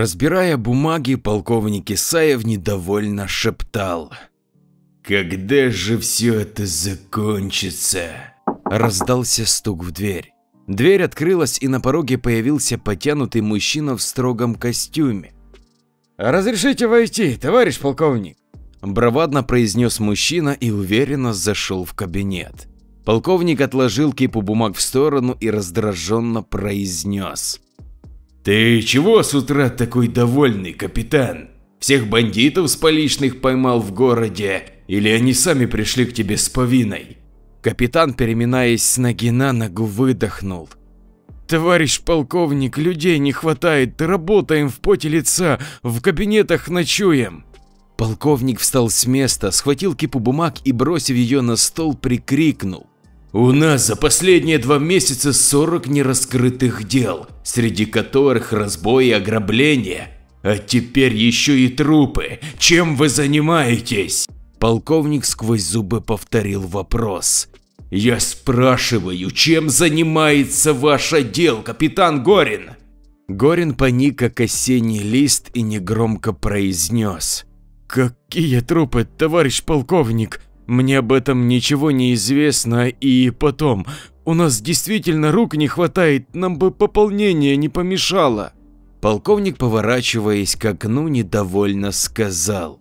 Разбирая бумаги, полковник Исаев недовольно шептал. «Когда же все это закончится?» Раздался стук в дверь. Дверь открылась и на пороге появился потянутый мужчина в строгом костюме. «Разрешите войти, товарищ полковник?» Бравадно произнес мужчина и уверенно зашел в кабинет. Полковник отложил кипу бумаг в сторону и раздраженно произнес. «Ты чего с утра такой довольный, капитан? Всех бандитов с поличных поймал в городе или они сами пришли к тебе с повинной?» Капитан, переминаясь с ноги на ногу, выдохнул. Товарищ полковник, людей не хватает, работаем в поте лица, в кабинетах ночуем. Полковник встал с места, схватил кипу бумаг и, бросив ее на стол, прикрикнул. У нас за последние два месяца 40 нераскрытых дел, среди которых разбой и ограбление. А теперь еще и трупы. Чем вы занимаетесь? Полковник сквозь зубы повторил вопрос. Я спрашиваю, чем занимается ваш отдел, капитан Горин? Горин паник как осенний лист и негромко произнес. Какие трупы, товарищ полковник? Мне об этом ничего не известно и потом, у нас действительно рук не хватает, нам бы пополнение не помешало. Полковник, поворачиваясь к окну, недовольно сказал.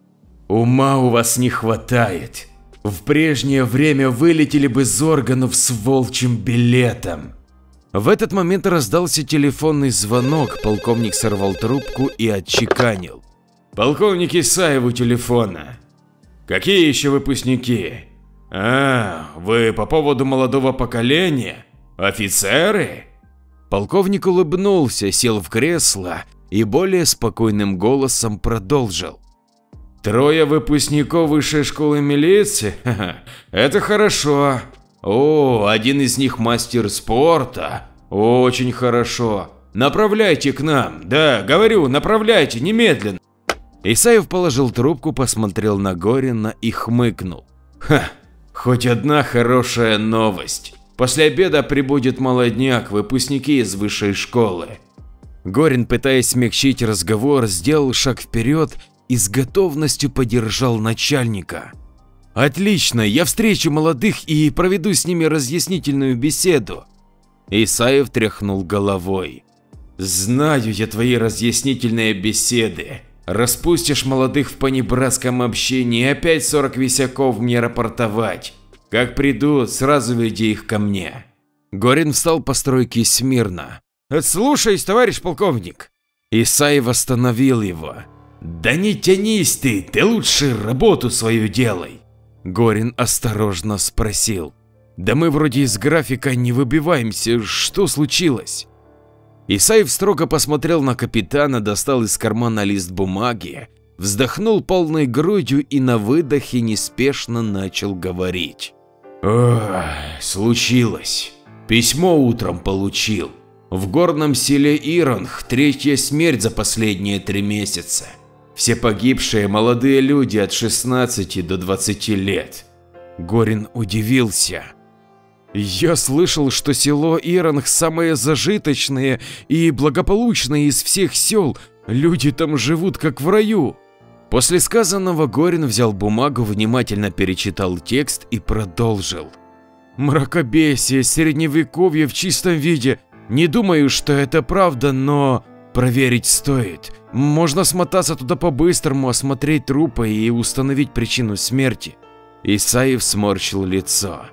Ума у вас не хватает. В прежнее время вылетели бы из органов с волчьим билетом. В этот момент раздался телефонный звонок, полковник сорвал трубку и отчеканил. Полковник Исаеву телефона. Какие еще выпускники? А, вы по поводу молодого поколения? Офицеры? Полковник улыбнулся, сел в кресло и более спокойным голосом продолжил. Трое выпускников высшей школы милиции? Это хорошо. О, один из них мастер спорта. Очень хорошо. Направляйте к нам. Да, говорю, направляйте немедленно. Исаев положил трубку, посмотрел на Горина и хмыкнул. Ха, хоть одна хорошая новость. После обеда прибудет молодняк, выпускники из высшей школы. Горин, пытаясь смягчить разговор, сделал шаг вперед и с готовностью поддержал начальника. Отлично, я встречу молодых и проведу с ними разъяснительную беседу. Исаев тряхнул головой. Знаю я твои разъяснительные беседы. Распустишь молодых в понебратском общении опять 40 висяков мне рапортовать. Как придут, сразу веди их ко мне. Горин встал по стройке смирно. Слушаюсь, товарищ полковник. Исаев остановил его. Да не тянись ты, ты лучше работу свою делай. Горин осторожно спросил. Да мы вроде из графика не выбиваемся, что случилось? Исаев строго посмотрел на капитана, достал из кармана лист бумаги, вздохнул полной грудью и на выдохе неспешно начал говорить. Ох, случилось. Письмо утром получил. В горном селе Иронг третья смерть за последние три месяца. Все погибшие молодые люди от 16 до 20 лет. Горин удивился. Я слышал, что село Иронг самое зажиточное и благополучное из всех сел, люди там живут как в раю. После сказанного Горин взял бумагу, внимательно перечитал текст и продолжил. Мракобесие, средневековье в чистом виде. Не думаю, что это правда, но проверить стоит. Можно смотаться туда по-быстрому, осмотреть трупы и установить причину смерти. Исаев сморщил лицо.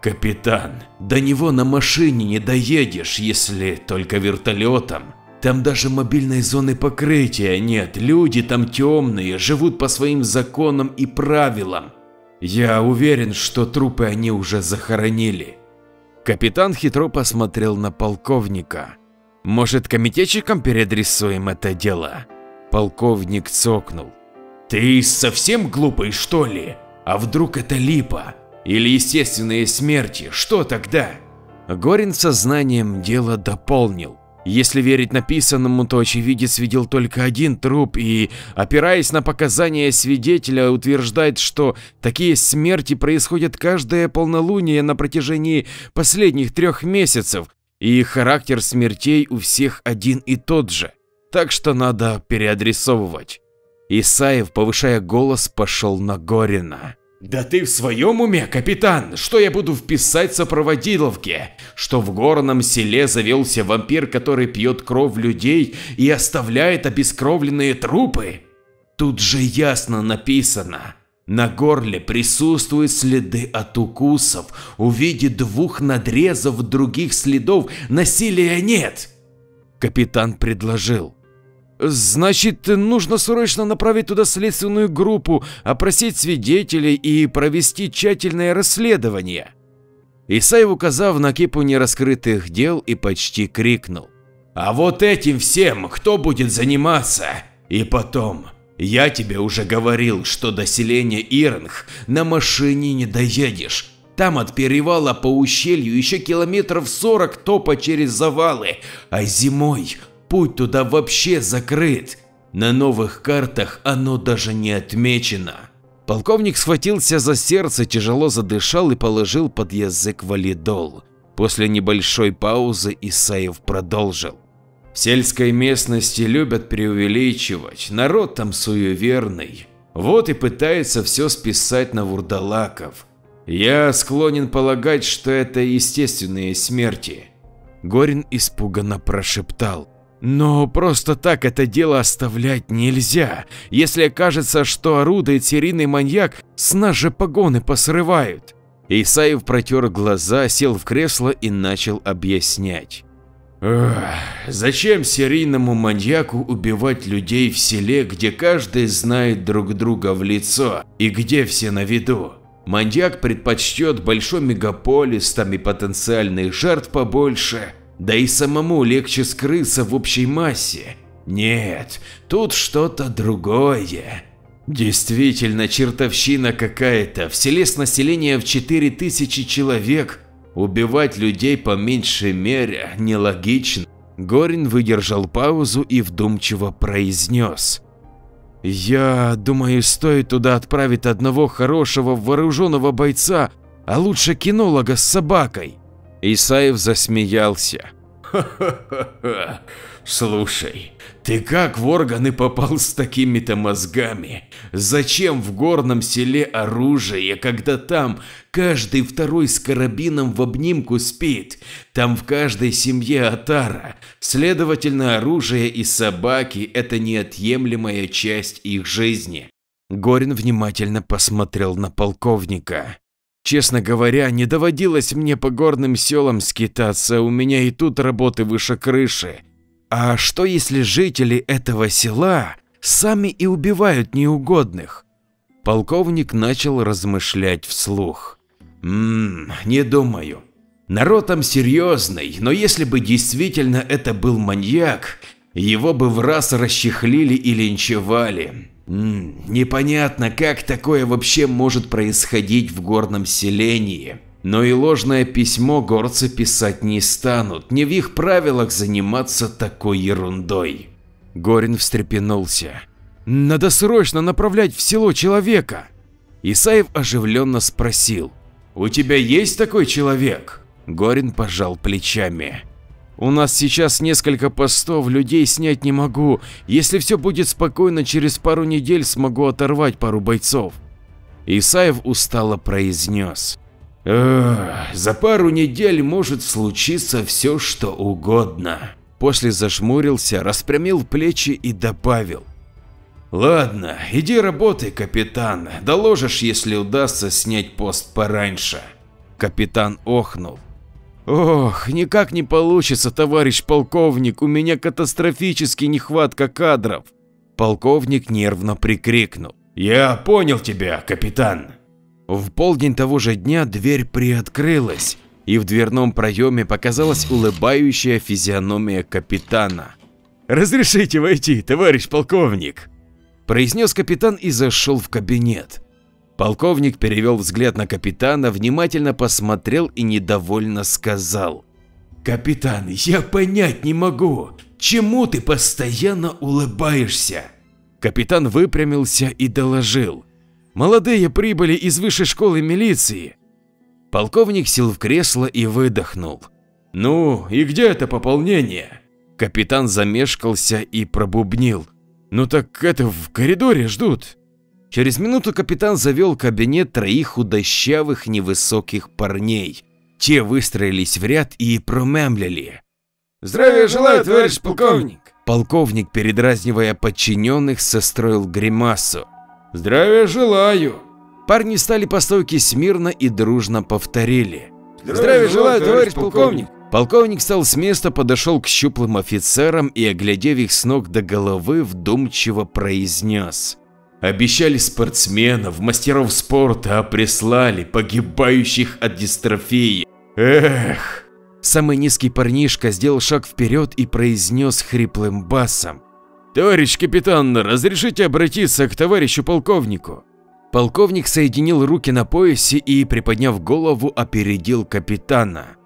Капитан, до него на машине не доедешь, если только вертолетом. Там даже мобильной зоны покрытия нет, люди там темные, живут по своим законам и правилам. Я уверен, что трупы они уже захоронили. Капитан хитро посмотрел на полковника. Может, комитетчикам переадресуем это дело? Полковник цокнул. Ты совсем глупый, что ли? А вдруг это липа? Или естественные смерти, что тогда? Горин сознанием дело дополнил. Если верить написанному, то очевидец видел только один труп и, опираясь на показания свидетеля, утверждает, что такие смерти происходят каждое полнолуние на протяжении последних трех месяцев, и характер смертей у всех один и тот же. так что надо переадресовывать. Исаев, повышая голос, пошел на Горина. Да ты в своем уме, капитан? Что я буду вписать сопроводиловке? Что в горном селе завелся вампир, который пьет кровь людей и оставляет обескровленные трупы? Тут же ясно написано. На горле присутствуют следы от укусов. У двух надрезов других следов насилия нет. Капитан предложил. Значит, нужно срочно направить туда следственную группу, опросить свидетелей и провести тщательное расследование. Исаев указав на кипу нераскрытых дел и почти крикнул. А вот этим всем кто будет заниматься? И потом, я тебе уже говорил, что до селения Ирнг на машине не доедешь. Там от перевала по ущелью еще километров 40 топа через завалы, а зимой Путь туда вообще закрыт. На новых картах оно даже не отмечено. Полковник схватился за сердце, тяжело задышал и положил под язык валидол. После небольшой паузы Исаев продолжил. В сельской местности любят преувеличивать, народ там суеверный. Вот и пытается все списать на вурдалаков. Я склонен полагать, что это естественные смерти. Горин испуганно прошептал. Но просто так это дело оставлять нельзя. Если окажется, что орудует серийный маньяк, с нас же погоны посрывают. Исаев протер глаза, сел в кресло и начал объяснять. зачем серийному маньяку убивать людей в селе, где каждый знает друг друга в лицо и где все на виду? Маньяк предпочтет большой мегаполис, там и потенциальных жертв побольше, да и самому легче скрыться в общей массе. Нет, тут что-то другое. Действительно чертовщина какая-то, в селе с населением в 4000 человек, убивать людей по меньшей мере нелогично. Горин выдержал паузу и вдумчиво произнес. «Я думаю, стоит туда отправить одного хорошего вооруженного бойца, а лучше кинолога с собакой. Исаев засмеялся. Ха-ха-ха. Слушай, ты как в органы попал с такими-то мозгами? Зачем в горном селе оружие, когда там каждый второй с карабином в обнимку спит? Там в каждой семье отара. Следовательно, оружие и собаки – это неотъемлемая часть их жизни. Горин внимательно посмотрел на полковника. Честно говоря, не доводилось мне по горным селам скитаться, у меня и тут работы выше крыши. А что если жители этого села сами и убивают неугодных? Полковник начал размышлять вслух. Ммм, не думаю. Народ там серьезный, но если бы действительно это был маньяк, его бы в раз расчехлили и линчевали. Непонятно, как такое вообще может происходить в горном селении. Но и ложное письмо горцы писать не станут, не в их правилах заниматься такой ерундой. Горин встрепенулся. Надо срочно направлять в село человека. Исаев оживленно спросил. У тебя есть такой человек? Горин пожал плечами. У нас сейчас несколько постов, людей снять не могу. Если все будет спокойно, через пару недель смогу оторвать пару бойцов. Исаев устало произнес. за пару недель может случиться все, что угодно. После зажмурился, распрямил плечи и добавил. Ладно, иди работай, капитан. Доложишь, если удастся снять пост пораньше. Капитан охнул. Ох, никак не получится, товарищ полковник, у меня катастрофически нехватка кадров. Полковник нервно прикрикнул. Я понял тебя, капитан. В полдень того же дня дверь приоткрылась, и в дверном проеме показалась улыбающая физиономия капитана. «Разрешите войти, товарищ полковник», – произнес капитан и зашел в кабинет. Полковник перевел взгляд на капитана, внимательно посмотрел и недовольно сказал. «Капитан, я понять не могу, чему ты постоянно улыбаешься?» Капитан выпрямился и доложил. «Молодые прибыли из высшей школы милиции». Полковник сел в кресло и выдохнул. «Ну и где это пополнение?» Капитан замешкался и пробубнил. «Ну так это в коридоре ждут». Через минуту капитан завел кабинет троих худощавых невысоких парней. Те выстроились в ряд и промямлили. «Здравия желаю, товарищ полковник!» Полковник, передразнивая подчиненных, состроил гримасу. «Здравия желаю!» Парни стали по стойке смирно и дружно повторили. «Здравия желаю, товарищ полковник!» Полковник встал с места, подошел к щуплым офицерам и, оглядев их с ног до головы, вдумчиво произнес. Обещали спортсменов, мастеров спорта, а прислали погибающих от дистрофии. Эх! Самый низкий парнишка сделал шаг вперед и произнес хриплым басом. «Товарищ капитан, разрешите обратиться к товарищу полковнику?» Полковник соединил руки на поясе и, приподняв голову, опередил капитана.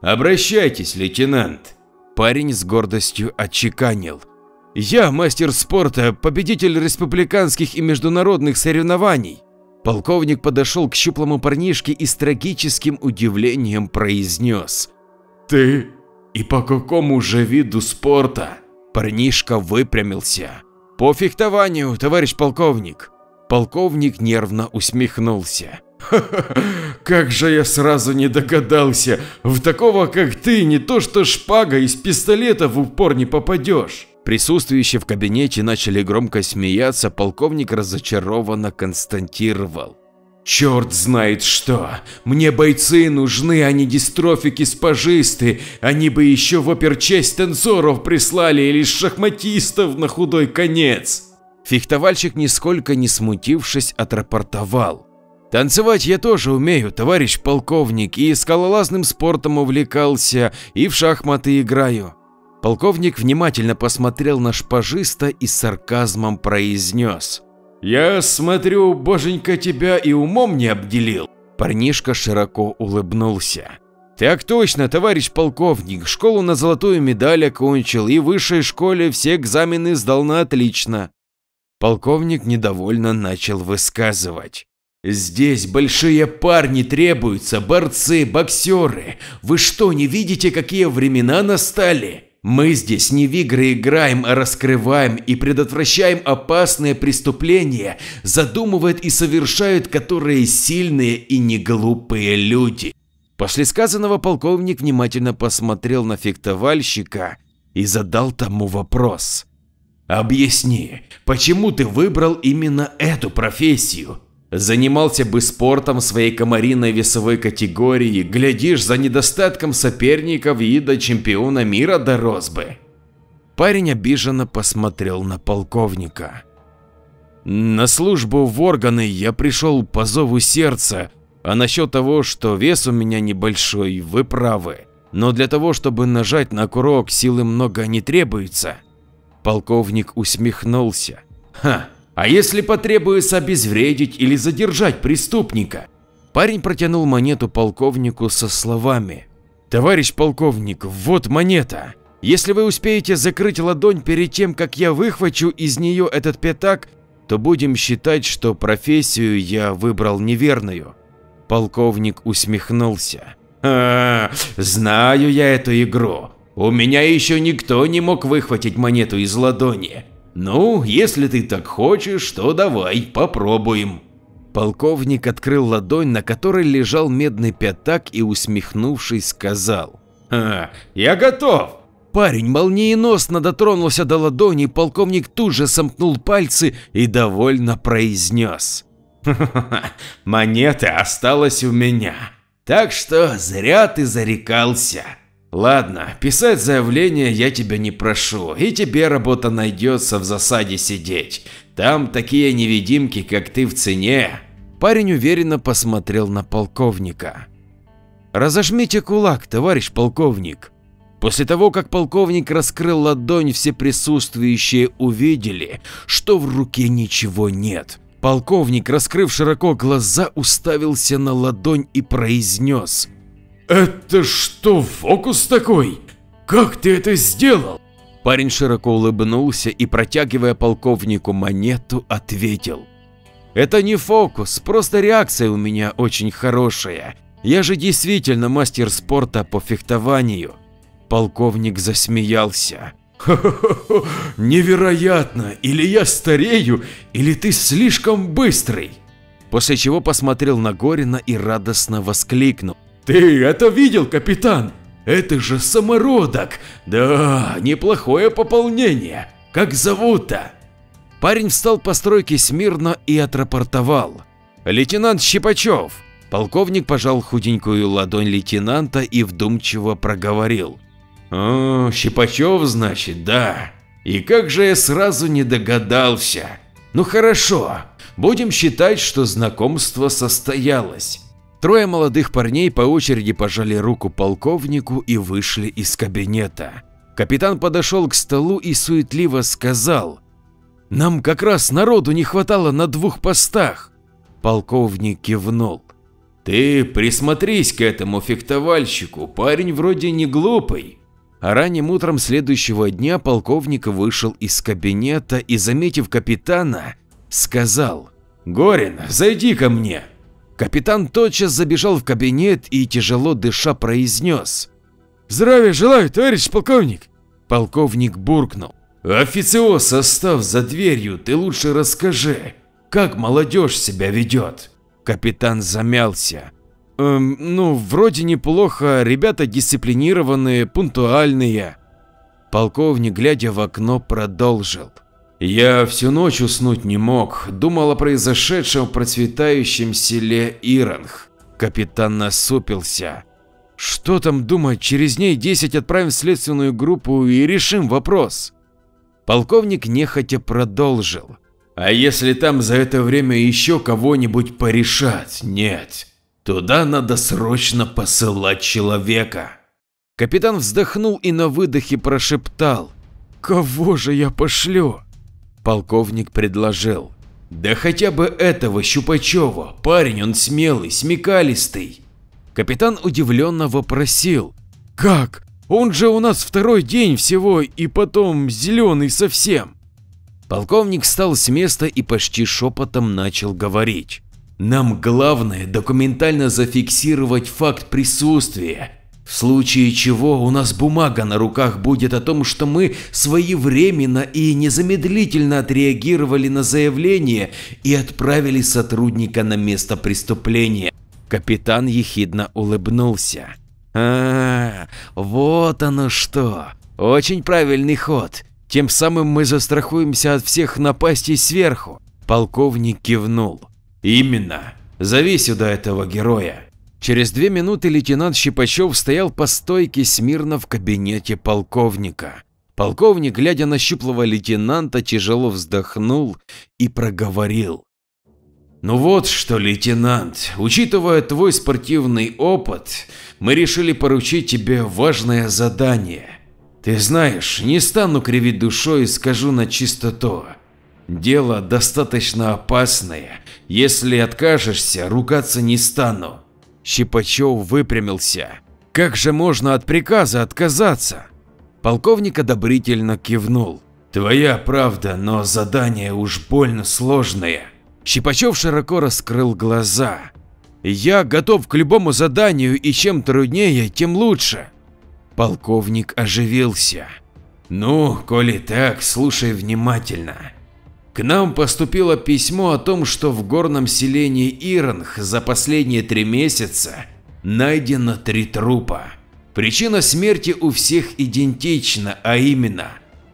«Обращайтесь, лейтенант!» Парень с гордостью отчеканил. «Я мастер спорта, победитель республиканских и международных соревнований!» Полковник подошел к щуплому парнишке и с трагическим удивлением произнес. «Ты? И по какому же виду спорта?» Парнишка выпрямился. «По фехтованию, товарищ полковник!» Полковник нервно усмехнулся. Ха -ха, как же я сразу не догадался, в такого как ты не то что шпага из пистолета в упор не попадешь. Присутствующие в кабинете начали громко смеяться, полковник разочарованно констатировал. Черт знает что, мне бойцы нужны, а не дистрофики-спажисты, они бы еще в оперчесть танцоров прислали или шахматистов на худой конец. Фехтовальщик, нисколько не смутившись, отрапортовал. Танцевать я тоже умею, товарищ полковник, и скалолазным спортом увлекался, и в шахматы играю. Полковник внимательно посмотрел на шпажиста и с сарказмом произнес. «Я смотрю, боженька тебя и умом не обделил». Парнишка широко улыбнулся. «Так точно, товарищ полковник, школу на золотую медаль окончил и в высшей школе все экзамены сдал на отлично». Полковник недовольно начал высказывать. Здесь большие парни требуются, борцы, боксеры. Вы что, не видите, какие времена настали? Мы здесь не в игры играем, а раскрываем и предотвращаем опасные преступления, задумывают и совершают которые сильные и не глупые люди. После сказанного полковник внимательно посмотрел на фехтовальщика и задал тому вопрос. Объясни, почему ты выбрал именно эту профессию? Занимался бы спортом своей комариной весовой категории, глядишь, за недостатком соперников и до чемпиона мира дорос бы. Парень обиженно посмотрел на полковника. На службу в органы я пришел по зову сердца, а насчет того, что вес у меня небольшой, вы правы. Но для того, чтобы нажать на курок, силы много не требуется. Полковник усмехнулся. Ха, а если потребуется обезвредить или задержать преступника? Парень протянул монету полковнику со словами. Товарищ полковник, вот монета. Если вы успеете закрыть ладонь перед тем, как я выхвачу из нее этот пятак, то будем считать, что профессию я выбрал неверную. Полковник усмехнулся. А, знаю я эту игру. У меня еще никто не мог выхватить монету из ладони. «Ну, если ты так хочешь, то давай, попробуем». Полковник открыл ладонь, на которой лежал медный пятак и, усмехнувшись, сказал. «А, я готов!» Парень молниеносно дотронулся до ладони, полковник тут же сомкнул пальцы и довольно произнес. монета осталась у меня, так что зря ты зарекался. Ладно, писать заявление я тебя не прошу, и тебе работа найдется в засаде сидеть. Там такие невидимки, как ты в цене. Парень уверенно посмотрел на полковника. Разожмите кулак, товарищ полковник. После того, как полковник раскрыл ладонь, все присутствующие увидели, что в руке ничего нет. Полковник, раскрыв широко глаза, уставился на ладонь и произнес «Это что, фокус такой? Как ты это сделал?» Парень широко улыбнулся и, протягивая полковнику монету, ответил. «Это не фокус, просто реакция у меня очень хорошая. Я же действительно мастер спорта по фехтованию». Полковник засмеялся. Хо-хо-хо, невероятно, или я старею, или ты слишком быстрый. После чего посмотрел на Горина и радостно воскликнул. Ты это видел, капитан? Это же самородок! Да, неплохое пополнение. Как зовут-то? Парень встал по стройке смирно и отрапортовал. Лейтенант Щипачев. Полковник пожал худенькую ладонь лейтенанта и вдумчиво проговорил. О, Щипачев, значит, да. И как же я сразу не догадался. Ну хорошо, будем считать, что знакомство состоялось. Трое молодых парней по очереди пожали руку полковнику и вышли из кабинета. Капитан подошел к столу и суетливо сказал, «Нам как раз народу не хватало на двух постах». Полковник кивнул. «Ты присмотрись к этому фехтовальщику, парень вроде не глупый». А ранним утром следующего дня полковник вышел из кабинета и, заметив капитана, сказал, «Горин, зайди ко мне». Капитан тотчас забежал в кабинет и, тяжело дыша, произнес. «Здравия желаю, товарищ полковник!» Полковник буркнул. «Официоз состав за дверью, ты лучше расскажи, как молодежь себя ведет?» Капитан замялся. Эм, ну, вроде неплохо, ребята дисциплинированные, пунктуальные. Полковник, глядя в окно, продолжил. Я всю ночь уснуть не мог, думал о произошедшем в процветающем селе Иранг. Капитан насупился. Что там думать, через дней 10 отправим следственную группу и решим вопрос. Полковник нехотя продолжил. А если там за это время еще кого-нибудь порешать? Нет. Туда надо срочно посылать человека. Капитан вздохнул и на выдохе прошептал. Кого же я пошлю? Полковник предложил. Да хотя бы этого Щупачева, парень он смелый, смекалистый. Капитан удивленно вопросил. Как? Он же у нас второй день всего и потом зеленый совсем. Полковник встал с места и почти шепотом начал говорить. Нам главное документально зафиксировать факт присутствия, в случае чего у нас бумага на руках будет о том, что мы своевременно и незамедлительно отреагировали на заявление и отправили сотрудника на место преступления. Капитан ехидно улыбнулся. А, вот оно что. Очень правильный ход. Тем самым мы застрахуемся от всех напастей сверху. Полковник кивнул. Именно. Зови сюда этого героя. Через две минуты лейтенант Щипачев стоял по стойке смирно в кабинете полковника. Полковник, глядя на щуплого лейтенанта, тяжело вздохнул и проговорил. Ну вот что, лейтенант, учитывая твой спортивный опыт, мы решили поручить тебе важное задание. Ты знаешь, не стану кривить душой и скажу на чистоту. Дело достаточно опасное. Если откажешься, ругаться не стану. Щипачев выпрямился. Как же можно от приказа отказаться? Полковник одобрительно кивнул. Твоя правда, но задание уж больно сложное. Щипачев широко раскрыл глаза. Я готов к любому заданию и чем труднее, тем лучше. Полковник оживился. Ну, коли так, слушай внимательно. К нам поступило письмо о том, что в горном селении Иранг за последние три месяца найдено три трупа. Причина смерти у всех идентична, а именно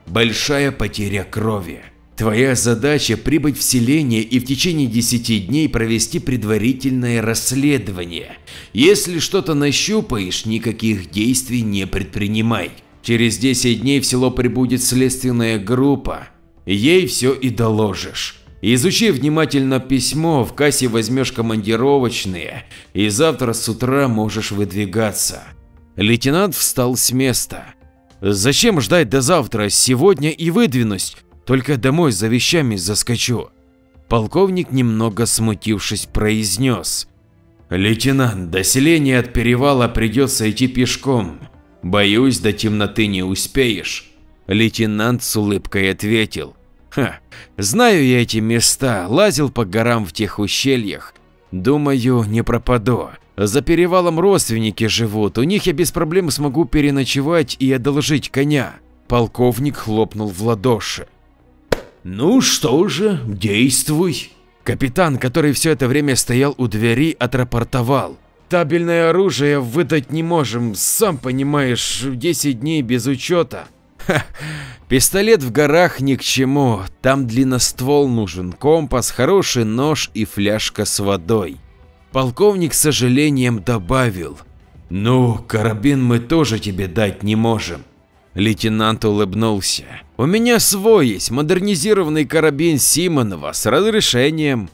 большая потеря крови. Твоя задача прибыть в селение и в течение 10 дней провести предварительное расследование. Если что-то нащупаешь, никаких действий не предпринимай. Через 10 дней в село прибудет следственная группа, Ей все и доложишь. Изучи внимательно письмо, в кассе возьмешь командировочные и завтра с утра можешь выдвигаться. Лейтенант встал с места. Зачем ждать до завтра, сегодня и выдвинусь, только домой за вещами заскочу. Полковник, немного смутившись, произнес. Лейтенант, до селения от перевала придется идти пешком. Боюсь, до темноты не успеешь. Лейтенант с улыбкой ответил. Ха, знаю я эти места, лазил по горам в тех ущельях. Думаю, не пропаду. За перевалом родственники живут, у них я без проблем смогу переночевать и одолжить коня. Полковник хлопнул в ладоши. Ну что же, действуй. Капитан, который все это время стоял у двери, отрапортовал. Табельное оружие выдать не можем, сам понимаешь, 10 дней без учета. Ха, пистолет в горах ни к чему, там длинноствол нужен, компас, хороший нож и фляжка с водой. Полковник с сожалением добавил. Ну, карабин мы тоже тебе дать не можем. Лейтенант улыбнулся. У меня свой есть, модернизированный карабин Симонова с разрешением.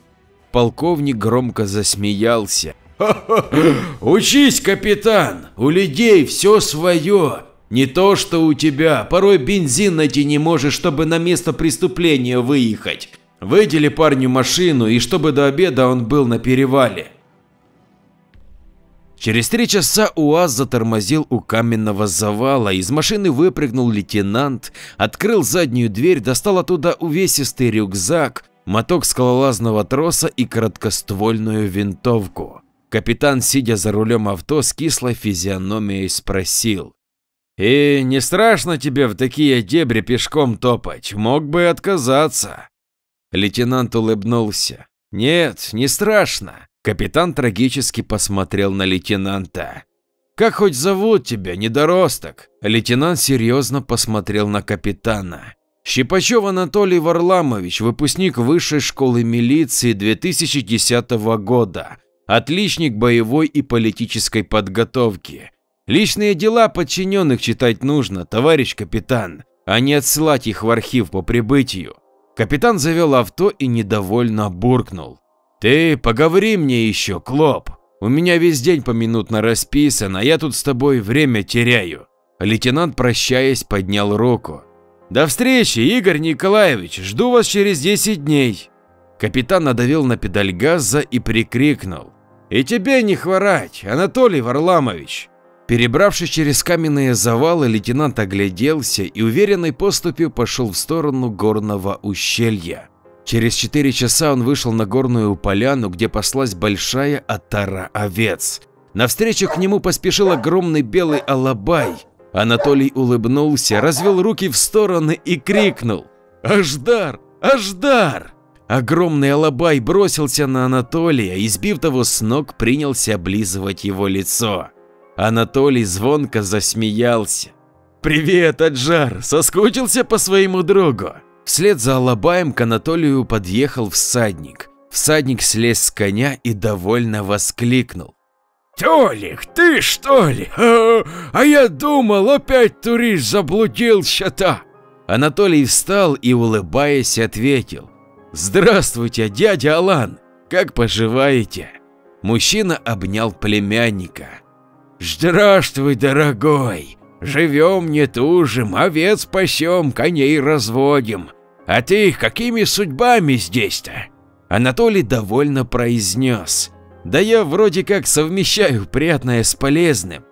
Полковник громко засмеялся. Учись, капитан, у людей все свое. Не то, что у тебя, порой бензин найти не можешь, чтобы на место преступления выехать. Выдели парню машину и чтобы до обеда он был на перевале. Через три часа УАЗ затормозил у каменного завала, из машины выпрыгнул лейтенант, открыл заднюю дверь, достал оттуда увесистый рюкзак, моток скалолазного троса и короткоствольную винтовку. Капитан, сидя за рулем авто, с кислой физиономией спросил. «И не страшно тебе в такие дебри пешком топать? Мог бы отказаться». Лейтенант улыбнулся. «Нет, не страшно». Капитан трагически посмотрел на лейтенанта. «Как хоть зовут тебя, недоросток?» Лейтенант серьезно посмотрел на капитана. Щипачев Анатолий Варламович, выпускник высшей школы милиции 2010 года, отличник боевой и политической подготовки. Личные дела подчиненных читать нужно, товарищ капитан, а не отсылать их в архив по прибытию. Капитан завел авто и недовольно буркнул. Ты поговори мне еще, Клоп. У меня весь день поминутно расписан, а я тут с тобой время теряю. Лейтенант, прощаясь, поднял руку. До встречи, Игорь Николаевич, жду вас через 10 дней. Капитан надавил на педаль газа и прикрикнул. И тебе не хворать, Анатолий Варламович. Перебравшись через каменные завалы, лейтенант огляделся и уверенной поступью пошел в сторону горного ущелья. Через четыре часа он вышел на горную поляну, где паслась большая отара овец. Навстречу к нему поспешил огромный белый алабай. Анатолий улыбнулся, развел руки в стороны и крикнул «Аждар! Аждар!». Огромный алабай бросился на Анатолия и, сбив того с ног, принялся облизывать его лицо. Анатолий звонко засмеялся. «Привет, Аджар! Соскучился по своему другу?» Вслед за Алабаем к Анатолию подъехал всадник. Всадник слез с коня и довольно воскликнул. Толик, ты что ли? А, а я думал, опять турист заблудился-то. Анатолий встал и, улыбаясь, ответил. Здравствуйте, дядя Алан, как поживаете? Мужчина обнял племянника. Здравствуй, дорогой. Живем, не тужим, овец пасем, коней разводим. А ты какими судьбами здесь-то? Анатолий довольно произнес. Да я вроде как совмещаю приятное с полезным.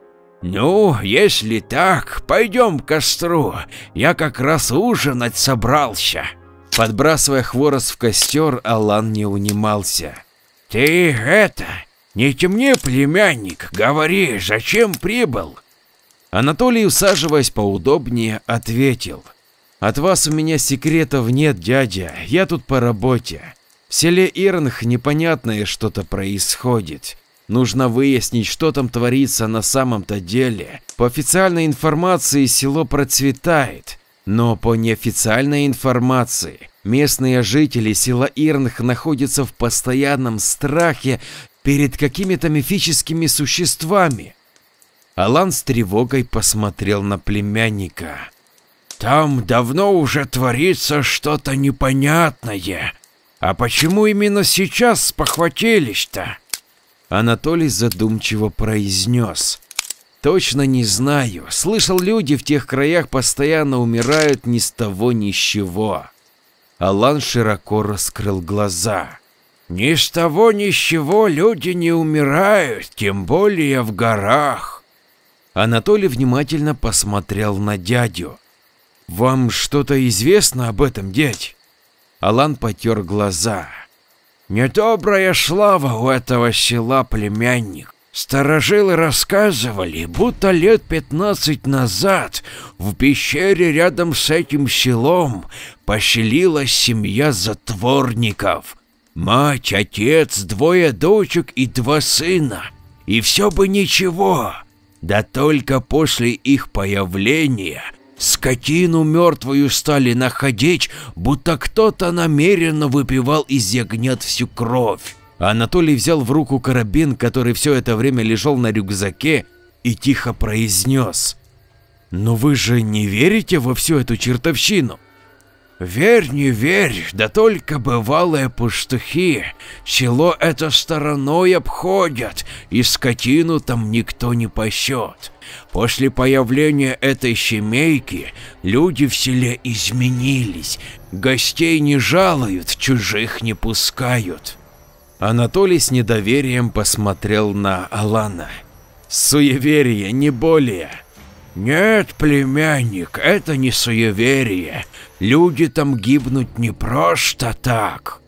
Ну, если так, пойдем к костру. Я как раз ужинать собрался. Подбрасывая хворост в костер, Алан не унимался. Ты это, не темни, племянник, говори, зачем прибыл? Анатолий, усаживаясь поудобнее, ответил. От вас у меня секретов нет, дядя, я тут по работе. В селе Ирнх непонятное что-то происходит. Нужно выяснить, что там творится на самом-то деле. По официальной информации село процветает, но по неофициальной информации местные жители села Ирнх находятся в постоянном страхе перед какими-то мифическими существами. Алан с тревогой посмотрел на племянника. Там давно уже творится что-то непонятное. А почему именно сейчас спохватились-то? Анатолий задумчиво произнес. Точно не знаю. Слышал, люди в тех краях постоянно умирают ни с того ни с чего. Алан широко раскрыл глаза. Ни с того ни с чего люди не умирают, тем более в горах. Анатолий внимательно посмотрел на дядю. «Вам что-то известно об этом, дядь?» Алан потер глаза. «Недобрая слава у этого села, племянник. Старожилы рассказывали, будто лет 15 назад в пещере рядом с этим селом поселилась семья затворников. Мать, отец, двое дочек и два сына. И все бы ничего. Да только после их появления скотину мертвую стали находить, будто кто-то намеренно выпивал из ягнят всю кровь. Анатолий взял в руку карабин, который все это время лежал на рюкзаке, и тихо произнес. «Но вы же не верите во всю эту чертовщину?» «Верь, не верь, да только бывалые пастухи село это стороной обходят, и скотину там никто не пасет. После появления этой семейки люди в селе изменились, гостей не жалуют, чужих не пускают». Анатолий с недоверием посмотрел на Алана. Суеверие, не более. Нет, племянник, это не суеверие. Люди там гибнут не просто так.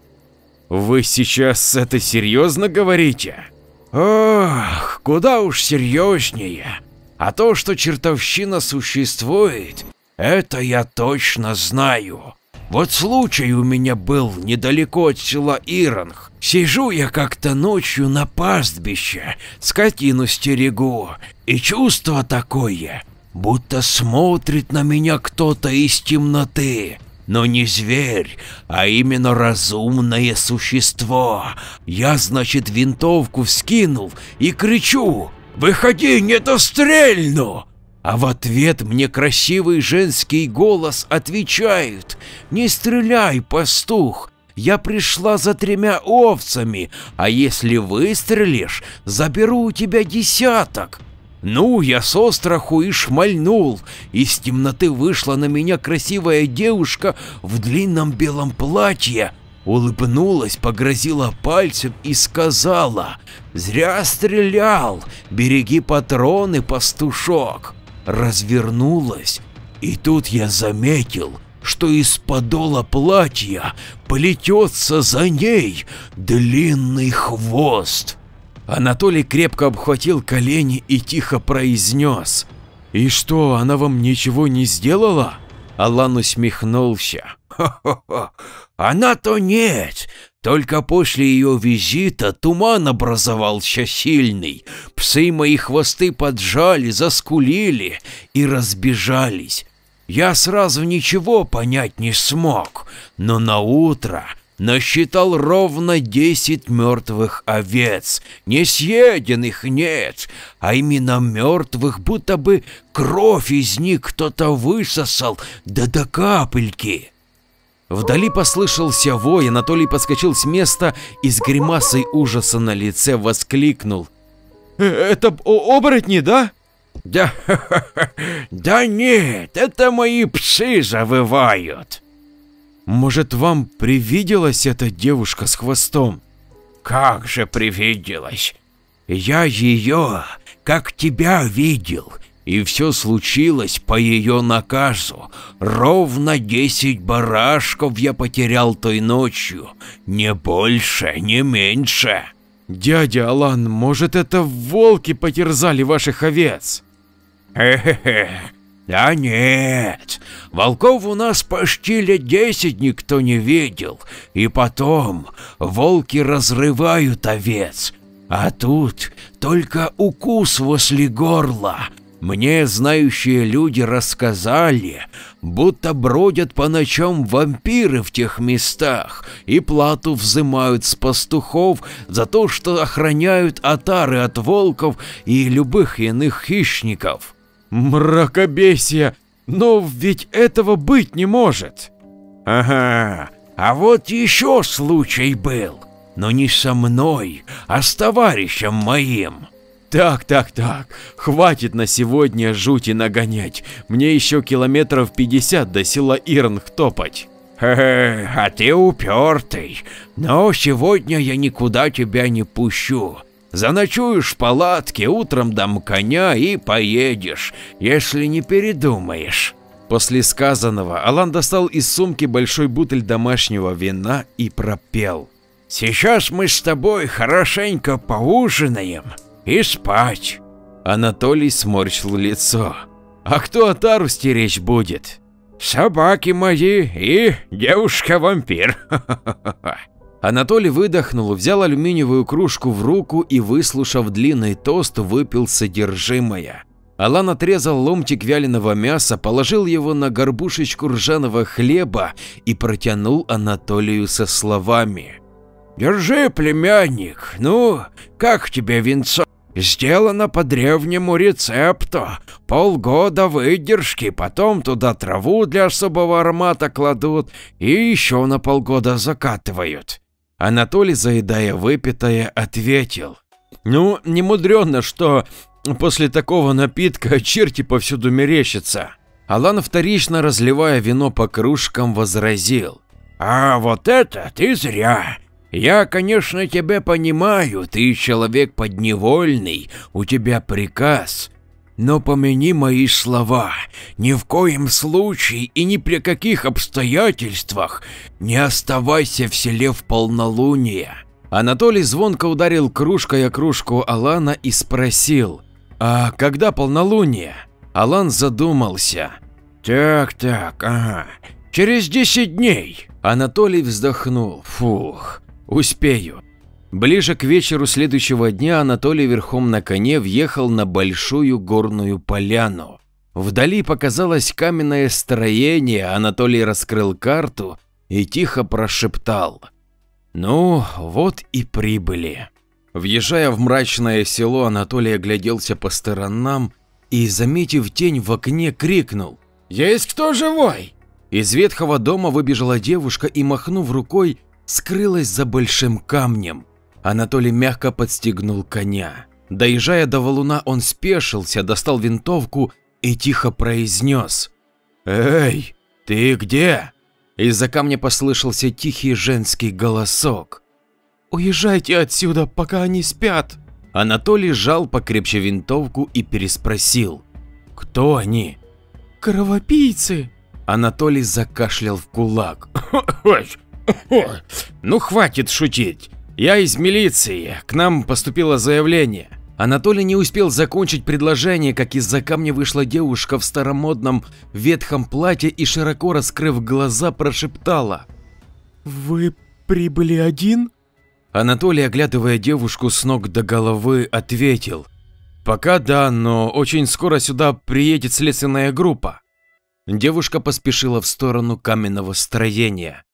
Вы сейчас это серьезно говорите? Ох, куда уж серьезнее. А то, что чертовщина существует, это я точно знаю. Вот случай у меня был недалеко от села Иронг. Сижу я как-то ночью на пастбище, скотину стерегу, и чувство такое, будто смотрит на меня кто-то из темноты. Но не зверь, а именно разумное существо. Я, значит, винтовку вскинул и кричу «Выходи, не то стрельну!» А в ответ мне красивый женский голос отвечает «Не стреляй, пастух, я пришла за тремя овцами, а если выстрелишь, заберу у тебя десяток». Ну, я со страху и шмальнул. Из темноты вышла на меня красивая девушка в длинном белом платье, улыбнулась, погрозила пальцем и сказала «Зря стрелял, береги патроны, пастушок» развернулась, и тут я заметил, что из подола платья плетется за ней длинный хвост. Анатолий крепко обхватил колени и тихо произнес. «И что, она вам ничего не сделала?» Алан усмехнулся. «Хо-хо-хо, она-то нет, только после ее визита туман образовался сильный. Псы мои хвосты поджали, заскулили и разбежались. Я сразу ничего понять не смог, но на утро насчитал ровно десять мертвых овец. Не съеденных нет, а именно мертвых, будто бы кровь из них кто-то высосал, да до капельки. Вдали послышался вой, Анатолий подскочил с места и с гримасой ужаса на лице воскликнул. «Э, «Это оборотни, да?» «Да, да нет, это мои псы завывают». «Может, вам привиделась эта девушка с хвостом?» «Как же привиделась? Я ее, как тебя видел, и все случилось по ее наказу. Ровно десять барашков я потерял той ночью. Не больше, не меньше. Дядя Алан, может это волки потерзали ваших овец? Хе-хе-хе. Да нет, волков у нас почти лет десять никто не видел. И потом, волки разрывают овец. А тут только укус возле горла, мне знающие люди рассказали, будто бродят по ночам вампиры в тех местах и плату взимают с пастухов за то, что охраняют отары от волков и любых иных хищников. Мракобесие, но ведь этого быть не может. Ага, а вот еще случай был, но не со мной, а с товарищем моим. Так, так, так, хватит на сегодня жути нагонять. Мне еще километров 50 до села Ирнг топать. Хе-хе, а ты упертый. Но сегодня я никуда тебя не пущу. Заночуешь в палатке, утром дам коня и поедешь, если не передумаешь. После сказанного Алан достал из сумки большой бутыль домашнего вина и пропел. Сейчас мы с тобой хорошенько поужинаем, и спать. Анатолий сморщил лицо. А кто отару стеречь будет? Собаки мои и девушка-вампир. Анатолий выдохнул, взял алюминиевую кружку в руку и, выслушав длинный тост, выпил содержимое. Алан отрезал ломтик вяленого мяса, положил его на горбушечку ржаного хлеба и протянул Анатолию со словами. «Держи, племянник, ну, как тебе венцо? Сделано по древнему рецепту. Полгода выдержки, потом туда траву для особого аромата кладут и еще на полгода закатывают. Анатолий, заедая выпитое, ответил. Ну, не мудрено, что после такого напитка черти повсюду мерещатся. Алан, вторично разливая вино по кружкам, возразил. А вот это ты зря. Я, конечно, тебя понимаю, ты человек подневольный, у тебя приказ. Но помяни мои слова, ни в коем случае и ни при каких обстоятельствах не оставайся в селе в полнолуние. Анатолий звонко ударил кружкой о кружку Алана и спросил, а когда полнолуние? Алан задумался. Так-так, ага, через 10 дней. Анатолий вздохнул, фух, Успею. Ближе к вечеру следующего дня Анатолий верхом на коне въехал на большую горную поляну. Вдали показалось каменное строение, Анатолий раскрыл карту и тихо прошептал. Ну, вот и прибыли. Въезжая в мрачное село, Анатолий огляделся по сторонам и, заметив тень в окне, крикнул. «Есть кто живой?» Из ветхого дома выбежала девушка и, махнув рукой, скрылась за большим камнем. Анатолий мягко подстегнул коня. Доезжая до валуна, он спешился, достал винтовку и тихо произнес. «Эй, ты где?» Из-за камня послышался тихий женский голосок. «Уезжайте отсюда, пока они спят!» Анатолий сжал покрепче винтовку и переспросил. «Кто они?» «Кровопийцы!» Анатолий закашлял в кулак. Ну хватит шутить. Я из милиции, к нам поступило заявление. Анатолий не успел закончить предложение, как из-за камня вышла девушка в старомодном ветхом платье и широко раскрыв глаза прошептала. «Вы прибыли один?» Анатолий, оглядывая девушку с ног до головы, ответил. «Пока да, но очень скоро сюда приедет следственная группа». Девушка поспешила в сторону каменного строения.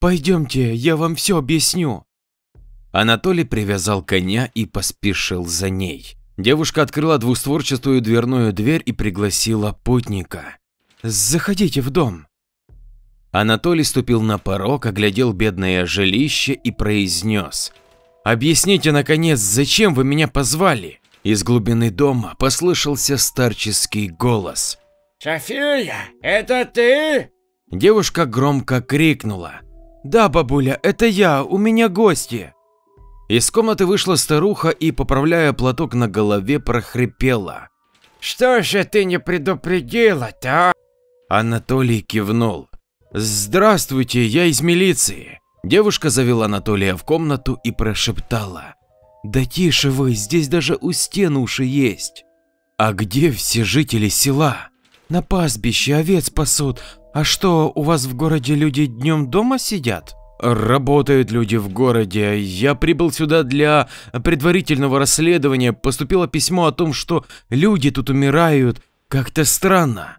Пойдемте, я вам все объясню. Анатолий привязал коня и поспешил за ней. Девушка открыла двустворчатую дверную дверь и пригласила путника. «Заходите в дом». Анатолий ступил на порог, оглядел бедное жилище и произнес. «Объясните, наконец, зачем вы меня позвали?» Из глубины дома послышался старческий голос. «София, это ты?» Девушка громко крикнула. «Да, бабуля, это я, у меня гости». Из комнаты вышла старуха и, поправляя платок на голове, прохрипела. «Что же ты не предупредила-то?» Анатолий кивнул. «Здравствуйте, я из милиции». Девушка завела Анатолия в комнату и прошептала. «Да тише вы, здесь даже у стен уши есть». «А где все жители села?» «На пастбище овец пасут, а что, у вас в городе люди днем дома сидят? Работают люди в городе. Я прибыл сюда для предварительного расследования. Поступило письмо о том, что люди тут умирают. Как-то странно.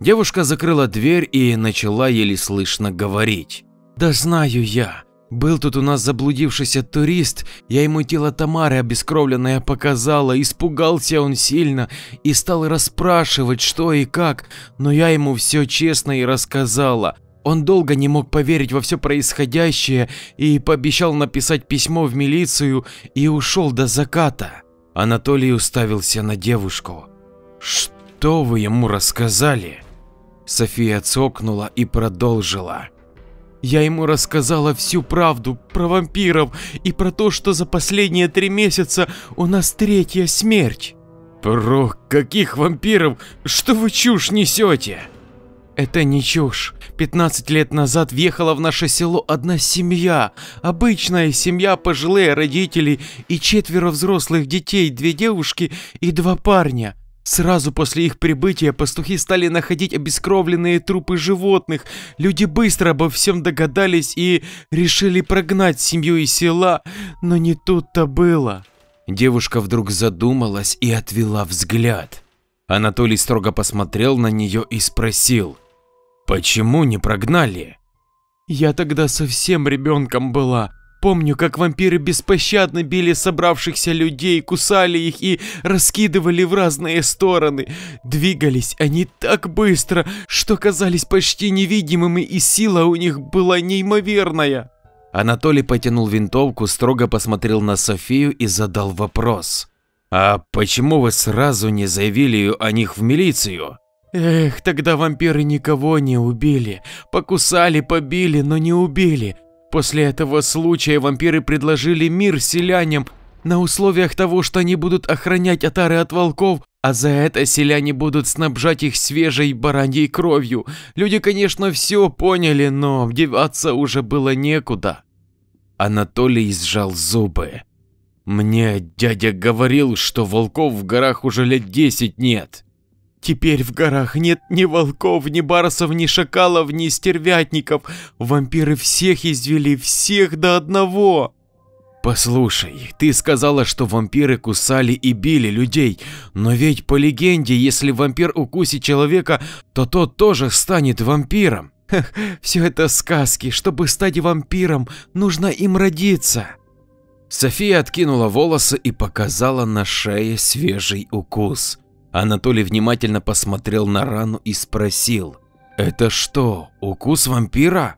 Девушка закрыла дверь и начала еле слышно говорить. Да знаю я. Был тут у нас заблудившийся турист, я ему тело Тамары обескровленное показала, испугался он сильно и стал расспрашивать, что и как, но я ему все честно и рассказала. Он долго не мог поверить во все происходящее и пообещал написать письмо в милицию и ушел до заката. Анатолий уставился на девушку. «Что вы ему рассказали?» София цокнула и продолжила. Я ему рассказала всю правду про вампиров и про то, что за последние три месяца у нас третья смерть. Про каких вампиров? Что вы чушь несете? Это не чушь. 15 лет назад въехала в наше село одна семья. Обычная семья, пожилые родители и четверо взрослых детей, две девушки и два парня. Сразу после их прибытия пастухи стали находить обескровленные трупы животных. Люди быстро обо всем догадались и решили прогнать семью из села, но не тут-то было. Девушка вдруг задумалась и отвела взгляд. Анатолий строго посмотрел на нее и спросил, «Почему не прогнали?» Я тогда совсем ребенком была. Помню, как вампиры беспощадно били собравшихся людей, кусали их и раскидывали в разные стороны. Двигались они так быстро, что казались почти невидимыми, и сила у них была неимоверная. Анатолий потянул винтовку, строго посмотрел на Софию и задал вопрос. «А почему вы сразу не заявили о них в милицию?» Эх, тогда вампиры никого не убили. Покусали, побили, но не убили. После этого случая вампиры предложили мир селянам на условиях того, что они будут охранять отары от волков, а за это селяне будут снабжать их свежей бараньей кровью. Люди, конечно, все поняли, но деваться уже было некуда. Анатолий сжал зубы. Мне дядя говорил, что волков в горах уже лет десять нет. Теперь в горах нет ни волков, ни барсов, ни шакалов, ни стервятников. Вампиры всех извели, всех до одного. Послушай, ты сказала, что вампиры кусали и били людей, но ведь по легенде, если вампир укусит человека, то тот тоже станет вампиром. все это сказки, чтобы стать вампиром, нужно им родиться. София откинула волосы и показала на шее свежий укус. Анатолий внимательно посмотрел на рану и спросил, «Это что, укус вампира?»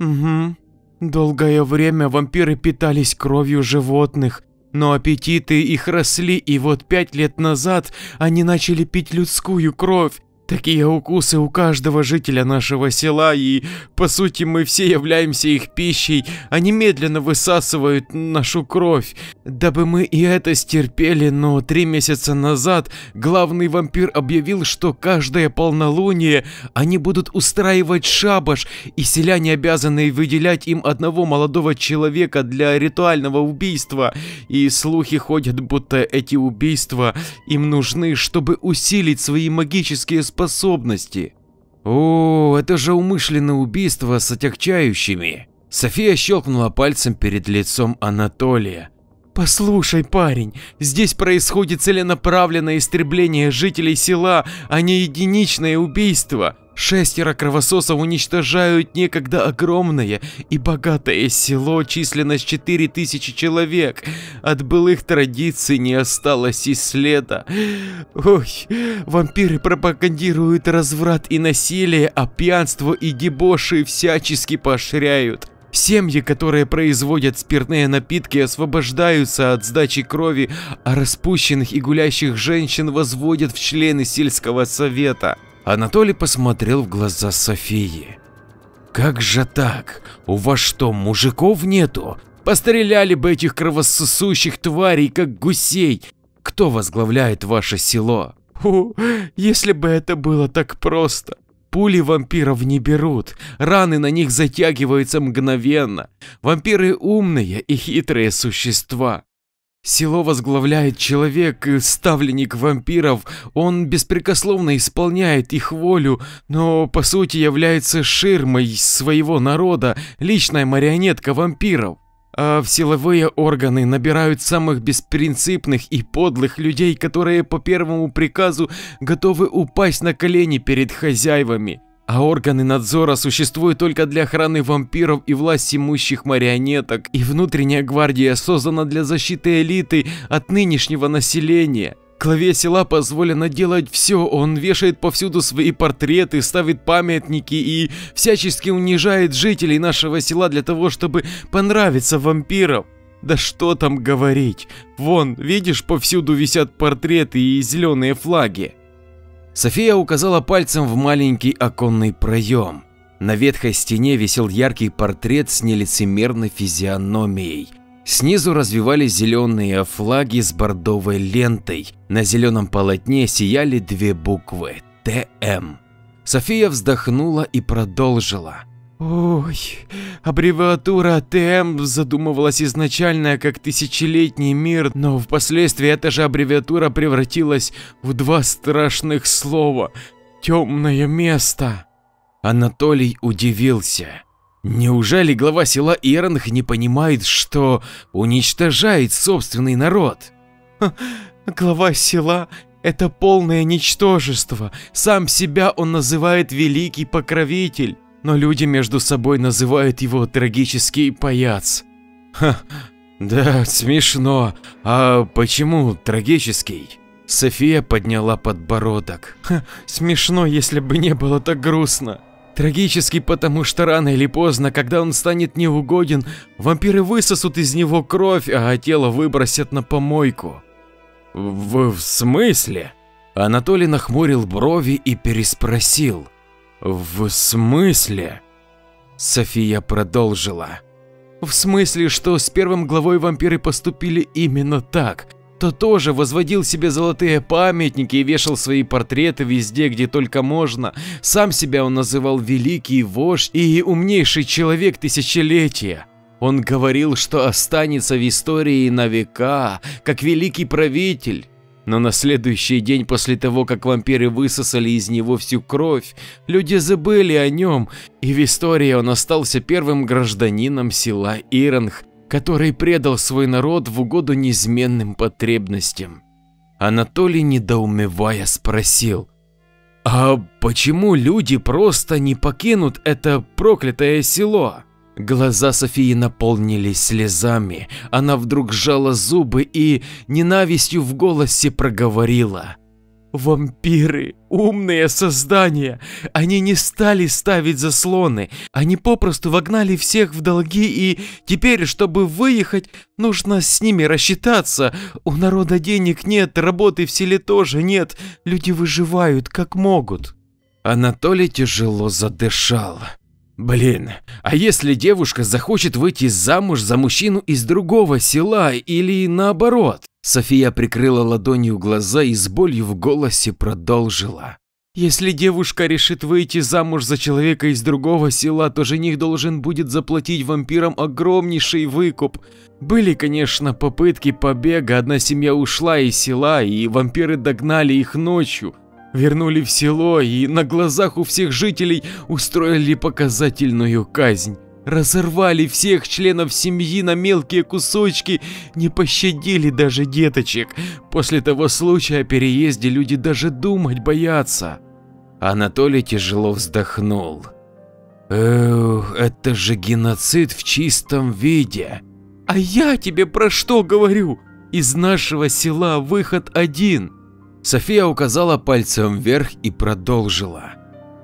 «Угу. Долгое время вампиры питались кровью животных, но аппетиты их росли, и вот пять лет назад они начали пить людскую кровь. Такие укусы у каждого жителя нашего села, и по сути мы все являемся их пищей, они медленно высасывают нашу кровь. Дабы мы и это стерпели, но три месяца назад главный вампир объявил, что каждое полнолуние они будут устраивать шабаш, и селяне обязаны выделять им одного молодого человека для ритуального убийства. И слухи ходят, будто эти убийства им нужны, чтобы усилить свои магические способности способности. О, это же умышленное убийство с отягчающими. София щелкнула пальцем перед лицом Анатолия. Послушай, парень, здесь происходит целенаправленное истребление жителей села, а не единичное убийство. Шестеро кровососов уничтожают некогда огромное и богатое село, численность 4000 человек. От былых традиций не осталось и следа. Ой, вампиры пропагандируют разврат и насилие, а пьянство и дебоши всячески поощряют. Семьи, которые производят спиртные напитки, освобождаются от сдачи крови, а распущенных и гулящих женщин возводят в члены сельского совета. Анатолий посмотрел в глаза Софии. «Как же так? У вас что, мужиков нету? Постреляли бы этих кровососущих тварей, как гусей. Кто возглавляет ваше село?» О, если бы это было так просто. Пули вампиров не берут, раны на них затягиваются мгновенно. Вампиры умные и хитрые существа. Село возглавляет человек, ставленник вампиров, он беспрекословно исполняет их волю, но по сути является ширмой своего народа, личная марионетка вампиров. А в силовые органы набирают самых беспринципных и подлых людей, которые по первому приказу готовы упасть на колени перед хозяевами. А органы надзора существуют только для охраны вампиров и власть имущих марионеток, и внутренняя гвардия создана для защиты элиты от нынешнего населения. Главе села позволено делать все, он вешает повсюду свои портреты, ставит памятники и всячески унижает жителей нашего села для того, чтобы понравиться вампирам. Да что там говорить, вон, видишь, повсюду висят портреты и зеленые флаги. София указала пальцем в маленький оконный проем. На ветхой стене висел яркий портрет с нелицемерной физиономией. Снизу развивались зеленые флаги с бордовой лентой. На зеленом полотне сияли две буквы ТМ. София вздохнула и продолжила. Ой, аббревиатура АТМ задумывалась изначально как тысячелетний мир, но впоследствии эта же аббревиатура превратилась в два страшных слова «темное место». Анатолий удивился. Неужели глава села Иронх не понимает, что уничтожает собственный народ? Глава села – это полное ничтожество. Сам себя он называет великий покровитель но люди между собой называют его трагический паяц. Ха, да, смешно. А почему трагический? София подняла подбородок. Ха, смешно, если бы не было так грустно. Трагический, потому что рано или поздно, когда он станет неугоден, вампиры высосут из него кровь, а тело выбросят на помойку. В, в смысле? Анатолий нахмурил брови и переспросил. В смысле? София продолжила. В смысле, что с первым главой вампиры поступили именно так. То тоже возводил себе золотые памятники и вешал свои портреты везде, где только можно. Сам себя он называл великий вождь и умнейший человек тысячелетия. Он говорил, что останется в истории на века, как великий правитель. Но на следующий день после того, как вампиры высосали из него всю кровь, люди забыли о нем, и в истории он остался первым гражданином села Иранг, который предал свой народ в угоду неизменным потребностям. Анатолий, недоумевая, спросил, «А почему люди просто не покинут это проклятое село?» Глаза Софии наполнились слезами, она вдруг сжала зубы и ненавистью в голосе проговорила. Вампиры, умные создания, они не стали ставить заслоны, они попросту вогнали всех в долги и теперь, чтобы выехать, нужно с ними рассчитаться. У народа денег нет, работы в селе тоже нет, люди выживают как могут. Анатолий тяжело задышал. Блин, а если девушка захочет выйти замуж за мужчину из другого села или наоборот? София прикрыла ладонью глаза и с болью в голосе продолжила. Если девушка решит выйти замуж за человека из другого села, то жених должен будет заплатить вампирам огромнейший выкуп. Были, конечно, попытки побега, одна семья ушла из села, и вампиры догнали их ночью вернули в село и на глазах у всех жителей устроили показательную казнь. Разорвали всех членов семьи на мелкие кусочки, не пощадили даже деточек. После того случая о переезде люди даже думать боятся. Анатолий тяжело вздохнул. Эх, это же геноцид в чистом виде. А я тебе про что говорю? Из нашего села выход один. София указала пальцем вверх и продолжила.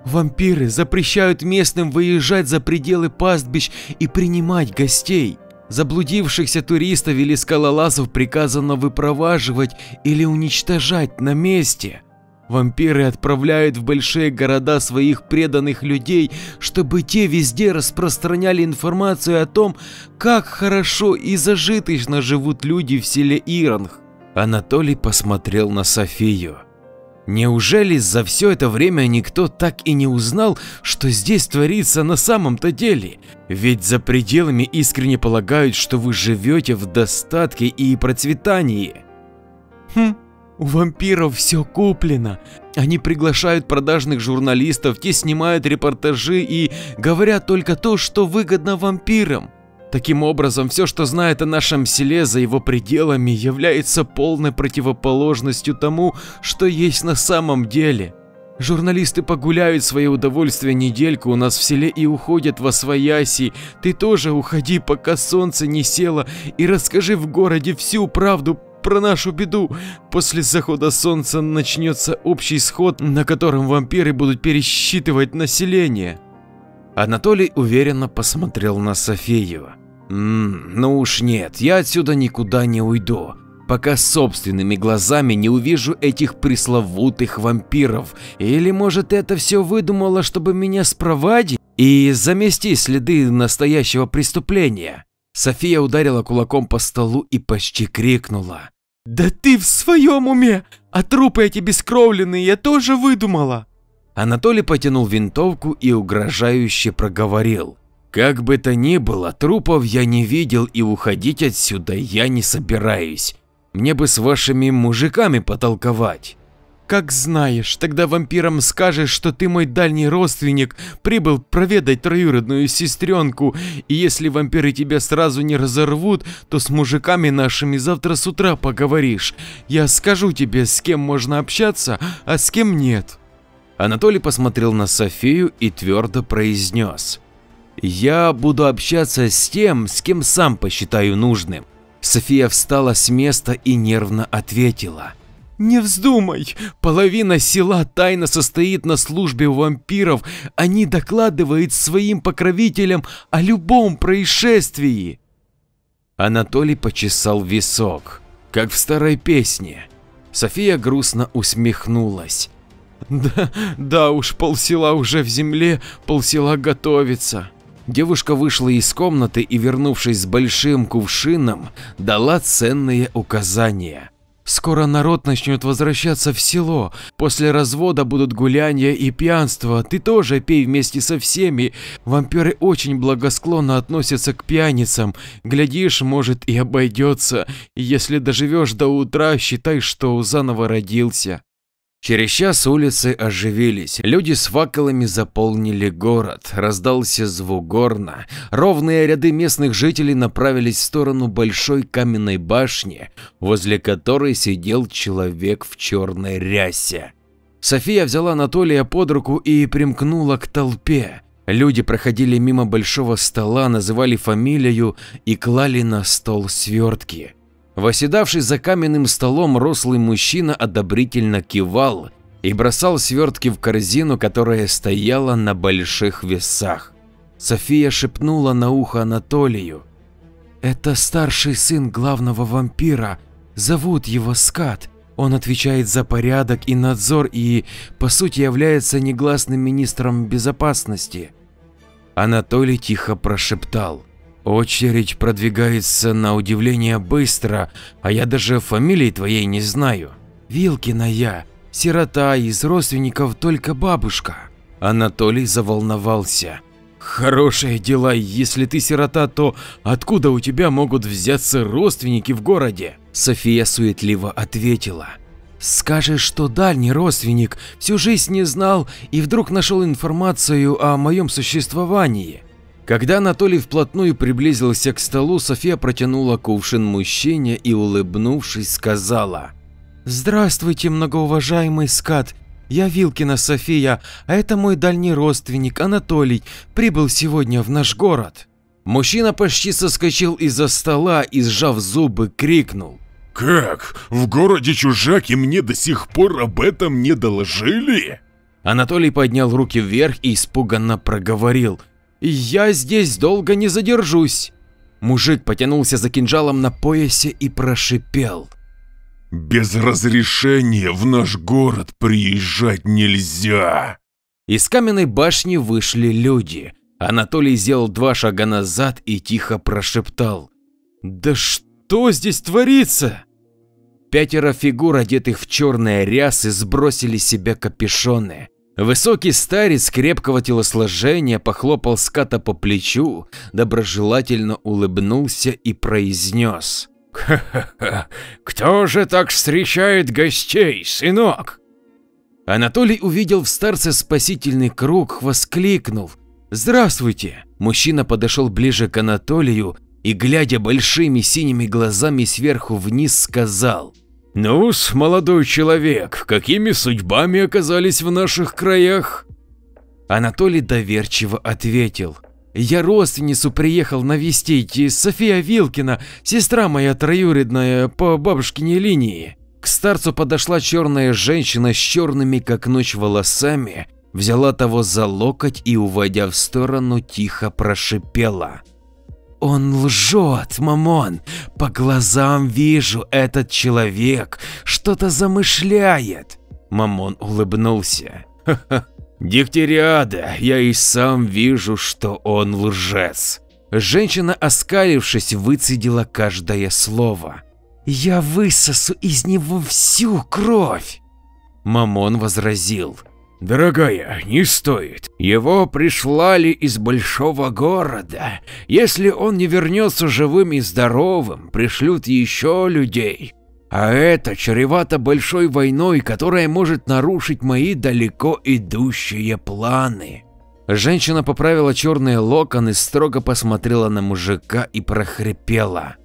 Вампиры запрещают местным выезжать за пределы пастбищ и принимать гостей. Заблудившихся туристов или скалолазов приказано выпроваживать или уничтожать на месте. Вампиры отправляют в большие города своих преданных людей, чтобы те везде распространяли информацию о том, как хорошо и зажиточно живут люди в селе Иранг. Анатолий посмотрел на Софию. Неужели за все это время никто так и не узнал, что здесь творится на самом-то деле? Ведь за пределами искренне полагают, что вы живете в достатке и процветании. Хм, у вампиров все куплено. Они приглашают продажных журналистов, те снимают репортажи и говорят только то, что выгодно вампирам. Таким образом, все, что знает о нашем селе за его пределами, является полной противоположностью тому, что есть на самом деле. Журналисты погуляют свое удовольствие недельку у нас в селе и уходят во свояси. Ты тоже уходи, пока солнце не село, и расскажи в городе всю правду про нашу беду. После захода солнца начнется общий сход, на котором вампиры будут пересчитывать население. Анатолий уверенно посмотрел на Софию. Ммм, ну уж нет, я отсюда никуда не уйду, пока собственными глазами не увижу этих пресловутых вампиров. Или может это все выдумала, чтобы меня спровадить и замести следы настоящего преступления? София ударила кулаком по столу и почти крикнула. «Да ты в своем уме! А трупы эти бескровленные я тоже выдумала!» Анатолий потянул винтовку и угрожающе проговорил. Как бы то ни было, трупов я не видел и уходить отсюда я не собираюсь. Мне бы с вашими мужиками потолковать. Как знаешь, тогда вампирам скажешь, что ты мой дальний родственник, прибыл проведать троюродную сестренку, и если вампиры тебя сразу не разорвут, то с мужиками нашими завтра с утра поговоришь. Я скажу тебе, с кем можно общаться, а с кем нет. Анатолий посмотрел на Софию и твердо произнес. Я буду общаться с тем, с кем сам посчитаю нужным. София встала с места и нервно ответила. «Не вздумай! Половина села тайно состоит на службе у вампиров, они докладывают своим покровителям о любом происшествии!» Анатолий почесал висок, как в старой песне. София грустно усмехнулась. «Да, да уж, полсела уже в земле, полсела готовится!» Девушка вышла из комнаты и, вернувшись с большим кувшином, дала ценные указания. Скоро народ начнет возвращаться в село. После развода будут гуляния и пьянство. Ты тоже пей вместе со всеми. Вампиры очень благосклонно относятся к пьяницам. Глядишь, может и обойдется. Если доживешь до утра, считай, что заново родился. Через час улицы оживились, люди с факелами заполнили город, раздался звук горна, ровные ряды местных жителей направились в сторону большой каменной башни, возле которой сидел человек в черной рясе. София взяла Анатолия под руку и примкнула к толпе. Люди проходили мимо большого стола, называли фамилию и клали на стол свертки. Восседавший за каменным столом рослый мужчина одобрительно кивал и бросал свертки в корзину, которая стояла на больших весах. София шепнула на ухо Анатолию. «Это старший сын главного вампира, зовут его Скат. Он отвечает за порядок и надзор и, по сути, является негласным министром безопасности». Анатолий тихо прошептал. Очередь продвигается на удивление быстро, а я даже фамилии твоей не знаю. Вилкина я, сирота, из родственников только бабушка. Анатолий заволновался. Хорошие дела, если ты сирота, то откуда у тебя могут взяться родственники в городе? София суетливо ответила. Скажешь, что дальний родственник всю жизнь не знал и вдруг нашел информацию о моем существовании. Когда Анатолий вплотную приблизился к столу, София протянула кувшин мужчине и, улыбнувшись, сказала. «Здравствуйте, многоуважаемый скат. Я Вилкина София, а это мой дальний родственник Анатолий, прибыл сегодня в наш город». Мужчина почти соскочил из-за стола и, сжав зубы, крикнул. «Как? В городе чужак и мне до сих пор об этом не доложили?» Анатолий поднял руки вверх и испуганно проговорил. «Я здесь долго не задержусь!» Мужик потянулся за кинжалом на поясе и прошипел. «Без разрешения в наш город приезжать нельзя!» Из каменной башни вышли люди. Анатолий сделал два шага назад и тихо прошептал. «Да что здесь творится?» Пятеро фигур, одетых в черные рясы, сбросили с себя капюшоны. Высокий старец крепкого телосложения похлопал ската по плечу, доброжелательно улыбнулся и произнес. «Ха-ха-ха, кто же так встречает гостей, сынок?» Анатолий увидел в старце спасительный круг, воскликнул. «Здравствуйте!» Мужчина подошел ближе к Анатолию и, глядя большими синими глазами сверху вниз, сказал. Ну-с, молодой человек, какими судьбами оказались в наших краях? Анатолий доверчиво ответил. Я родственницу приехал навестить, София Вилкина, сестра моя троюродная по бабушкиной линии. К старцу подошла черная женщина с черными как ночь волосами, взяла того за локоть и, уводя в сторону, тихо прошипела. Он лжет, Мамон. По глазам вижу, этот человек что-то замышляет. Мамон улыбнулся. Ха-ха. Я и сам вижу, что он лжец. Женщина, оскалившись, выцедила каждое слово. Я высосу из него всю кровь. Мамон возразил. Дорогая, не стоит. Его прислали из большого города. Если он не вернется живым и здоровым, пришлют еще людей. А это чревато большой войной, которая может нарушить мои далеко идущие планы. Женщина поправила черные локоны, строго посмотрела на мужика и прохрипела.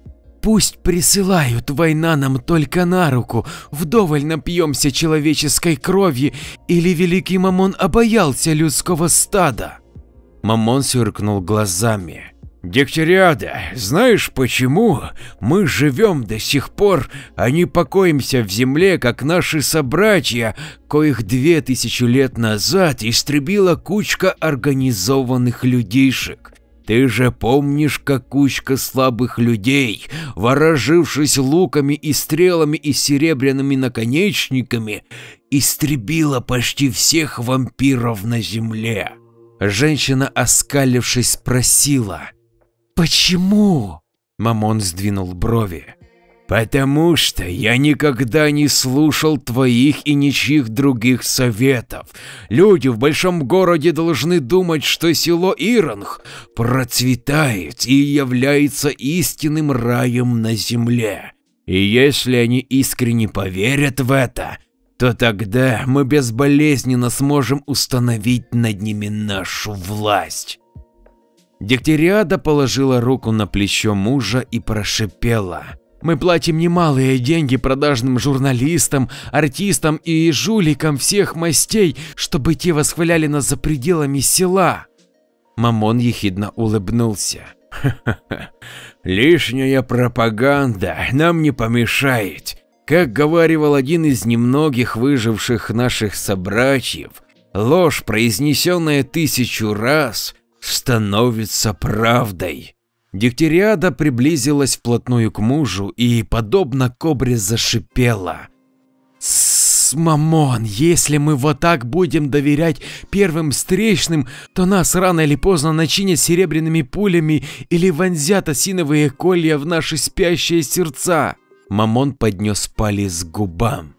Пусть присылают, война нам только на руку, вдоволь напьемся человеческой крови, или великий Мамон обоялся людского стада. Мамон сверкнул глазами. Дегтяриада, знаешь почему мы живем до сих пор, а не покоимся в земле, как наши собратья, коих две тысячи лет назад истребила кучка организованных людейшек? Ты же помнишь, как кучка слабых людей, вооружившись луками и стрелами и серебряными наконечниками, истребила почти всех вампиров на земле? Женщина, оскалившись, спросила. «Почему?» Мамон сдвинул брови. Потому что я никогда не слушал твоих и ничьих других советов. Люди в большом городе должны думать, что село Иронг процветает и является истинным раем на земле. И если они искренне поверят в это, то тогда мы безболезненно сможем установить над ними нашу власть. Дегтяриада положила руку на плечо мужа и прошипела. Мы платим немалые деньги продажным журналистам, артистам и жуликам всех мастей, чтобы те восхваляли нас за пределами села. Мамон ехидно улыбнулся. Лишняя пропаганда нам не помешает. Как говаривал один из немногих выживших наших собратьев, ложь, произнесенная тысячу раз, становится правдой. Дегтяриада приблизилась вплотную к мужу и, подобно кобре, зашипела. «Тссс, мамон, если мы вот так будем доверять первым встречным, то нас рано или поздно начинят серебряными пулями или вонзят осиновые колья в наши спящие сердца». Мамон поднес палец к губам.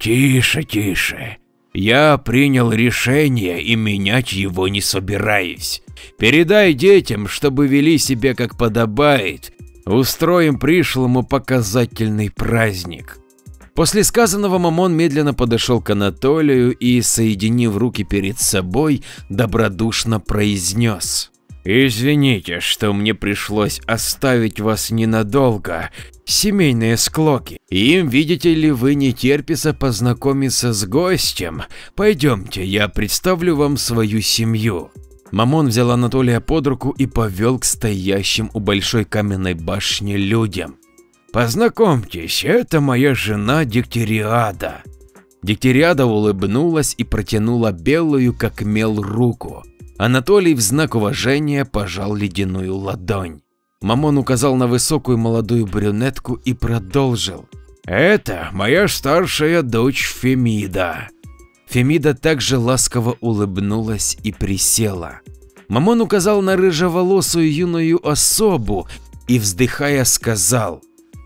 «Тише, тише. Я принял решение и менять его не собираюсь. Передай детям, чтобы вели себя как подобает. Устроим пришлому показательный праздник. После сказанного Мамон медленно подошел к Анатолию и, соединив руки перед собой, добродушно произнес. «Извините, что мне пришлось оставить вас ненадолго. Семейные склоки. Им, видите ли, вы не терпится познакомиться с гостем. Пойдемте, я представлю вам свою семью». Мамон взял Анатолия под руку и повел к стоящим у большой каменной башни людям. «Познакомьтесь, это моя жена Дегтяриада». Дегтяриада улыбнулась и протянула белую как мел руку. Анатолий в знак уважения пожал ледяную ладонь. Мамон указал на высокую молодую брюнетку и продолжил. «Это моя старшая дочь Фемида. Фемида также ласково улыбнулась и присела. Мамон указал на рыжеволосую юную особу и, вздыхая, сказал.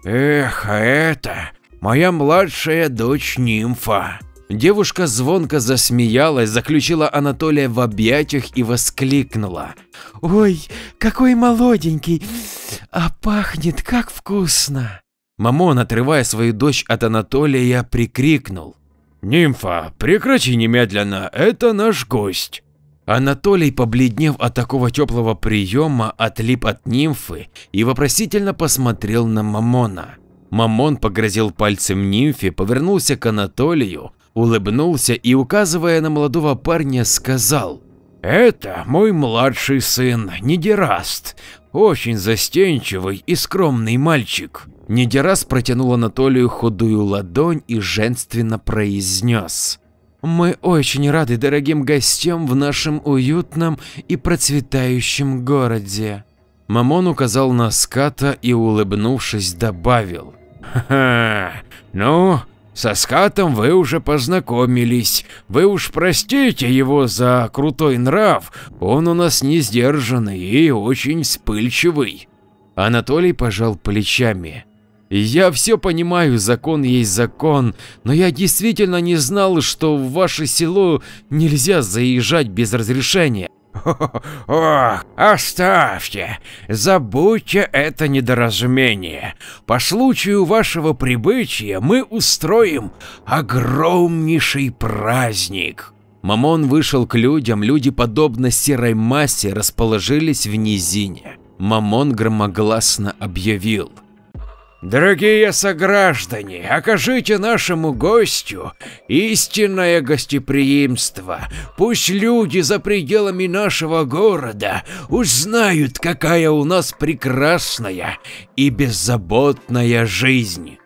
«Эх, а это моя младшая дочь Нимфа». Девушка звонко засмеялась, заключила Анатолия в объятиях и воскликнула. «Ой, какой молоденький, а пахнет как вкусно!» Мамон, отрывая свою дочь от Анатолия, прикрикнул. «Нимфа, прекрати немедленно, это наш гость!» Анатолий, побледнев от такого теплого приема, отлип от нимфы и вопросительно посмотрел на Мамона. Мамон погрозил пальцем нимфе, повернулся к Анатолию, улыбнулся и, указывая на молодого парня, сказал «Это мой младший сын Нидераст, очень застенчивый и скромный мальчик. Нидерас протянул Анатолию худую ладонь и женственно произнес. «Мы очень рады дорогим гостям в нашем уютном и процветающем городе». Мамон указал на ската и, улыбнувшись, добавил. «Ха-ха, ну, со скатом вы уже познакомились. Вы уж простите его за крутой нрав, он у нас не сдержанный и очень вспыльчивый». Анатолий пожал плечами. Я все понимаю, закон есть закон, но я действительно не знал, что в ваше село нельзя заезжать без разрешения. Ох, оставьте, забудьте это недоразумение. По случаю вашего прибытия мы устроим огромнейший праздник. Мамон вышел к людям, люди подобно серой массе расположились в низине. Мамон громогласно объявил. Дорогие сограждане, окажите нашему гостю истинное гостеприимство. Пусть люди за пределами нашего города узнают, какая у нас прекрасная и беззаботная жизнь.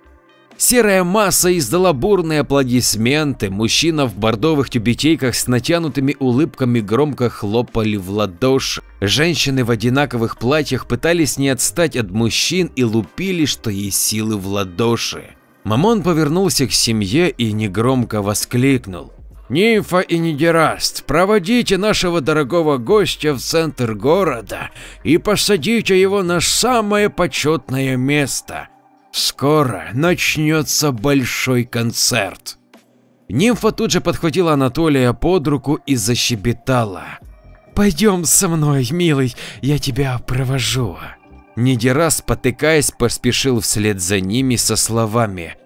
Серая масса издала бурные аплодисменты, мужчина в бордовых тюбетейках с натянутыми улыбками громко хлопали в ладоши. Женщины в одинаковых платьях пытались не отстать от мужчин и лупили, что есть силы в ладоши. Мамон повернулся к семье и негромко воскликнул. Нимфа и Нидераст, проводите нашего дорогого гостя в центр города и посадите его на самое почетное место – Скоро начнется большой концерт. Нимфа тут же подхватила Анатолия под руку и защебетала. «Пойдем со мной, милый, я тебя провожу». Нидера, спотыкаясь, поспешил вслед за ними со словами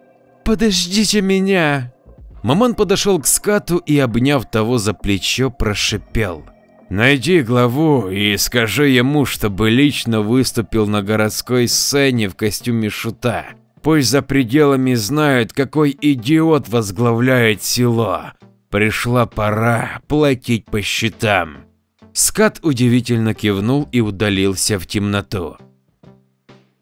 «Подождите меня». Мамон подошел к скату и, обняв того за плечо, прошипел – Найди главу и скажи ему, чтобы лично выступил на городской сцене в костюме шута. Пусть за пределами знают, какой идиот возглавляет село. Пришла пора платить по счетам. Скат удивительно кивнул и удалился в темноту.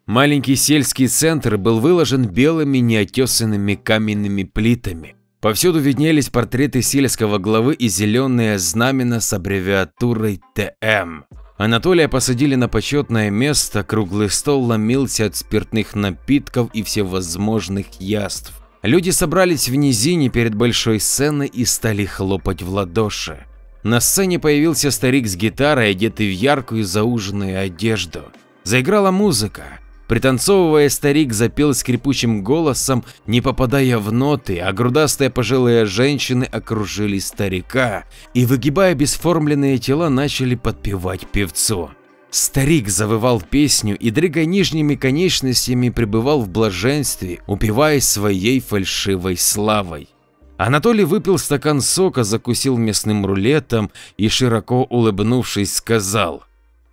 Маленький сельский центр был выложен белыми неотесанными каменными плитами. Повсюду виднелись портреты сельского главы и зеленые знамена с аббревиатурой ТМ. Анатолия посадили на почетное место, круглый стол ломился от спиртных напитков и всевозможных яств. Люди собрались в низине перед большой сценой и стали хлопать в ладоши. На сцене появился старик с гитарой, одетый в яркую зауженную одежду. Заиграла музыка. Пританцовывая, старик запел скрипучим голосом, не попадая в ноты, а грудастые пожилые женщины окружили старика и, выгибая бесформленные тела, начали подпевать певцу. Старик завывал песню и, дрыгая нижними конечностями, пребывал в блаженстве, упиваясь своей фальшивой славой. Анатолий выпил стакан сока, закусил мясным рулетом и, широко улыбнувшись, сказал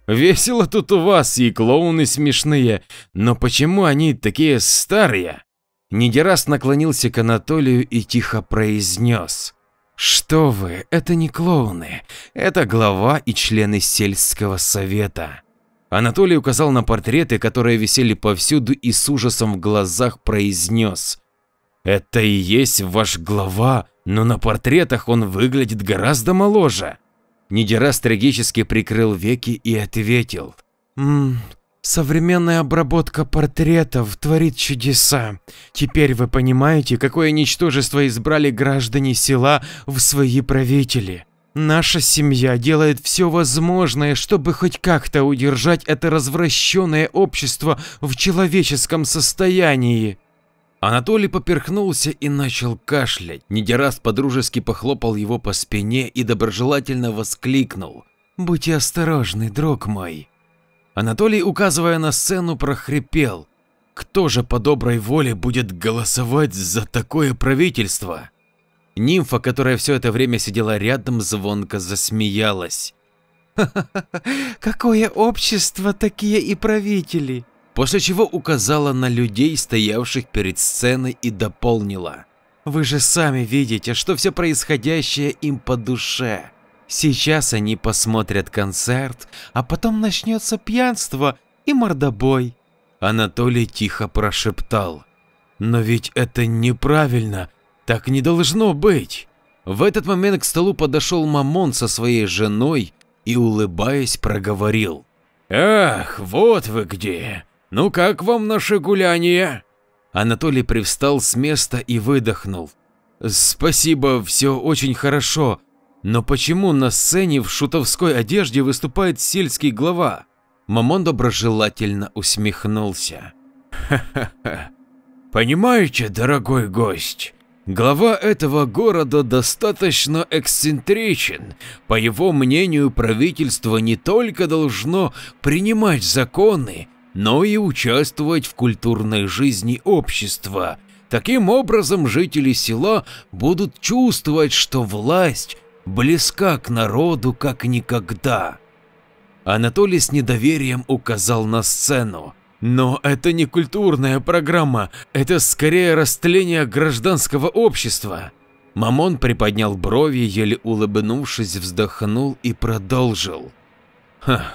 Весело тут у вас и клоуны смешные, но почему они такие старые? Нидерас наклонился к Анатолию и тихо произнес. Что вы, это не клоуны, это глава и члены сельского совета. Анатолий указал на портреты, которые висели повсюду и с ужасом в глазах произнес. Это и есть ваш глава, но на портретах он выглядит гораздо моложе. Нидерас трагически прикрыл веки и ответил. «Ммм, современная обработка портретов творит чудеса. Теперь вы понимаете, какое ничтожество избрали граждане села в свои правители. Наша семья делает все возможное, чтобы хоть как-то удержать это развращенное общество в человеческом состоянии. Анатолий поперхнулся и начал кашлять. Нидерас подружески похлопал его по спине и доброжелательно воскликнул. «Будьте осторожны, друг мой». Анатолий, указывая на сцену, прохрипел. «Кто же по доброй воле будет голосовать за такое правительство?» Нимфа, которая все это время сидела рядом, звонко засмеялась. «Ха-ха-ха, какое общество, такие и правители!» После чего указала на людей, стоявших перед сценой и дополнила. Вы же сами видите, что все происходящее им по душе. Сейчас они посмотрят концерт, а потом начнется пьянство и мордобой. Анатолий тихо прошептал. Но ведь это неправильно, так не должно быть. В этот момент к столу подошел Мамон со своей женой и, улыбаясь, проговорил. «Ах, вот вы где! «Ну как вам наше гуляние?» Анатолий привстал с места и выдохнул. «Спасибо, все очень хорошо, но почему на сцене в шутовской одежде выступает сельский глава?» Мамон доброжелательно усмехнулся. Ха-ха-ха. Понимаете, дорогой гость, глава этого города достаточно эксцентричен. По его мнению, правительство не только должно принимать законы, но и участвовать в культурной жизни общества. Таким образом, жители села будут чувствовать, что власть близка к народу как никогда. Анатолий с недоверием указал на сцену. Но это не культурная программа, это скорее растление гражданского общества. Мамон приподнял брови, еле улыбнувшись, вздохнул и продолжил. Ха,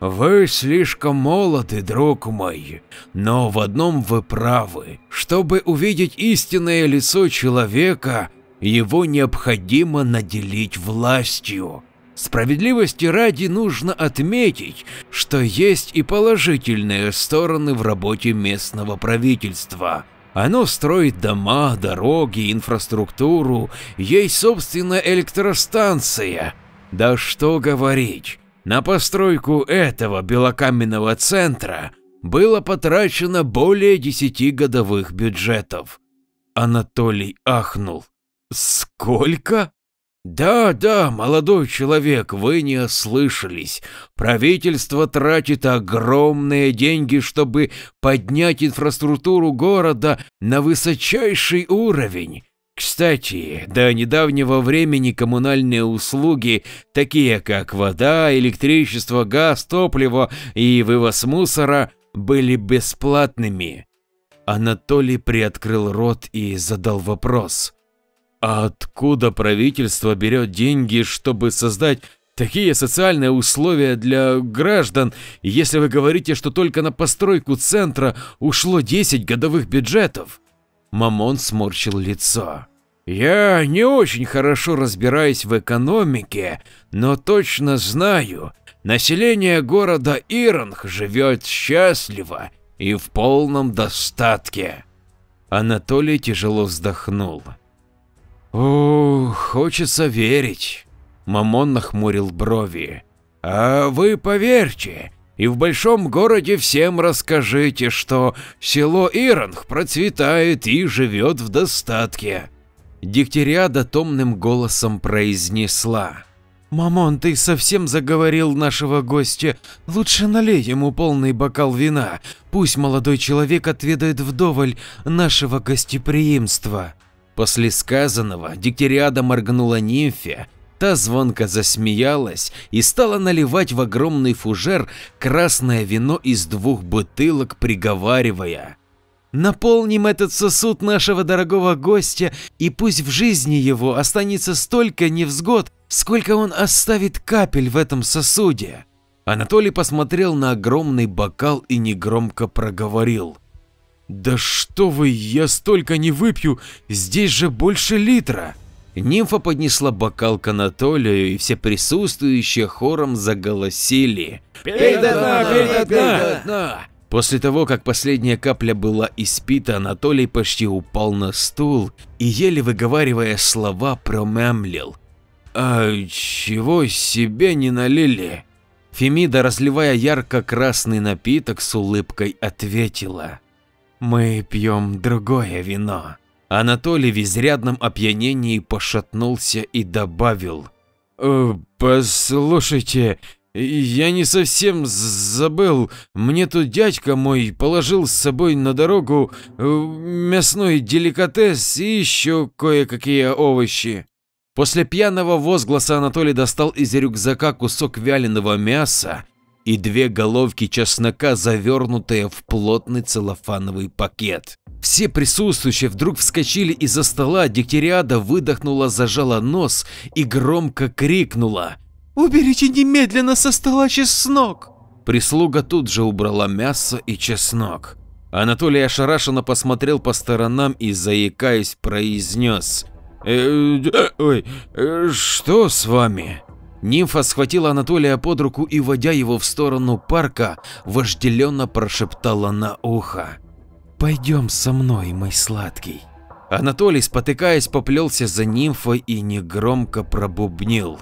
вы слишком молоды, друг мой, но в одном вы правы. Чтобы увидеть истинное лицо человека, его необходимо наделить властью. Справедливости ради нужно отметить, что есть и положительные стороны в работе местного правительства. Оно строит дома, дороги, инфраструктуру, есть собственная электростанция. Да что говорить, на постройку этого белокаменного центра было потрачено более 10 годовых бюджетов. Анатолий ахнул. Сколько? Да, да, молодой человек, вы не ослышались. Правительство тратит огромные деньги, чтобы поднять инфраструктуру города на высочайший уровень. Кстати, до недавнего времени коммунальные услуги, такие как вода, электричество, газ, топливо и вывоз мусора, были бесплатными. Анатолий приоткрыл рот и задал вопрос. А откуда правительство берет деньги, чтобы создать такие социальные условия для граждан, если вы говорите, что только на постройку центра ушло 10 годовых бюджетов? Мамон сморщил лицо. Я не очень хорошо разбираюсь в экономике, но точно знаю, население города Иронг живет счастливо и в полном достатке. Анатолий тяжело вздохнул. О, хочется верить. Мамон нахмурил брови. А вы поверьте, и в большом городе всем расскажите, что село Иронг процветает и живет в достатке. Дегтяриада томным голосом произнесла. «Мамон, ты совсем заговорил нашего гостя. Лучше налей ему полный бокал вина. Пусть молодой человек отведает вдоволь нашего гостеприимства». После сказанного Дегтяриада моргнула нимфе, та звонко засмеялась и стала наливать в огромный фужер красное вино из двух бутылок, приговаривая. Наполним этот сосуд нашего дорогого гостя, и пусть в жизни его останется столько невзгод, сколько он оставит капель в этом сосуде. Анатолий посмотрел на огромный бокал и негромко проговорил. «Да что вы, я столько не выпью, здесь же больше литра!» Нимфа поднесла бокал к Анатолию, и все присутствующие хором заголосили. «Пей до дна, пей до дна!», дна!» После того, как последняя капля была испита, Анатолий почти упал на стул и, еле выговаривая слова, промямлил. «А чего себе не налили?» Фемида, разливая ярко-красный напиток, с улыбкой ответила. Мы пьем другое вино. Анатолий в изрядном опьянении пошатнулся и добавил. «Э, «Послушайте, я не совсем забыл, мне тут дядька мой положил с собой на дорогу э, мясной деликатес и еще кое-какие овощи». После пьяного возгласа Анатолий достал из рюкзака кусок вяленого мяса и две головки чеснока, завернутые в плотный целлофановый пакет. Все присутствующие вдруг вскочили из-за стола, Дегтяриада выдохнула, зажала нос и громко крикнула «Уберите немедленно со стола чеснок!» Прислуга тут же убрала мясо и чеснок. Анатолий ошарашенно посмотрел по сторонам и, заикаясь, произнес «Э, «Ой, э, что с вами?» Нимфа схватила Анатолия под руку и, водя его в сторону парка, вожделенно прошептала на ухо. «Пойдем со мной, мой сладкий». Анатолий, спотыкаясь, поплелся за нимфой и негромко пробубнил.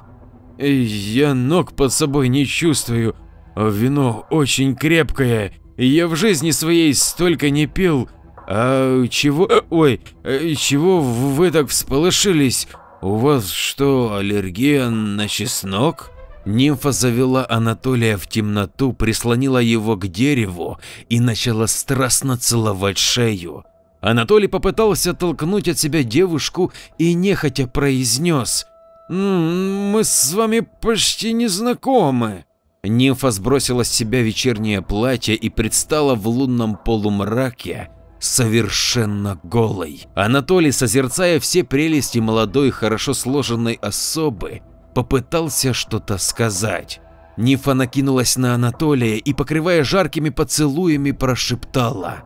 «Я ног под собой не чувствую, вино очень крепкое, Я в жизни своей столько не пил. А чего… Ой, э, чего вы так всполошились? У вас что, аллергия на чеснок? Нимфа завела Анатолия в темноту, прислонила его к дереву и начала страстно целовать шею. Анатолий попытался толкнуть от себя девушку и нехотя произнес «Мы с вами почти не знакомы». Нимфа сбросила с себя вечернее платье и предстала в лунном полумраке совершенно голой. Анатолий, созерцая все прелести молодой, хорошо сложенной особы, попытался что-то сказать. Нифа накинулась на Анатолия и, покрывая жаркими поцелуями, прошептала.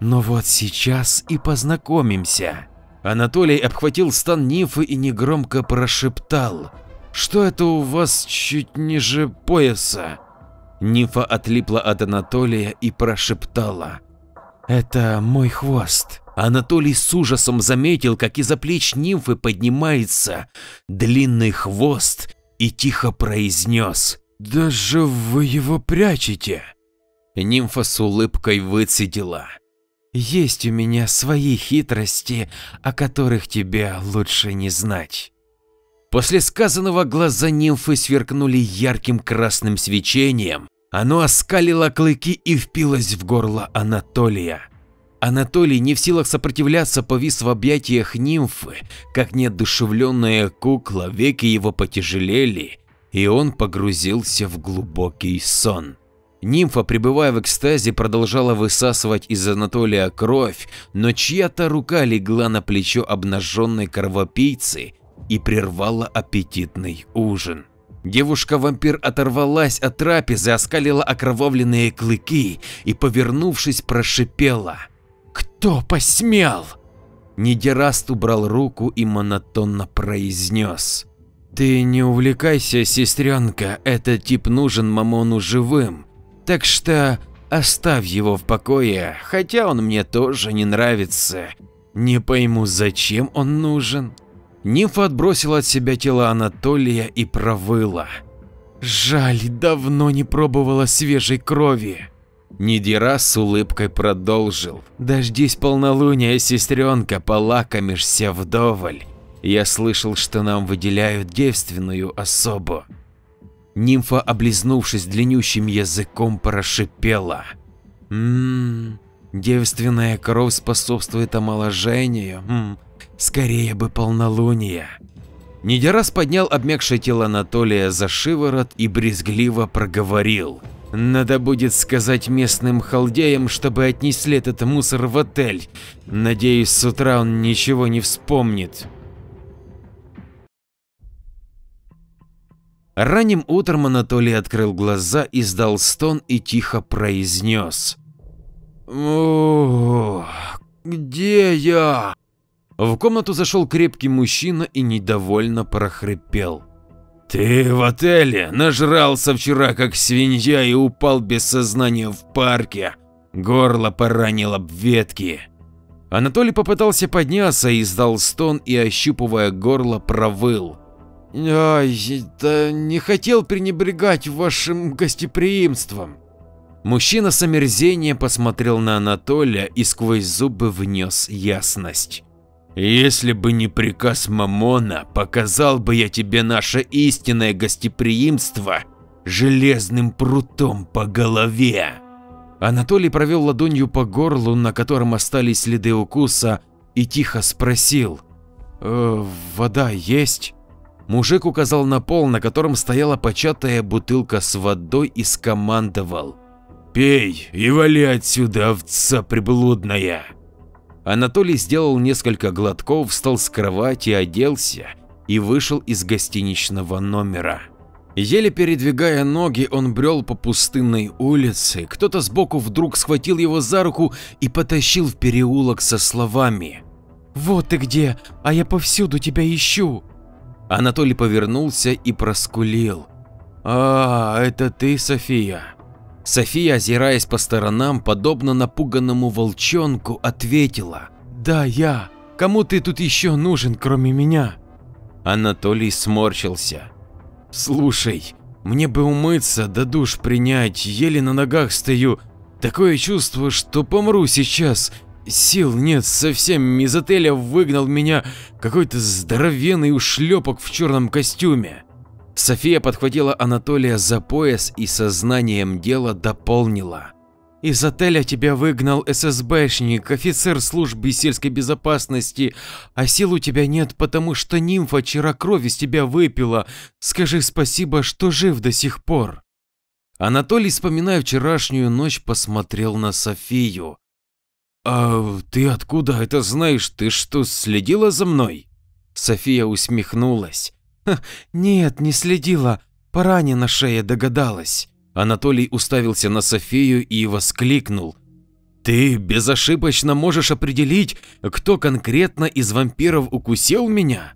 «Ну вот сейчас и познакомимся». Анатолий обхватил стан Нифы и негромко прошептал. «Что это у вас чуть ниже пояса?» Нифа отлипла от Анатолия и прошептала. «Это мой хвост». Анатолий с ужасом заметил, как из-за плеч нимфы поднимается длинный хвост и тихо произнес. «Даже вы его прячете!» Нимфа с улыбкой выцедила. «Есть у меня свои хитрости, о которых тебе лучше не знать». После сказанного глаза нимфы сверкнули ярким красным свечением. Оно оскалило клыки и впилось в горло Анатолия. Анатолий, не в силах сопротивляться, повис в объятиях нимфы, как неодушевленная кукла, веки его потяжелели, и он погрузился в глубокий сон. Нимфа, пребывая в экстазе, продолжала высасывать из Анатолия кровь, но чья-то рука легла на плечо обнаженной кровопийцы и прервала аппетитный ужин. Девушка-вампир оторвалась от трапезы, оскалила окровавленные клыки и, повернувшись, прошипела – кто посмел? Нидераст убрал руку и монотонно произнес. Ты не увлекайся, сестренка, этот тип нужен Мамону живым, так что оставь его в покое, хотя он мне тоже не нравится. Не пойму, зачем он нужен. Нимфа отбросила от себя тело Анатолия и провыла. Жаль, давно не пробовала свежей крови. Нидира с улыбкой продолжил. «Дождись полнолуния, сестренка, полакомишься вдоволь. Я слышал, что нам выделяют девственную особу». Нимфа, облизнувшись длиннющим языком, прошипела. «Ммм, девственная кровь способствует омоложению. Ммм, скорее бы полнолуние». Нидерас поднял обмякшее тело Анатолия за шиворот и брезгливо проговорил. Надо будет сказать местным халдеям, чтобы отнесли этот мусор в отель. Надеюсь, с утра он ничего не вспомнит. Ранним утром Анатолий открыл глаза, издал стон и тихо произнес. «О, где я?» В комнату зашел крепкий мужчина и недовольно прохрипел. Ты в отеле нажрался вчера как свинья и упал без сознания в парке. Горло поранил об ветки. Анатолий попытался подняться, издал стон и, ощупывая горло, провыл. Ай, да не хотел пренебрегать вашим гостеприимством. Мужчина с омерзением посмотрел на Анатолия и сквозь зубы внес ясность. Если бы не приказ Мамона, показал бы я тебе наше истинное гостеприимство железным прутом по голове. Анатолий провел ладонью по горлу, на котором остались следы укуса, и тихо спросил. «Э, «Вода есть?» Мужик указал на пол, на котором стояла початая бутылка с водой и скомандовал. «Пей и вали отсюда, овца приблудная!» Анатолий сделал несколько глотков, встал с кровати, оделся и вышел из гостиничного номера. Еле передвигая ноги, он брел по пустынной улице, кто-то сбоку вдруг схватил его за руку и потащил в переулок со словами «Вот ты где, а я повсюду тебя ищу». Анатолий повернулся и проскулил. «А, это ты, София?» София, озираясь по сторонам, подобно напуганному волчонку, ответила. «Да, я. Кому ты тут еще нужен, кроме меня?» Анатолий сморщился. «Слушай, мне бы умыться, да душ принять, еле на ногах стою. Такое чувство, что помру сейчас. Сил нет совсем, из отеля выгнал меня какой-то здоровенный ушлепок в черном костюме. София подхватила Анатолия за пояс и сознанием дела дополнила. Из отеля тебя выгнал ССБшник, офицер службы сельской безопасности, а сил у тебя нет, потому что нимфа вчера кровь из тебя выпила. Скажи спасибо, что жив до сих пор. Анатолий, вспоминая вчерашнюю ночь, посмотрел на Софию. «А ты откуда это знаешь? Ты что, следила за мной?» София усмехнулась. «Нет, не следила. По ране на шее догадалась». Анатолий уставился на Софию и воскликнул. «Ты безошибочно можешь определить, кто конкретно из вампиров укусил меня?»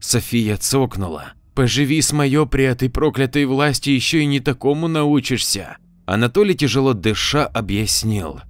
София цокнула. «Поживи с моё при этой проклятой власти еще и не такому научишься». Анатолий тяжело дыша объяснил.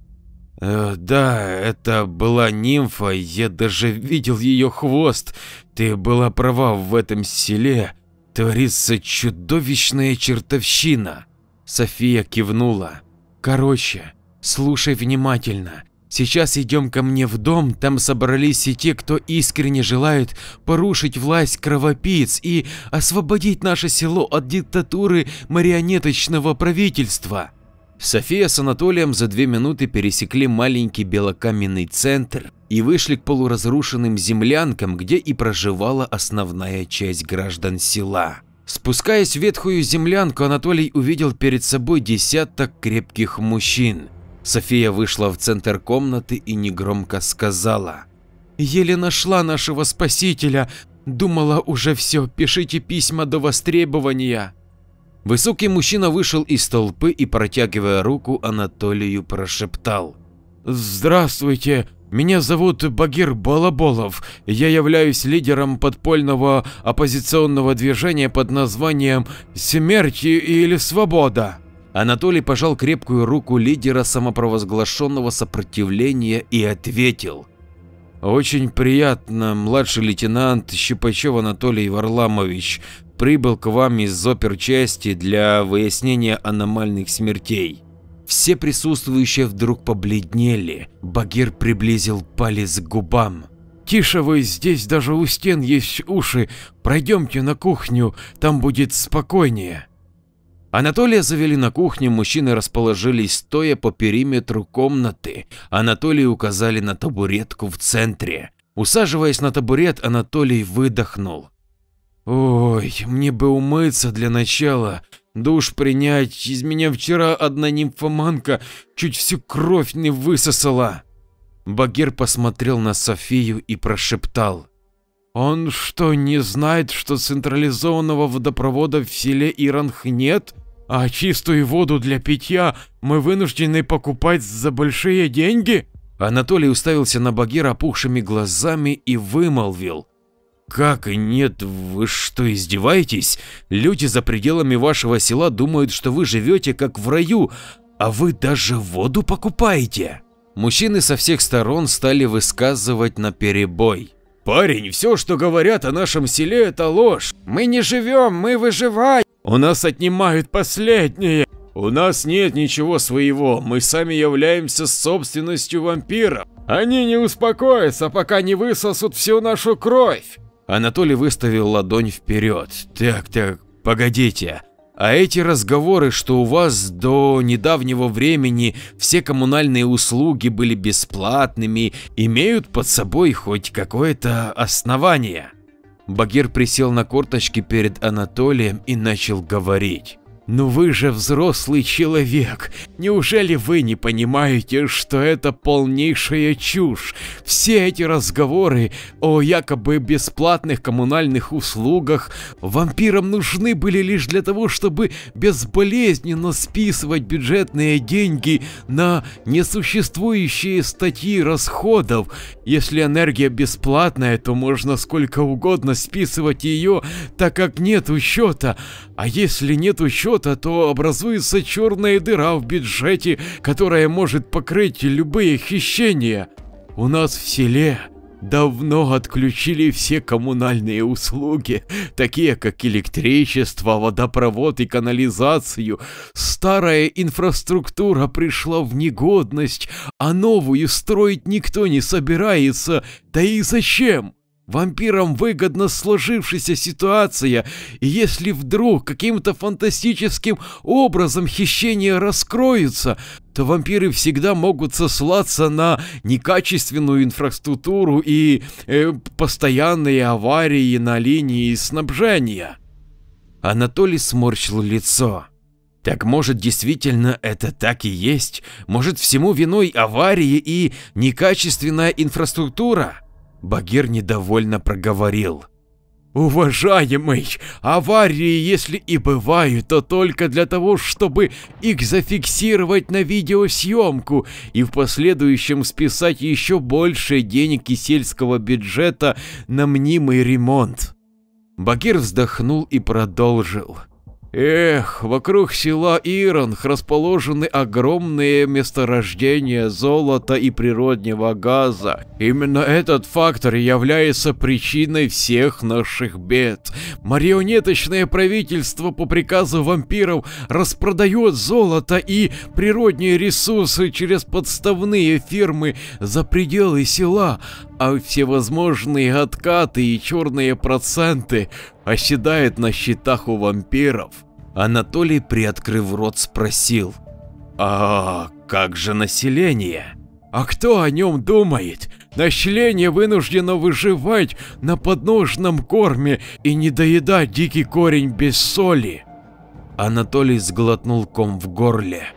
Э, да, это была нимфа, я даже видел ее хвост. Ты была права, в этом селе творится чудовищная чертовщина. София кивнула. Короче, слушай внимательно. Сейчас идем ко мне в дом, там собрались и те, кто искренне желает порушить власть кровопийц и освободить наше село от диктатуры марионеточного правительства. София с Анатолием за две минуты пересекли маленький белокаменный центр и вышли к полуразрушенным землянкам, где и проживала основная часть граждан села. Спускаясь в ветхую землянку, Анатолий увидел перед собой десяток крепких мужчин. София вышла в центр комнаты и негромко сказала. «Еле нашла нашего спасителя. Думала уже все, пишите письма до востребования». Высокий мужчина вышел из толпы и, протягивая руку, Анатолию прошептал. «Здравствуйте, меня зовут Багир Балаболов. Я являюсь лидером подпольного оппозиционного движения под названием «Смерть или свобода». Анатолий пожал крепкую руку лидера самопровозглашенного сопротивления и ответил. «Очень приятно, младший лейтенант Щипачев Анатолий Варламович прибыл к вам из оперчасти для выяснения аномальных смертей. Все присутствующие вдруг побледнели. Багир приблизил палец к губам. «Тише вы, здесь даже у стен есть уши. Пройдемте на кухню, там будет спокойнее». Анатолия завели на кухню, мужчины расположились стоя по периметру комнаты. Анатолию указали на табуретку в центре. Усаживаясь на табурет, Анатолий выдохнул. Ой, мне бы умыться для начала, душ принять, из меня вчера одна нимфоманка чуть всю кровь не высосала. Багир посмотрел на Софию и прошептал. Он что, не знает, что централизованного водопровода в селе Иранх нет, а чистую воду для питья мы вынуждены покупать за большие деньги? Анатолий уставился на Багира опухшими глазами и вымолвил. Как нет, вы что, издеваетесь? Люди за пределами вашего села думают, что вы живете как в раю, а вы даже воду покупаете. Мужчины со всех сторон стали высказывать на перебой. Парень, все, что говорят о нашем селе, это ложь. Мы не живем, мы выживаем. У нас отнимают последнее. У нас нет ничего своего, мы сами являемся собственностью вампиров. Они не успокоятся, пока не высосут всю нашу кровь. Анатолий выставил ладонь вперед. Так, так, погодите. А эти разговоры, что у вас до недавнего времени все коммунальные услуги были бесплатными, имеют под собой хоть какое-то основание? Багир присел на корточки перед Анатолием и начал говорить. Но вы же взрослый человек, неужели вы не понимаете, что это полнейшая чушь? Все эти разговоры о якобы бесплатных коммунальных услугах вампирам нужны были лишь для того, чтобы безболезненно списывать бюджетные деньги на несуществующие статьи расходов. Если энергия бесплатная, то можно сколько угодно списывать ее, так как нет учета, а если нет учета, то образуется черная дыра в бюджете, которая может покрыть любые хищения. У нас в селе давно отключили все коммунальные услуги, такие как электричество, водопровод и канализацию. Старая инфраструктура пришла в негодность, а новую строить никто не собирается. Да и зачем? Вампирам выгодна сложившаяся ситуация, и если вдруг каким-то фантастическим образом хищения раскроются, то вампиры всегда могут сослаться на некачественную инфраструктуру и э, постоянные аварии на линии снабжения. Анатолий сморщил лицо. Так может действительно это так и есть? Может всему виной аварии и некачественная инфраструктура? Багир недовольно проговорил. «Уважаемый, аварии, если и бывают, то только для того, чтобы их зафиксировать на видеосъемку и в последующем списать еще больше денег из сельского бюджета на мнимый ремонт». Багир вздохнул и продолжил. Эх, вокруг села Иронх расположены огромные месторождения золота и природного газа. Именно этот фактор является причиной всех наших бед. Марионеточное правительство по приказу вампиров распродает золото и природные ресурсы через подставные фирмы за пределы села, а всевозможные откаты и черные проценты оседают на счетах у вампиров. Анатолий, приоткрыв рот, спросил. «А как же население?» «А кто о нем думает? Население вынуждено выживать на подножном корме и не доедать дикий корень без соли». Анатолий сглотнул ком в горле.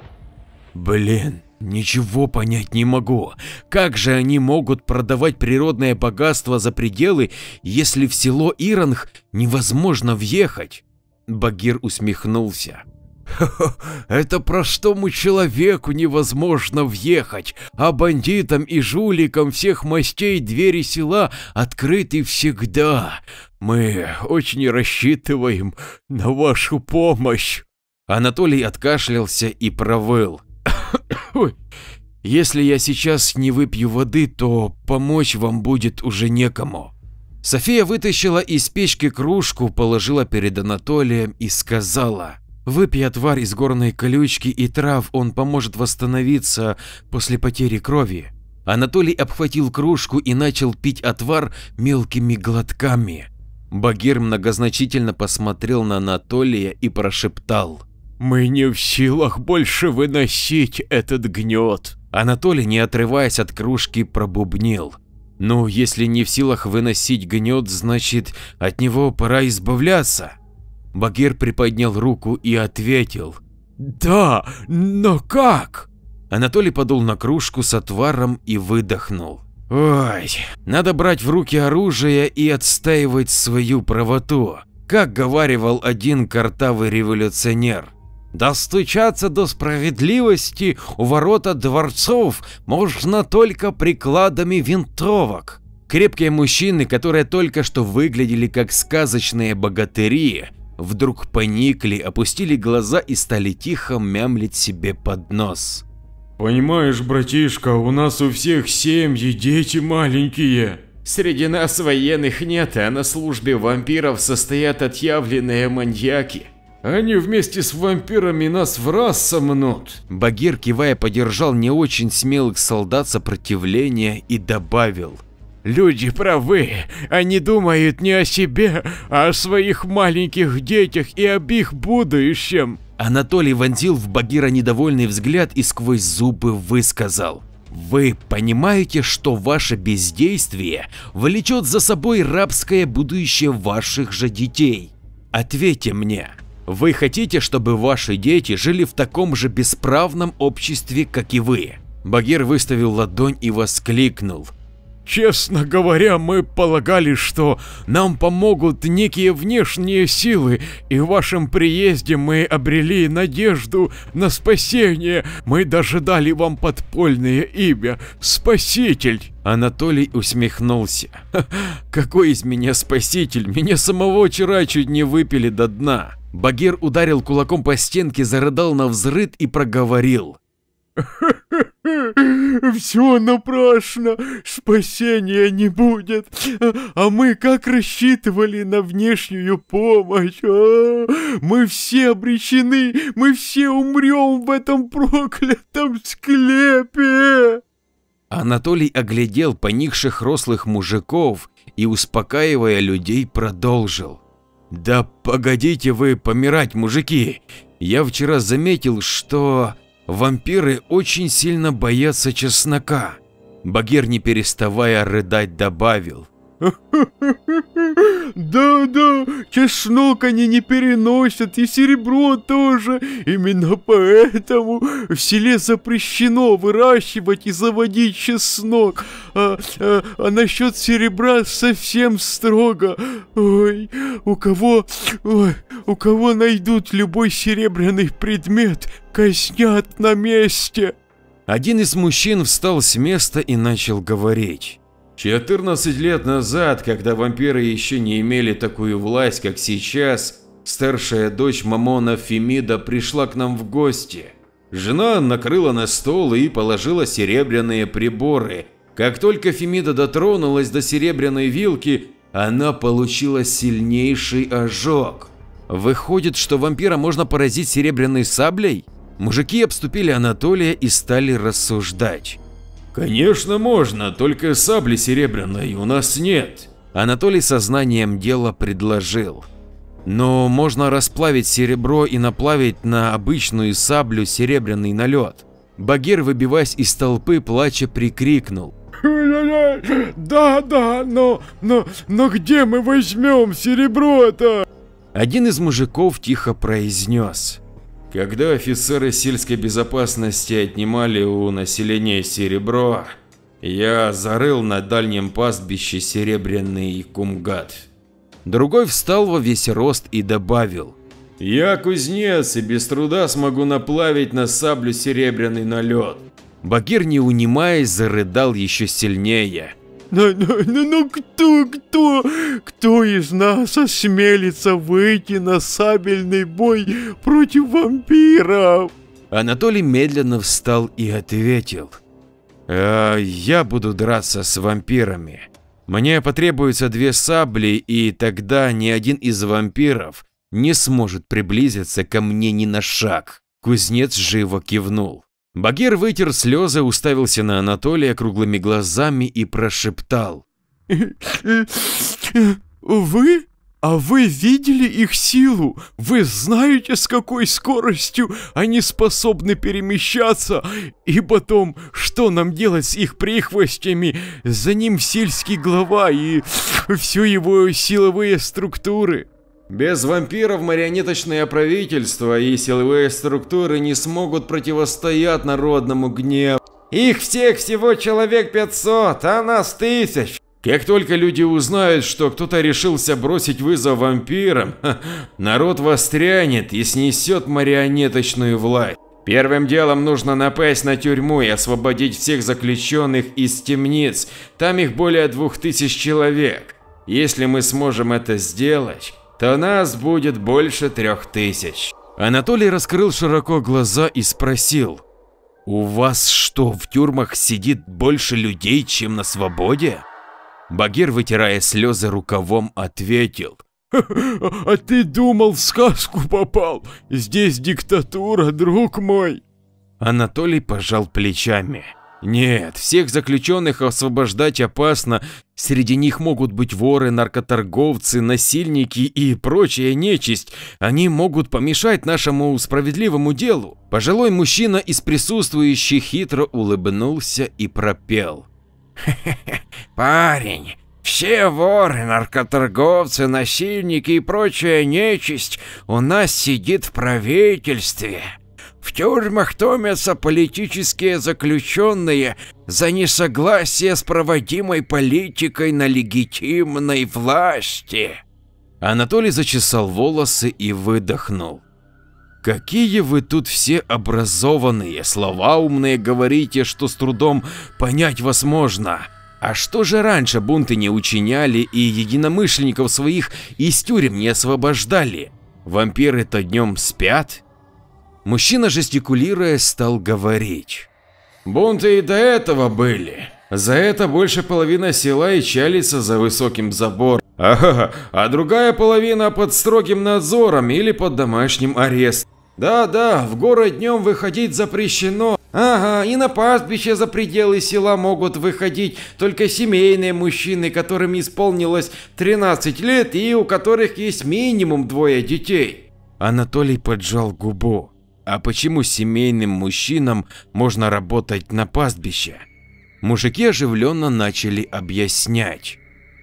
«Блин, Ничего понять не могу. Как же они могут продавать природное богатство за пределы, если в село Иранг невозможно въехать? Багир усмехнулся. Это простому человеку невозможно въехать, а бандитам и жуликам всех мастей двери села открыты всегда. Мы очень рассчитываем на вашу помощь. Анатолий откашлялся и провыл. Если я сейчас не выпью воды, то помочь вам будет уже некому. София вытащила из печки кружку, положила перед Анатолием и сказала, «Выпей отвар из горной колючки и трав, он поможет восстановиться после потери крови». Анатолий обхватил кружку и начал пить отвар мелкими глотками. Багир многозначительно посмотрел на Анатолия и прошептал, «Мы не в силах больше выносить этот гнет». Анатолий, не отрываясь от кружки, пробубнил. Ну, если не в силах выносить гнет, значит, от него пора избавляться. Багир приподнял руку и ответил. Да, но как? Анатолий подул на кружку с отваром и выдохнул. Ой, надо брать в руки оружие и отстаивать свою правоту, как говаривал один картавый революционер. Достучаться до справедливости у ворота дворцов можно только прикладами винтовок. Крепкие мужчины, которые только что выглядели как сказочные богатыри, вдруг поникли, опустили глаза и стали тихо мямлить себе под нос. «Понимаешь, братишка, у нас у всех семьи, дети маленькие». «Среди нас военных нет, а на службе вампиров состоят отъявленные маньяки», они вместе с вампирами нас в раз сомнут. Багир, кивая, поддержал не очень смелых солдат сопротивления и добавил. Люди правы, они думают не о себе, а о своих маленьких детях и об их будущем. Анатолий вонзил в Багира недовольный взгляд и сквозь зубы высказал. Вы понимаете, что ваше бездействие влечет за собой рабское будущее ваших же детей? Ответьте мне, вы хотите, чтобы ваши дети жили в таком же бесправном обществе, как и вы? Багир выставил ладонь и воскликнул. Честно говоря, мы полагали, что нам помогут некие внешние силы, и в вашем приезде мы обрели надежду на спасение. Мы даже дали вам подпольное имя – Спаситель. Анатолий усмехнулся. Какой из меня спаситель? Меня самого вчера чуть не выпили до дна. Багир ударил кулаком по стенке, зарыдал на взрыд и проговорил. Все напрасно, спасения не будет. А мы как рассчитывали на внешнюю помощь. А? Мы все обречены, мы все умрем в этом проклятом склепе. Анатолий оглядел поникших рослых мужиков и, успокаивая людей, продолжил. «Да погодите вы помирать, мужики! Я вчера заметил, что вампиры очень сильно боятся чеснока». Багир, не переставая рыдать, добавил. Да-да, чеснок они не переносят, и серебро тоже. Именно поэтому в селе запрещено выращивать и заводить чеснок. А, а, а насчет серебра совсем строго. Ой, у кого, ой, у кого найдут любой серебряный предмет, казнят на месте. Один из мужчин встал с места и начал говорить. 14 лет назад, когда вампиры еще не имели такую власть, как сейчас, старшая дочь Мамона Фемида пришла к нам в гости. Жена накрыла на стол и положила серебряные приборы. Как только Фемида дотронулась до серебряной вилки, она получила сильнейший ожог. Выходит, что вампира можно поразить серебряной саблей? Мужики обступили Анатолия и стали рассуждать. Конечно можно, только сабли серебряной у нас нет. Анатолий сознанием дела предложил. Но можно расплавить серебро и наплавить на обычную саблю серебряный налет. Багир, выбиваясь из толпы, плача прикрикнул. Да, да, но, но, но где мы возьмем серебро-то? Один из мужиков тихо произнес. Когда офицеры сельской безопасности отнимали у населения серебро, я зарыл на дальнем пастбище серебряный кумгат. Другой встал во весь рост и добавил. Я кузнец и без труда смогу наплавить на саблю серебряный налет. Багир, не унимаясь, зарыдал еще сильнее. Но, но, но, но кто, кто, кто из нас осмелится выйти на сабельный бой против вампиров? Анатолий медленно встал и ответил. «Э, я буду драться с вампирами. Мне потребуется две сабли, и тогда ни один из вампиров не сможет приблизиться ко мне ни на шаг. Кузнец живо кивнул. Багир вытер слезы, уставился на Анатолия круглыми глазами и прошептал. «Вы? А вы видели их силу? Вы знаете, с какой скоростью они способны перемещаться? И потом, что нам делать с их прихвостями? За ним сельский глава и все его силовые структуры». Без вампиров марионеточное правительство и силовые структуры не смогут противостоять народному гневу. Их всех всего человек 500, а нас тысяч. Как только люди узнают, что кто-то решился бросить вызов вампирам, народ вострянет и снесет марионеточную власть. Первым делом нужно напасть на тюрьму и освободить всех заключенных из темниц. Там их более двух тысяч человек. Если мы сможем это сделать, то нас будет больше трех тысяч. Анатолий раскрыл широко глаза и спросил. У вас что, в тюрьмах сидит больше людей, чем на свободе? Багир, вытирая слезы рукавом, ответил. А ты думал, в сказку попал? Здесь диктатура, друг мой. Анатолий пожал плечами. Нет, всех заключенных освобождать опасно, среди них могут быть воры, наркоторговцы, насильники и прочая нечисть, они могут помешать нашему справедливому делу. Пожилой мужчина из присутствующих хитро улыбнулся и пропел. парень, все воры, наркоторговцы, насильники и прочая нечисть у нас сидит в правительстве. В тюрьмах томятся политические заключенные за несогласие с проводимой политикой на легитимной власти. Анатолий зачесал волосы и выдохнул. Какие вы тут все образованные, слова умные говорите, что с трудом понять вас можно. А что же раньше бунты не учиняли и единомышленников своих из тюрем не освобождали? Вампиры-то днем спят? Мужчина, жестикулируя, стал говорить. Бунты и до этого были. За это больше половина села и чалится за высоким забором. Ага, а другая половина под строгим надзором или под домашним арестом. Да-да, в город днем выходить запрещено. Ага, и на пастбище за пределы села могут выходить только семейные мужчины, которым исполнилось 13 лет и у которых есть минимум двое детей. Анатолий поджал губу. А почему семейным мужчинам можно работать на пастбище? Мужики оживленно начали объяснять.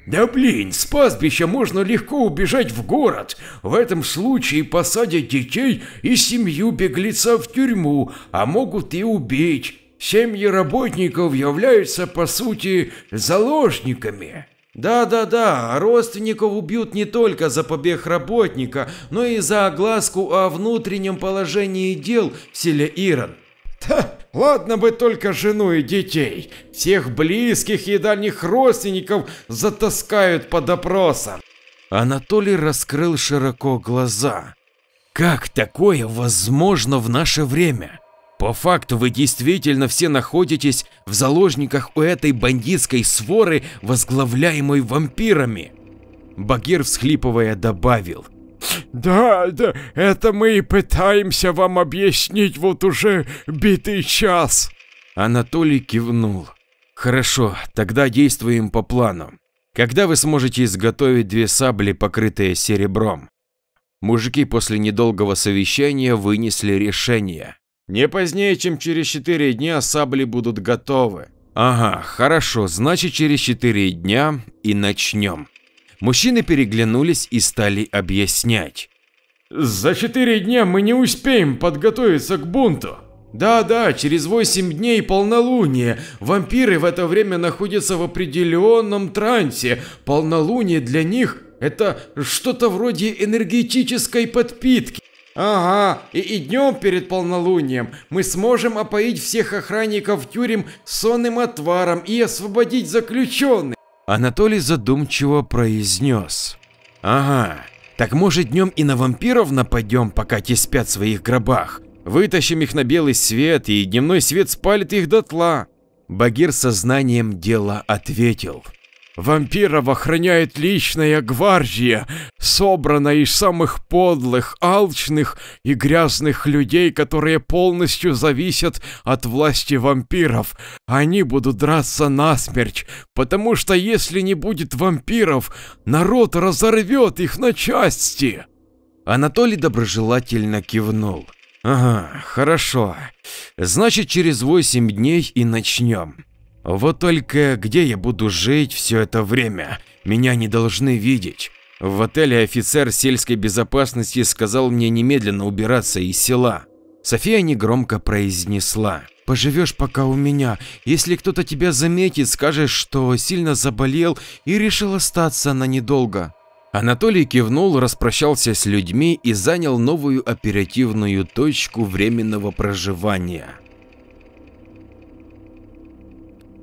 Да блин, с пастбища можно легко убежать в город. В этом случае посадят детей и семью беглеца в тюрьму, а могут и убить. Семьи работников являются по сути заложниками. Да-да-да, родственников убьют не только за побег работника, но и за огласку о внутреннем положении дел в селе Иран. Та, ладно бы только жену и детей. Всех близких и дальних родственников затаскают по допросам. Анатолий раскрыл широко глаза. Как такое возможно в наше время? По факту вы действительно все находитесь в заложниках у этой бандитской своры, возглавляемой вампирами. Багир, всхлипывая, добавил. Да, да, это мы и пытаемся вам объяснить вот уже битый час. Анатолий кивнул. Хорошо, тогда действуем по плану. Когда вы сможете изготовить две сабли, покрытые серебром? Мужики после недолгого совещания вынесли решение. Не позднее, чем через четыре дня сабли будут готовы. Ага, хорошо, значит через четыре дня и начнем. Мужчины переглянулись и стали объяснять. За четыре дня мы не успеем подготовиться к бунту. Да-да, через восемь дней полнолуние. Вампиры в это время находятся в определенном трансе. Полнолуние для них это что-то вроде энергетической подпитки. Ага, и, и днем перед полнолунием мы сможем опоить всех охранников тюрем сонным отваром и освободить заключенных. Анатолий задумчиво произнес. Ага, так может днем и на вампиров нападем, пока те спят в своих гробах? Вытащим их на белый свет, и дневной свет спалит их дотла. Багир сознанием дела ответил. Вампиров охраняет личная гвардия, собранная из самых подлых, алчных и грязных людей, которые полностью зависят от власти вампиров. Они будут драться насмерть, потому что если не будет вампиров, народ разорвет их на части. Анатолий доброжелательно кивнул. Ага, хорошо. Значит, через восемь дней и начнем. Вот только где я буду жить все это время? Меня не должны видеть. В отеле офицер сельской безопасности сказал мне немедленно убираться из села. София негромко произнесла. «Поживешь пока у меня. Если кто-то тебя заметит, скажешь, что сильно заболел и решил остаться на недолго». Анатолий кивнул, распрощался с людьми и занял новую оперативную точку временного проживания.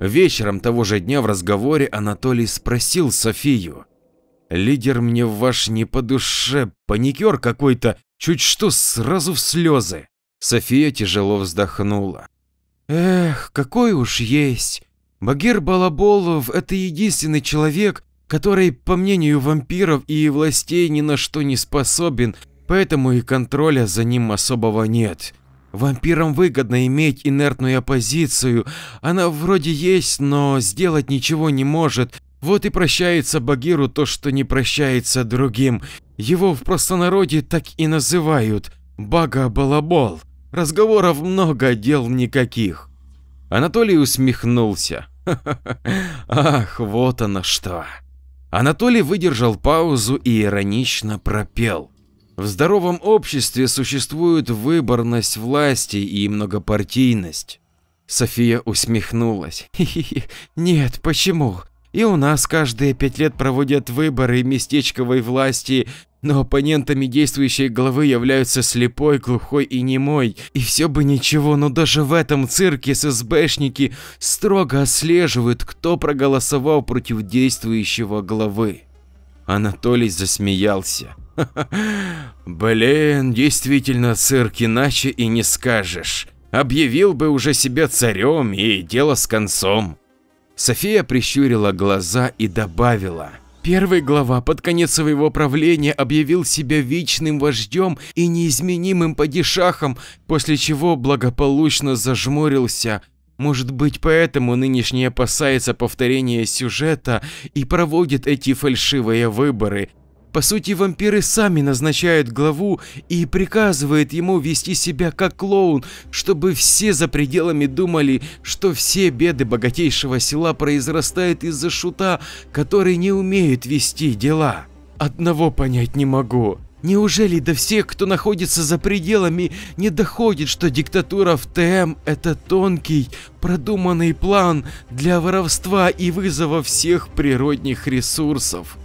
Вечером того же дня в разговоре Анатолий спросил Софию. «Лидер мне ваш не по душе, паникер какой-то, чуть что сразу в слезы». София тяжело вздохнула. «Эх, какой уж есть. Багир Балаболов – это единственный человек, который, по мнению вампиров и властей, ни на что не способен, поэтому и контроля за ним особого нет. Вампирам выгодно иметь инертную оппозицию. Она вроде есть, но сделать ничего не может. Вот и прощается Багиру то, что не прощается другим. Его в простонародье так и называют – Бага-балабол. Разговоров много, дел никаких. Анатолий усмехнулся. Ах, вот оно что. Анатолий выдержал паузу и иронично пропел. В здоровом обществе существует выборность власти и многопартийность. София усмехнулась. Нет, почему? И у нас каждые пять лет проводят выборы местечковой власти, но оппонентами действующей главы являются слепой, глухой и немой. И все бы ничего, но даже в этом цирке ССБшники строго отслеживают, кто проголосовал против действующего главы. Анатолий засмеялся. Блин, действительно цирк, иначе и не скажешь. Объявил бы уже себя царем и дело с концом. София прищурила глаза и добавила. Первый глава под конец своего правления объявил себя вечным вождем и неизменимым падишахом, после чего благополучно зажмурился. Может быть, поэтому нынешний опасается повторения сюжета и проводит эти фальшивые выборы, по сути, вампиры сами назначают главу и приказывают ему вести себя как клоун, чтобы все за пределами думали, что все беды богатейшего села произрастают из-за шута, который не умеет вести дела. Одного понять не могу. Неужели до всех, кто находится за пределами, не доходит, что диктатура в ТМ – это тонкий, продуманный план для воровства и вызова всех природных ресурсов?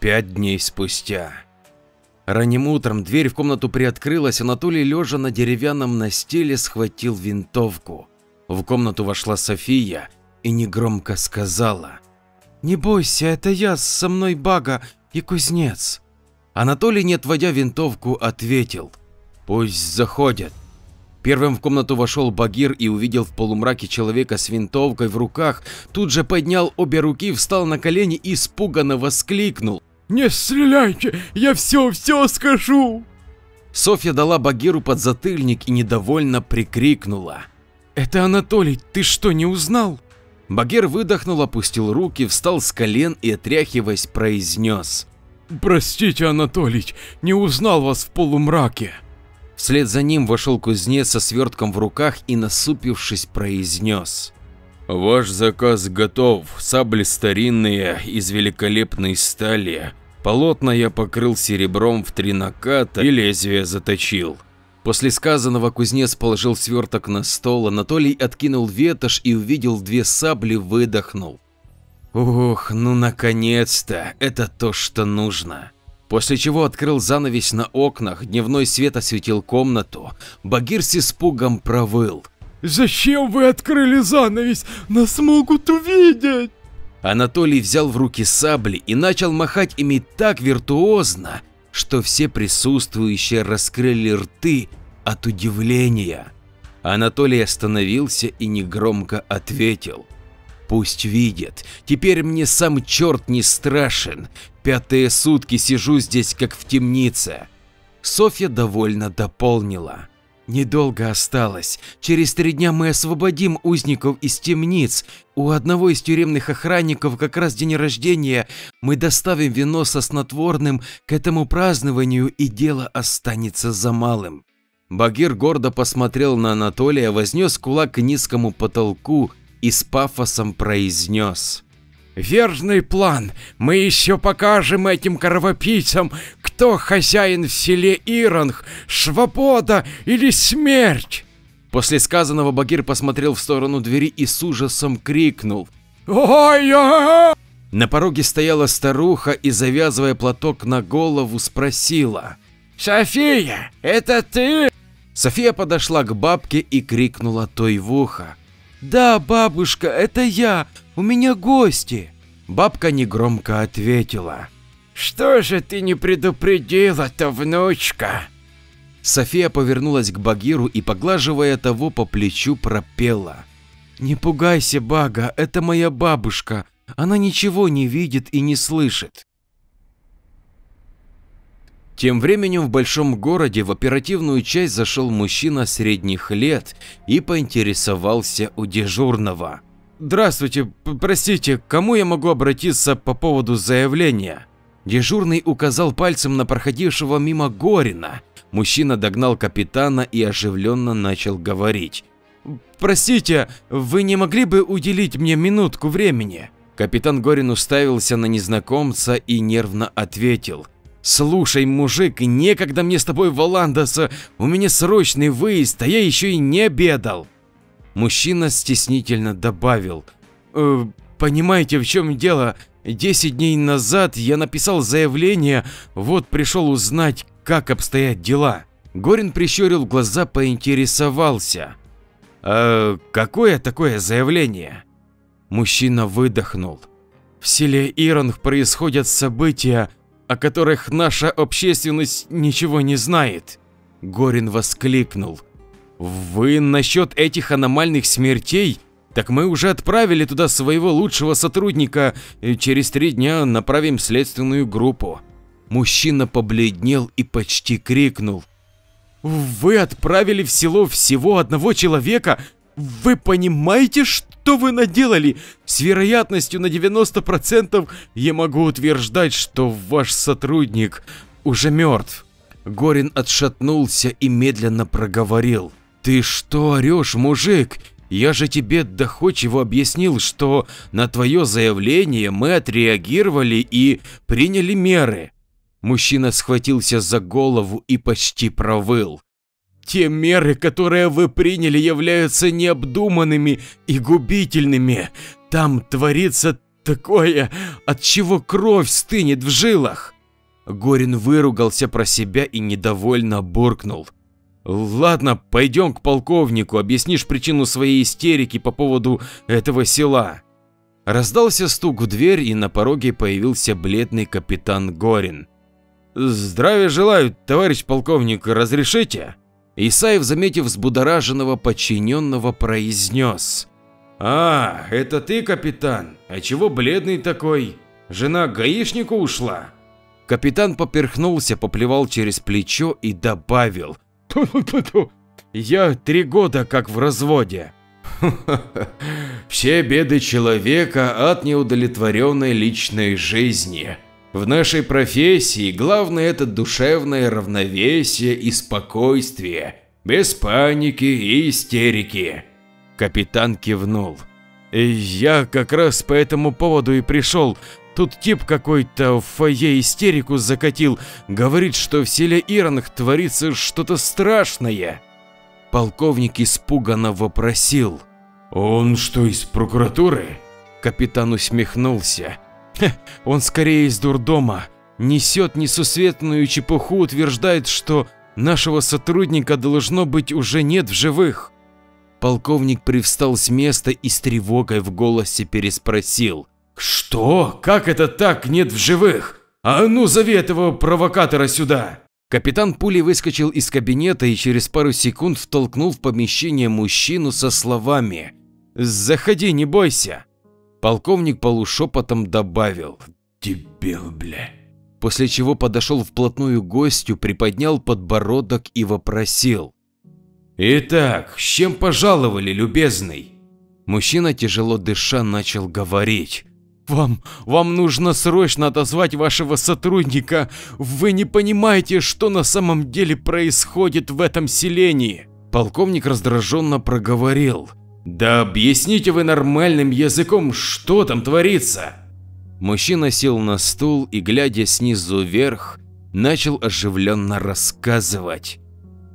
Пять дней спустя. Ранним утром дверь в комнату приоткрылась, Анатолий, лежа на деревянном настиле, схватил винтовку. В комнату вошла София и негромко сказала. «Не бойся, это я, со мной Бага и кузнец». Анатолий, не отводя винтовку, ответил. «Пусть заходят». Первым в комнату вошел Багир и увидел в полумраке человека с винтовкой в руках, тут же поднял обе руки, встал на колени и испуганно воскликнул. «Не стреляйте, я все-все скажу!» Софья дала Багиру подзатыльник и недовольно прикрикнула. «Это Анатолий, ты что, не узнал?» Багир выдохнул, опустил руки, встал с колен и, отряхиваясь, произнес. «Простите, Анатолий, не узнал вас в полумраке». Вслед за ним вошел кузнец со свертком в руках и, насупившись, произнес. Ваш заказ готов, сабли старинные, из великолепной стали. Полотна я покрыл серебром в три наката и лезвие заточил. После сказанного кузнец положил сверток на стол, Анатолий откинул ветошь и увидел две сабли, выдохнул. Ух, ну наконец-то, это то, что нужно. После чего открыл занавес на окнах, дневной свет осветил комнату, Багир с испугом провыл. «Зачем вы открыли занавес? Нас могут увидеть!» Анатолий взял в руки сабли и начал махать ими так виртуозно, что все присутствующие раскрыли рты от удивления. Анатолий остановился и негромко ответил. Пусть видят, теперь мне сам черт не страшен, пятые сутки сижу здесь как в темнице. Софья довольно дополнила. Недолго осталось. Через три дня мы освободим узников из темниц. У одного из тюремных охранников как раз день рождения. Мы доставим вино со снотворным к этому празднованию и дело останется за малым. Багир гордо посмотрел на Анатолия, вознес кулак к низкому потолку и с пафосом произнес. Верный план. Мы еще покажем этим кровопийцам, кто хозяин в селе Иранг, свобода или смерть. После сказанного Багир посмотрел в сторону двери и с ужасом крикнул. «Ой-ой-ой!» На пороге стояла старуха и, завязывая платок на голову, спросила. «София, это ты?» София подошла к бабке и крикнула той в ухо. «Да, бабушка, это я, у меня гости!» Бабка негромко ответила. «Что же ты не предупредила-то, внучка?» София повернулась к Багиру и, поглаживая того по плечу, пропела. «Не пугайся, Бага, это моя бабушка. Она ничего не видит и не слышит». Тем временем в большом городе в оперативную часть зашел мужчина средних лет и поинтересовался у дежурного. «Здравствуйте, простите, кому я могу обратиться по поводу заявления?» Дежурный указал пальцем на проходившего мимо Горина. Мужчина догнал капитана и оживленно начал говорить. «Простите, вы не могли бы уделить мне минутку времени?» Капитан Горин уставился на незнакомца и нервно ответил. «Слушай, мужик, некогда мне с тобой валандаться, у меня срочный выезд, а я еще и не обедал!» Мужчина стеснительно добавил. «Э, «Понимаете, в чем дело? Десять дней назад я написал заявление, вот пришел узнать, как обстоят дела». Горин прищурил глаза, поинтересовался. «А какое такое заявление?» Мужчина выдохнул. «В селе Иронг происходят события, о которых наша общественность ничего не знает. Горин воскликнул. Вы насчет этих аномальных смертей? Так мы уже отправили туда своего лучшего сотрудника, через три дня направим следственную группу. Мужчина побледнел и почти крикнул. Вы отправили в село всего одного человека? Вы понимаете, что вы наделали? С вероятностью на 90% я могу утверждать, что ваш сотрудник уже мертв. Горин отшатнулся и медленно проговорил. Ты что орешь, мужик? Я же тебе доходчиво объяснил, что на твое заявление мы отреагировали и приняли меры. Мужчина схватился за голову и почти провыл. Те меры, которые вы приняли, являются необдуманными и губительными. Там творится такое, от чего кровь стынет в жилах. Горин выругался про себя и недовольно буркнул. Ладно, пойдем к полковнику, объяснишь причину своей истерики по поводу этого села. Раздался стук в дверь и на пороге появился бледный капитан Горин. Здравия желаю, товарищ полковник, разрешите? Исаев, заметив взбудораженного подчиненного, произнес. А, это ты, капитан? А чего бледный такой? Жена гаишнику ушла? Капитан поперхнулся, поплевал через плечо и добавил. Я три года как в разводе. Все беды человека от неудовлетворенной личной жизни. В нашей профессии главное это душевное равновесие и спокойствие, без паники и истерики. Капитан кивнул. Я как раз по этому поводу и пришел. Тут тип какой-то в фойе истерику закатил, говорит, что в селе Иронах творится что-то страшное. Полковник испуганно вопросил. «Он что, из прокуратуры?» Капитан усмехнулся. «Он скорее из дурдома. Несет несусветную чепуху, утверждает, что нашего сотрудника должно быть уже нет в живых». Полковник привстал с места и с тревогой в голосе переспросил. «Что? Как это так нет в живых? А ну зови этого провокатора сюда!» Капитан пулей выскочил из кабинета и через пару секунд втолкнул в помещение мужчину со словами «Заходи, не бойся!» Полковник полушепотом добавил «Дебил, бля!» После чего подошел вплотную к гостю, приподнял подбородок и вопросил «Итак, с чем пожаловали, любезный?» Мужчина, тяжело дыша, начал говорить вам, вам нужно срочно отозвать вашего сотрудника. Вы не понимаете, что на самом деле происходит в этом селении. Полковник раздраженно проговорил. Да объясните вы нормальным языком, что там творится. Мужчина сел на стул и, глядя снизу вверх, начал оживленно рассказывать.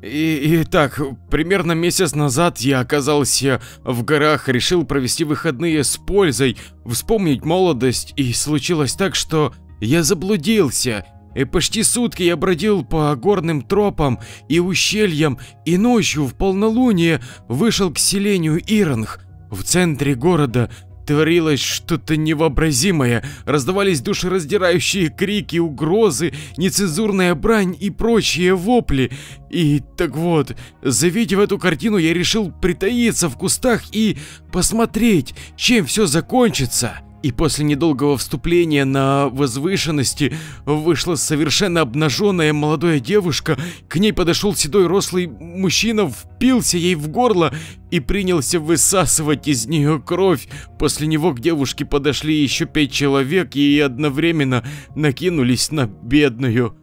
И, итак, примерно месяц назад я оказался в горах, решил провести выходные с пользой, вспомнить молодость, и случилось так, что я заблудился. И почти сутки я бродил по горным тропам и ущельям, и ночью в полнолуние вышел к селению Иронг. В центре города Творилось что-то невообразимое, раздавались душераздирающие крики, угрозы, нецензурная брань и прочие вопли. И так вот, завидев эту картину, я решил притаиться в кустах и посмотреть, чем все закончится. И после недолгого вступления на возвышенности вышла совершенно обнаженная молодая девушка, к ней подошел седой рослый мужчина, впился ей в горло и принялся высасывать из нее кровь. После него к девушке подошли еще пять человек и одновременно накинулись на бедную.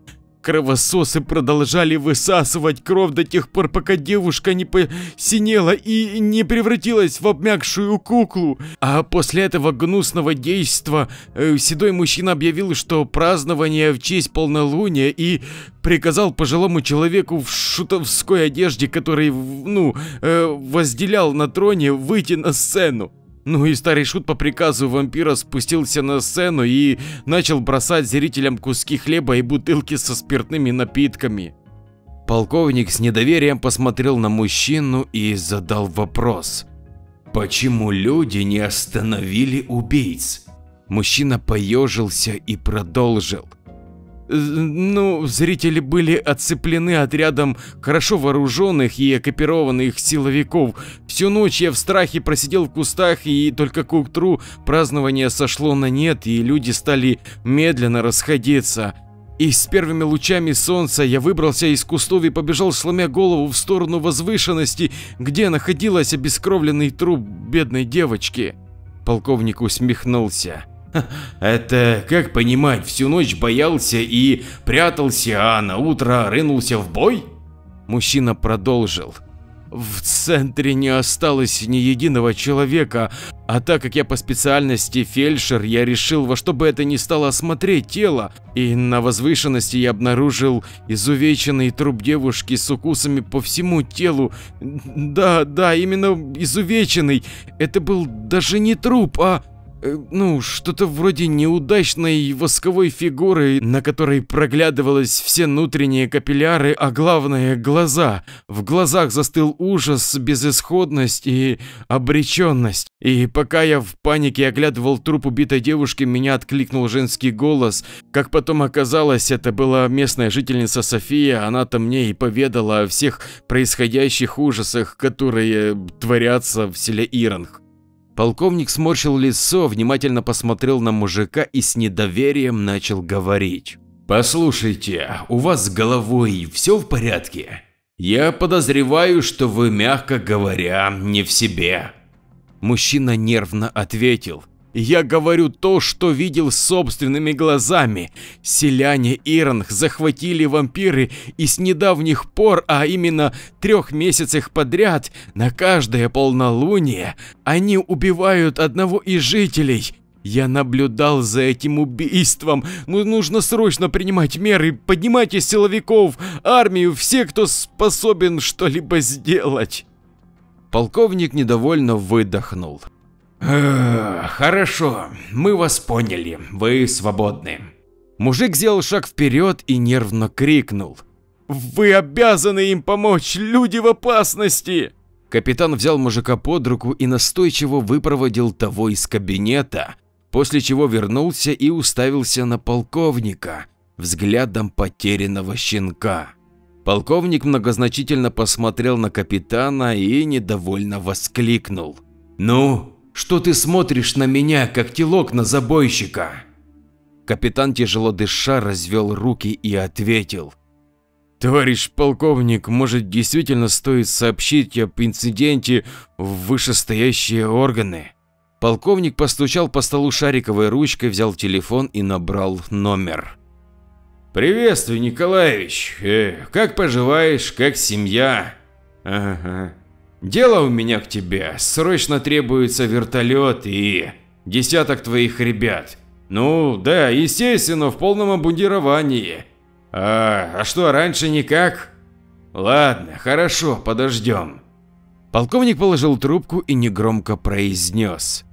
Кровососы продолжали высасывать кровь до тех пор, пока девушка не посинела и не превратилась в обмякшую куклу. А после этого гнусного действа э, седой мужчина объявил, что празднование в честь полнолуния и приказал пожилому человеку в шутовской одежде, который, ну, э, возделял на троне, выйти на сцену. Ну и старый шут по приказу вампира спустился на сцену и начал бросать зрителям куски хлеба и бутылки со спиртными напитками. Полковник с недоверием посмотрел на мужчину и задал вопрос. Почему люди не остановили убийц? Мужчина поежился и продолжил. Ну, зрители были отцеплены отрядом хорошо вооруженных и экипированных силовиков. Всю ночь я в страхе просидел в кустах, и только к утру празднование сошло на нет, и люди стали медленно расходиться. И с первыми лучами солнца я выбрался из кустов и побежал, сломя голову в сторону возвышенности, где находилась обескровленный труп бедной девочки. Полковник усмехнулся. Это как понимать, всю ночь боялся и прятался, а на утро рынулся в бой? Мужчина продолжил. В центре не осталось ни единого человека, а так как я по специальности фельдшер, я решил во что бы это ни стало осмотреть тело, и на возвышенности я обнаружил изувеченный труп девушки с укусами по всему телу. Да, да, именно изувеченный. Это был даже не труп, а ну, что-то вроде неудачной восковой фигуры, на которой проглядывались все внутренние капилляры, а главное – глаза. В глазах застыл ужас, безысходность и обреченность. И пока я в панике оглядывал труп убитой девушки, меня откликнул женский голос. Как потом оказалось, это была местная жительница София, она-то мне и поведала о всех происходящих ужасах, которые творятся в селе Иранг. Полковник сморщил лицо, внимательно посмотрел на мужика и с недоверием начал говорить. «Послушайте, у вас с головой все в порядке? Я подозреваю, что вы, мягко говоря, не в себе». Мужчина нервно ответил. Я говорю то, что видел собственными глазами. Селяне Иранг захватили вампиры и с недавних пор, а именно трех месяцах подряд, на каждое полнолуние, они убивают одного из жителей. Я наблюдал за этим убийством. Ну, нужно срочно принимать меры. Поднимайте силовиков, армию, всех, кто способен что-либо сделать. Полковник недовольно выдохнул. «Хорошо, мы вас поняли, вы свободны». Мужик сделал шаг вперед и нервно крикнул. «Вы обязаны им помочь, люди в опасности!» Капитан взял мужика под руку и настойчиво выпроводил того из кабинета, после чего вернулся и уставился на полковника взглядом потерянного щенка. Полковник многозначительно посмотрел на капитана и недовольно воскликнул. «Ну, что ты смотришь на меня, как телок на забойщика? Капитан тяжело дыша развел руки и ответил. Товарищ полковник, может действительно стоит сообщить об инциденте в вышестоящие органы? Полковник постучал по столу шариковой ручкой, взял телефон и набрал номер. Приветствую, Николаевич. Э, как поживаешь, как семья? Ага. Дело у меня к тебе. Срочно требуется вертолет и десяток твоих ребят. Ну, да, естественно, в полном обмундировании. А, а что, раньше никак? Ладно, хорошо, подождем. Полковник положил трубку и негромко произнес.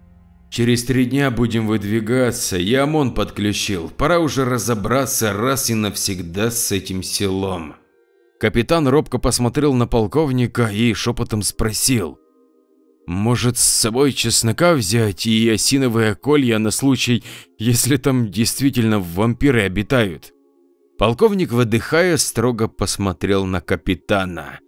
Через три дня будем выдвигаться, я ОМОН подключил, пора уже разобраться раз и навсегда с этим селом. Капитан робко посмотрел на полковника и шепотом спросил. «Может, с собой чеснока взять и осиновые колья на случай, если там действительно вампиры обитают?» Полковник, выдыхая, строго посмотрел на капитана.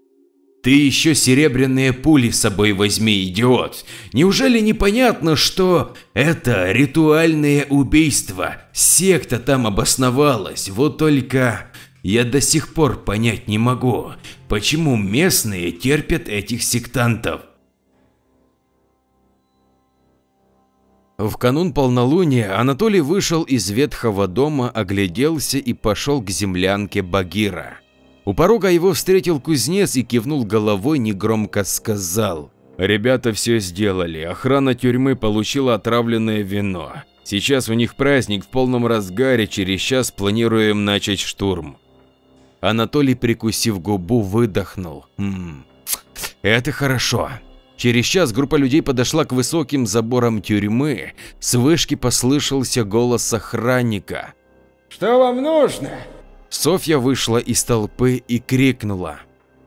«Ты еще серебряные пули с собой возьми, идиот! Неужели непонятно, что это ритуальное убийство? Секта там обосновалась, вот только я до сих пор понять не могу, почему местные терпят этих сектантов. В канун полнолуния Анатолий вышел из ветхого дома, огляделся и пошел к землянке Багира. У порога его встретил кузнец и кивнул головой, негромко сказал. Ребята все сделали, охрана тюрьмы получила отравленное вино. Сейчас у них праздник в полном разгаре, через час планируем начать штурм. Анатолий, прикусив губу, выдохнул. М это хорошо. Через час группа людей подошла к высоким заборам тюрьмы. С вышки послышался голос охранника. «Что вам нужно?» Софья вышла из толпы и крикнула.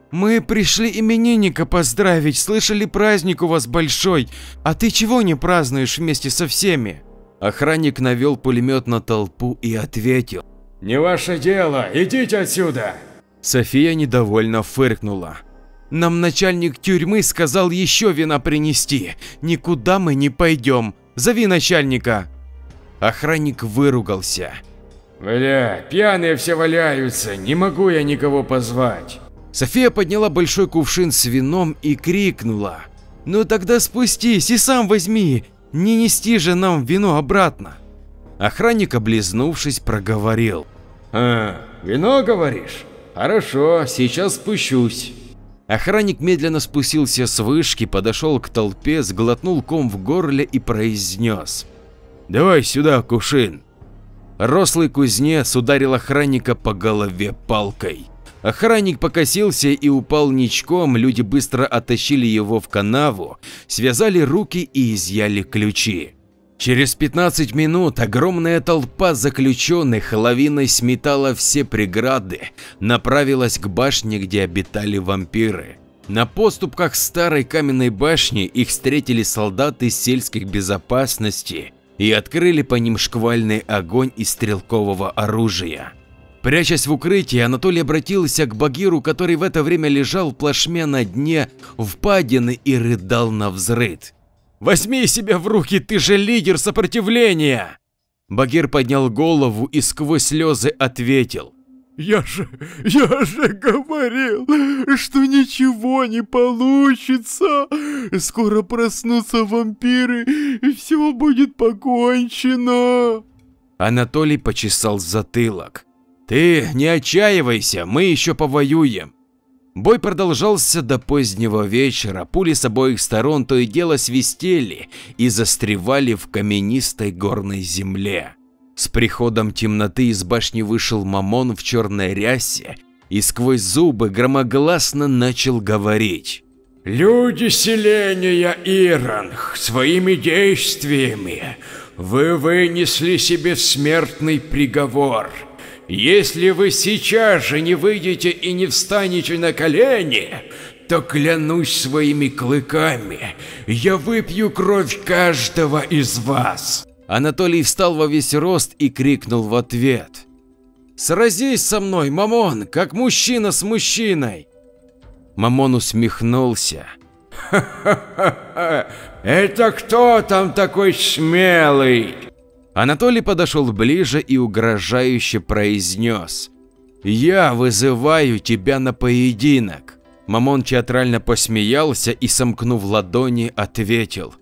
«Мы пришли именинника поздравить, слышали праздник у вас большой, а ты чего не празднуешь вместе со всеми?» Охранник навел пулемет на толпу и ответил. Не ваше дело, идите отсюда. София недовольно фыркнула. Нам начальник тюрьмы сказал еще вина принести. Никуда мы не пойдем. Зови начальника. Охранник выругался. Бля, пьяные все валяются, не могу я никого позвать. София подняла большой кувшин с вином и крикнула. Ну тогда спустись и сам возьми, не нести же нам вино обратно. Охранник, облизнувшись, проговорил. А, вино говоришь? Хорошо, сейчас спущусь. Охранник медленно спустился с вышки, подошел к толпе, сглотнул ком в горле и произнес. «Давай сюда, кувшин!» Рослый кузнец ударил охранника по голове палкой. Охранник покосился и упал ничком, люди быстро оттащили его в канаву, связали руки и изъяли ключи. Через 15 минут огромная толпа заключенных лавиной сметала все преграды, направилась к башне, где обитали вампиры. На поступках старой каменной башни их встретили солдаты сельской безопасности и открыли по ним шквальный огонь из стрелкового оружия. Прячась в укрытии, Анатолий обратился к Багиру, который в это время лежал плашмя на дне впадины и рыдал на взрыд. «Возьми себя в руки, ты же лидер сопротивления!» Багир поднял голову и сквозь слезы ответил. Я же, я же говорил, что ничего не получится. Скоро проснутся вампиры, и все будет покончено. Анатолий почесал затылок. Ты не отчаивайся, мы еще повоюем. Бой продолжался до позднего вечера, пули с обоих сторон то и дело свистели и застревали в каменистой горной земле. С приходом темноты из башни вышел Мамон в черной рясе и сквозь зубы громогласно начал говорить. Люди селения Иранг своими действиями вы вынесли себе смертный приговор. Если вы сейчас же не выйдете и не встанете на колени, то клянусь своими клыками, я выпью кровь каждого из вас. Анатолий встал во весь рост и крикнул в ответ. «Сразись со мной, Мамон, как мужчина с мужчиной!» Мамон усмехнулся. «Ха-ха-ха! Это кто там такой смелый?» Анатолий подошел ближе и угрожающе произнес. «Я вызываю тебя на поединок!» Мамон театрально посмеялся и, сомкнув ладони, ответил.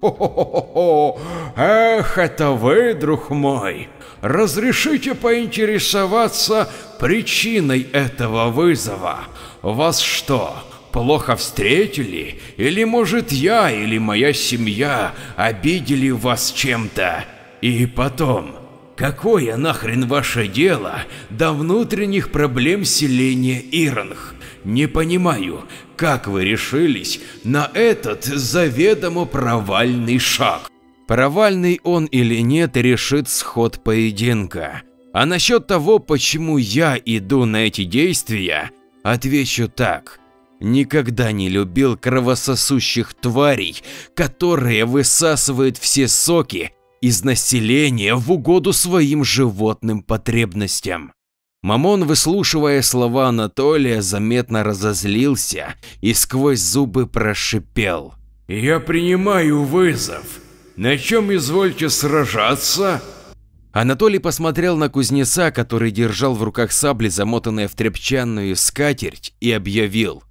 О, эх, это вы, друг мой. Разрешите поинтересоваться причиной этого вызова. Вас что, плохо встретили? Или, может, я или моя семья обидели вас чем-то? И потом, какое нахрен ваше дело до внутренних проблем селения Иранг? Не понимаю, как вы решились на этот заведомо провальный шаг? Провальный он или нет, решит сход поединка. А насчет того, почему я иду на эти действия, отвечу так. Никогда не любил кровососущих тварей, которые высасывают все соки из населения в угоду своим животным потребностям. Мамон, выслушивая слова Анатолия, заметно разозлился и сквозь зубы прошипел. «Я принимаю вызов. На чем извольте сражаться?» Анатолий посмотрел на кузнеца, который держал в руках сабли, замотанные в тряпчаную скатерть, и объявил.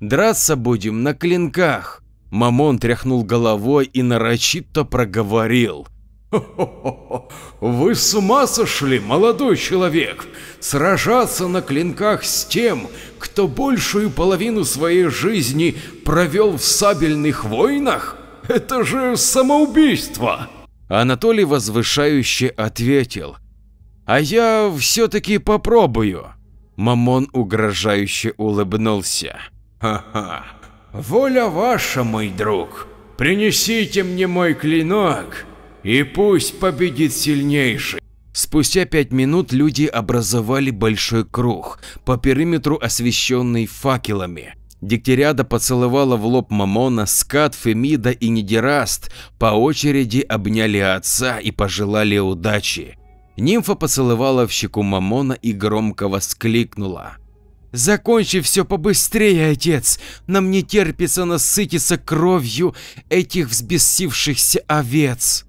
«Драться будем на клинках». Мамон тряхнул головой и нарочито проговорил. Вы с ума сошли, молодой человек, сражаться на клинках с тем, кто большую половину своей жизни провел в сабельных войнах? Это же самоубийство! Анатолий возвышающе ответил. А я все-таки попробую. Мамон угрожающе улыбнулся. Ха-ха, воля ваша, мой друг. Принесите мне мой клинок, и пусть победит сильнейший. Спустя пять минут люди образовали большой круг, по периметру освещенный факелами. Дегтяряда поцеловала в лоб Мамона, Скат, Фемида и Нидераст, по очереди обняли отца и пожелали удачи. Нимфа поцеловала в щеку Мамона и громко воскликнула. «Закончи все побыстрее, отец! Нам не терпится насытиться кровью этих взбесившихся овец!»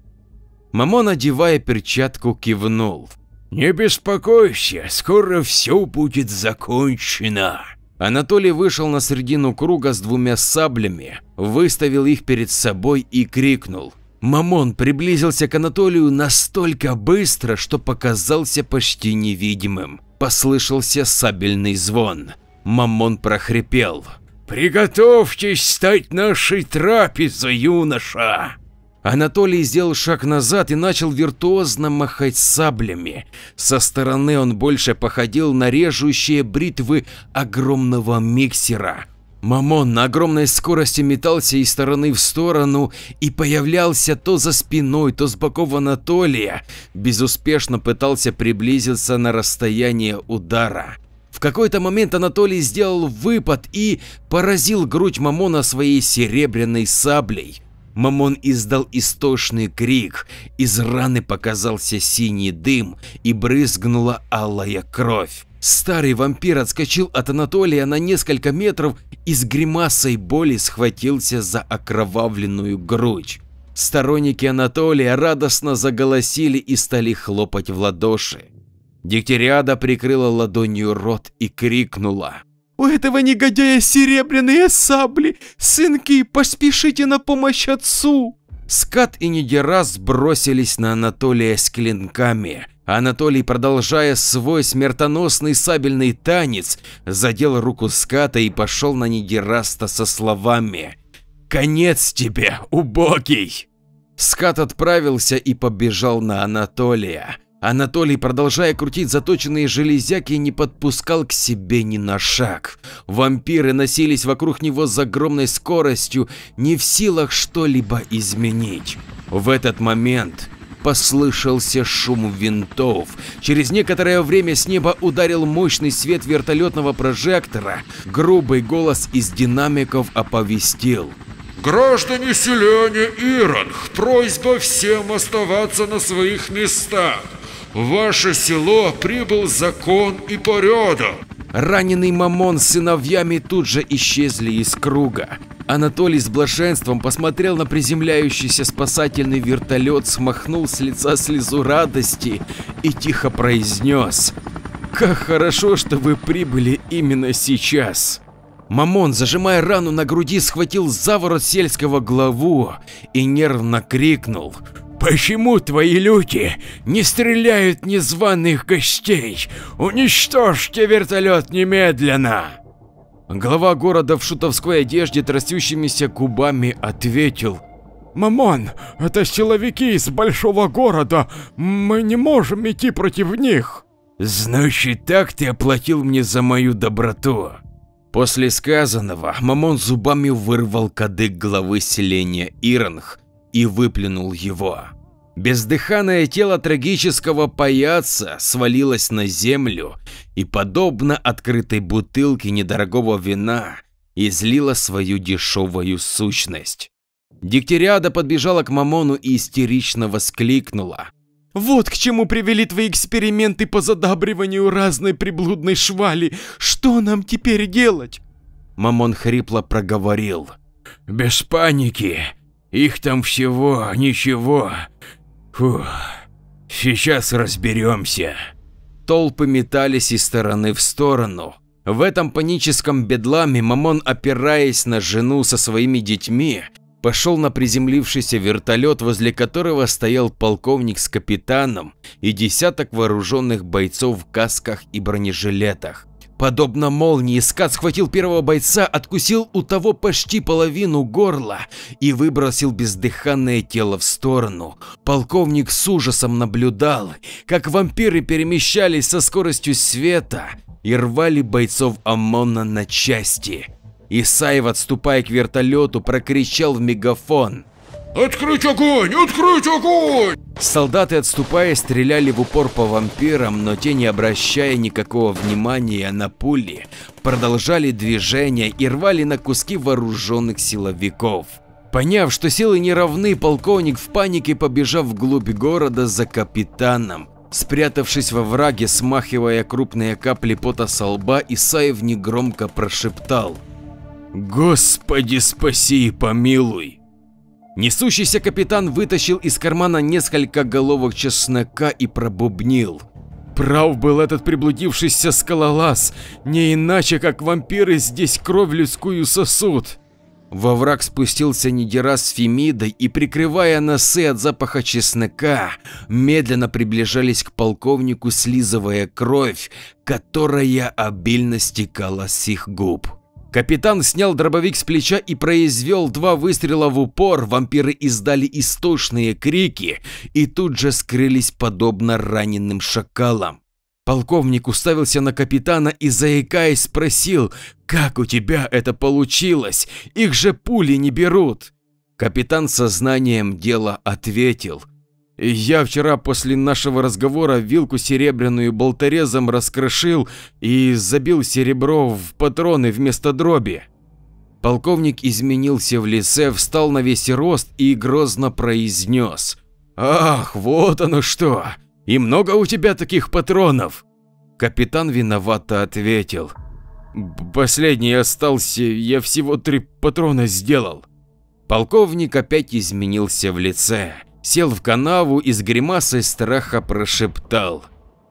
Мамон, одевая перчатку, кивнул. «Не беспокойся, скоро все будет закончено!» Анатолий вышел на середину круга с двумя саблями, выставил их перед собой и крикнул. Мамон приблизился к Анатолию настолько быстро, что показался почти невидимым. Послышался сабельный звон. Мамон прохрипел. «Приготовьтесь стать нашей трапезой, юноша!» Анатолий сделал шаг назад и начал виртуозно махать саблями. Со стороны он больше походил на режущие бритвы огромного миксера. Мамон на огромной скорости метался из стороны в сторону и появлялся то за спиной, то с боков Анатолия, безуспешно пытался приблизиться на расстояние удара. В какой-то момент Анатолий сделал выпад и поразил грудь Мамона своей серебряной саблей. Мамон издал истошный крик, из раны показался синий дым и брызгнула алая кровь. Старый вампир отскочил от Анатолия на несколько метров и с гримасой боли схватился за окровавленную грудь. Сторонники Анатолия радостно заголосили и стали хлопать в ладоши. Дегтяриада прикрыла ладонью рот и крикнула. У этого негодяя серебряные сабли! Сынки, поспешите на помощь отцу!» Скат и Нидерас бросились на Анатолия с клинками. Анатолий, продолжая свой смертоносный сабельный танец, задел руку Ската и пошел на Нидераста со словами «Конец тебе, убогий!». Скат отправился и побежал на Анатолия. Анатолий, продолжая крутить заточенные железяки, не подпускал к себе ни на шаг. Вампиры носились вокруг него с огромной скоростью, не в силах что-либо изменить. В этот момент послышался шум винтов. Через некоторое время с неба ударил мощный свет вертолетного прожектора. Грубый голос из динамиков оповестил. Граждане селения Иранг, просьба всем оставаться на своих местах. В ваше село прибыл закон и порядок. Раненый Мамон с сыновьями тут же исчезли из круга. Анатолий с блаженством посмотрел на приземляющийся спасательный вертолет, смахнул с лица слезу радости и тихо произнес «Как хорошо, что вы прибыли именно сейчас!» Мамон, зажимая рану на груди, схватил за ворот сельского главу и нервно крикнул Почему твои люди не стреляют незваных гостей? Уничтожьте вертолет немедленно! Глава города в шутовской одежде трясущимися губами ответил. Мамон, это силовики из большого города, мы не можем идти против них. Значит, так ты оплатил мне за мою доброту. После сказанного Мамон зубами вырвал кадык главы селения Иранг и выплюнул его. Бездыханное тело трагического паяца свалилось на землю и, подобно открытой бутылке недорогого вина, излило свою дешевую сущность. Дегтяриада подбежала к Мамону и истерично воскликнула. «Вот к чему привели твои эксперименты по задабриванию разной приблудной швали. Что нам теперь делать?» Мамон хрипло проговорил. «Без паники. Их там всего ничего. Фух, сейчас разберемся. Толпы метались из стороны в сторону. В этом паническом бедламе Мамон, опираясь на жену со своими детьми, пошел на приземлившийся вертолет, возле которого стоял полковник с капитаном и десяток вооруженных бойцов в касках и бронежилетах. Подобно молнии, скат схватил первого бойца, откусил у того почти половину горла и выбросил бездыханное тело в сторону. Полковник с ужасом наблюдал, как вампиры перемещались со скоростью света и рвали бойцов ОМОНа на части. Исаев, отступая к вертолету, прокричал в мегафон «Открыть огонь! Открыть огонь!» Солдаты, отступая, стреляли в упор по вампирам, но те, не обращая никакого внимания на пули, продолжали движение и рвали на куски вооруженных силовиков. Поняв, что силы не равны, полковник в панике побежав вглубь города за капитаном. Спрятавшись во враге, смахивая крупные капли пота со лба, Исаев негромко прошептал «Господи спаси и помилуй!». Несущийся капитан вытащил из кармана несколько головок чеснока и пробубнил. Прав был этот приблудившийся скалолаз, не иначе как вампиры здесь кровь людскую сосут. Во враг спустился Нидера с Фемидой и, прикрывая носы от запаха чеснока, медленно приближались к полковнику, слизывая кровь, которая обильно стекала с их губ. Капитан снял дробовик с плеча и произвел два выстрела в упор, вампиры издали истошные крики и тут же скрылись подобно раненым шакалам. Полковник уставился на капитана и, заикаясь, спросил, как у тебя это получилось, их же пули не берут. Капитан сознанием дела ответил, я вчера после нашего разговора вилку серебряную болторезом раскрошил и забил серебро в патроны вместо дроби. Полковник изменился в лице, встал на весь рост и грозно произнес. «Ах, вот оно что! И много у тебя таких патронов?» Капитан виновато ответил. «Последний остался, я всего три патрона сделал». Полковник опять изменился в лице, сел в канаву и с гримасой страха прошептал.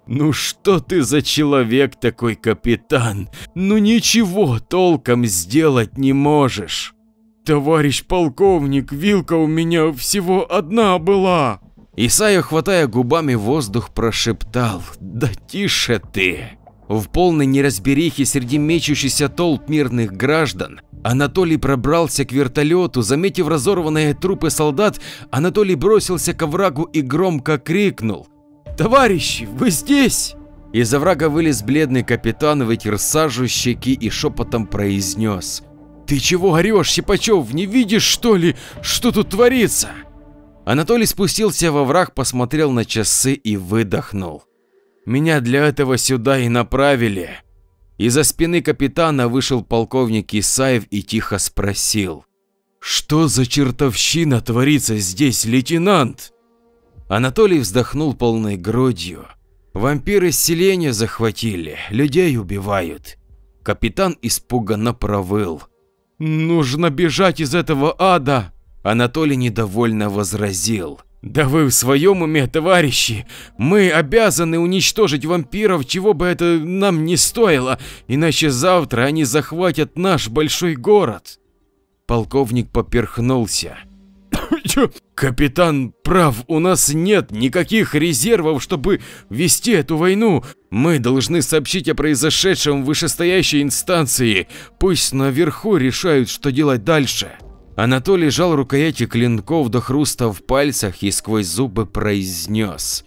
«Ну что ты за человек такой, капитан? Ну ничего толком сделать не можешь!» «Товарищ полковник, вилка у меня всего одна была!» Исайя, хватая губами воздух, прошептал «Да тише ты!» В полной неразберихе среди мечущихся толп мирных граждан Анатолий пробрался к вертолету, заметив разорванные трупы солдат, Анатолий бросился к врагу и громко крикнул «Товарищи, вы здесь!» Из оврага вылез бледный капитан, вытер сажу, щеки и шепотом произнес «Ты чего орешь, Сипачев, не видишь что ли, что тут творится?» Анатолий спустился во враг, посмотрел на часы и выдохнул. Меня для этого сюда и направили. Из-за спины капитана вышел полковник Исаев и тихо спросил. Что за чертовщина творится здесь, лейтенант? Анатолий вздохнул полной грудью. Вампиры селения захватили, людей убивают. Капитан испуганно провыл. Нужно бежать из этого ада. Анатолий недовольно возразил. Да вы в своем уме, товарищи? Мы обязаны уничтожить вампиров, чего бы это нам не стоило, иначе завтра они захватят наш большой город. Полковник поперхнулся. Капитан прав, у нас нет никаких резервов, чтобы вести эту войну. Мы должны сообщить о произошедшем вышестоящей инстанции. Пусть наверху решают, что делать дальше. Анатолий жал рукояти клинков до хруста в пальцах и сквозь зубы произнес.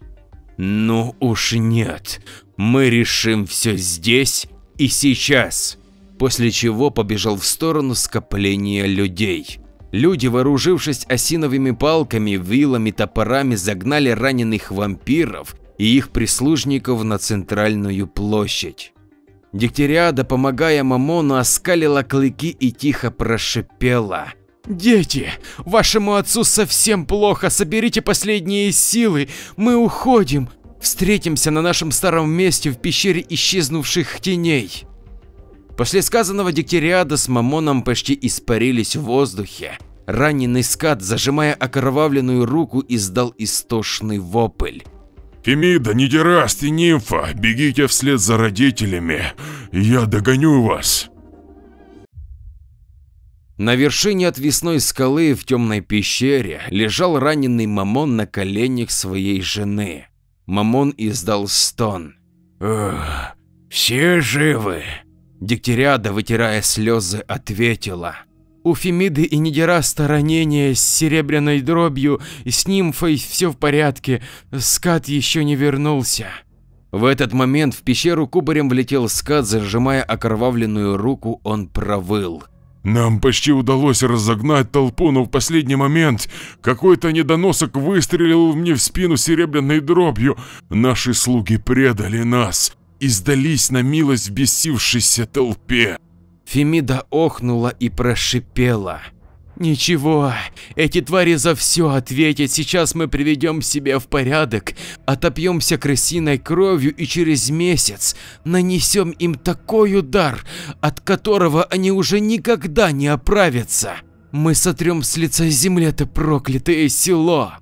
«Ну уж нет, мы решим все здесь и сейчас», после чего побежал в сторону скопления людей. Люди, вооружившись осиновыми палками, вилами, топорами, загнали раненых вампиров и их прислужников на центральную площадь. Дегтяриада, помогая Мамону, оскалила клыки и тихо прошипела – «Дети, вашему отцу совсем плохо, соберите последние силы, мы уходим, встретимся на нашем старом месте в пещере исчезнувших теней». После сказанного Дегтяриада с Мамоном почти испарились в воздухе. Раненый скат, зажимая окровавленную руку, издал истошный вопль. «Фемида, Нидераст и Нимфа, бегите вслед за родителями, я догоню вас!» На вершине отвесной скалы в темной пещере лежал раненый Мамон на коленях своей жены. Мамон издал стон. «Ох, все живы?» Дегтяриада, вытирая слезы, ответила. У Фемиды и Нидераста ранение с серебряной дробью, с нимфой все в порядке, скат еще не вернулся. В этот момент в пещеру кубарем влетел скат, зажимая окровавленную руку, он провыл. Нам почти удалось разогнать толпу, но в последний момент какой-то недоносок выстрелил мне в спину серебряной дробью. Наши слуги предали нас и сдались на милость бесившейся толпе. Фемида охнула и прошипела. Ничего, эти твари за все ответят. Сейчас мы приведем себя в порядок, отопьемся крысиной кровью и через месяц нанесем им такой удар, от которого они уже никогда не оправятся. Мы сотрем с лица земли это проклятое село.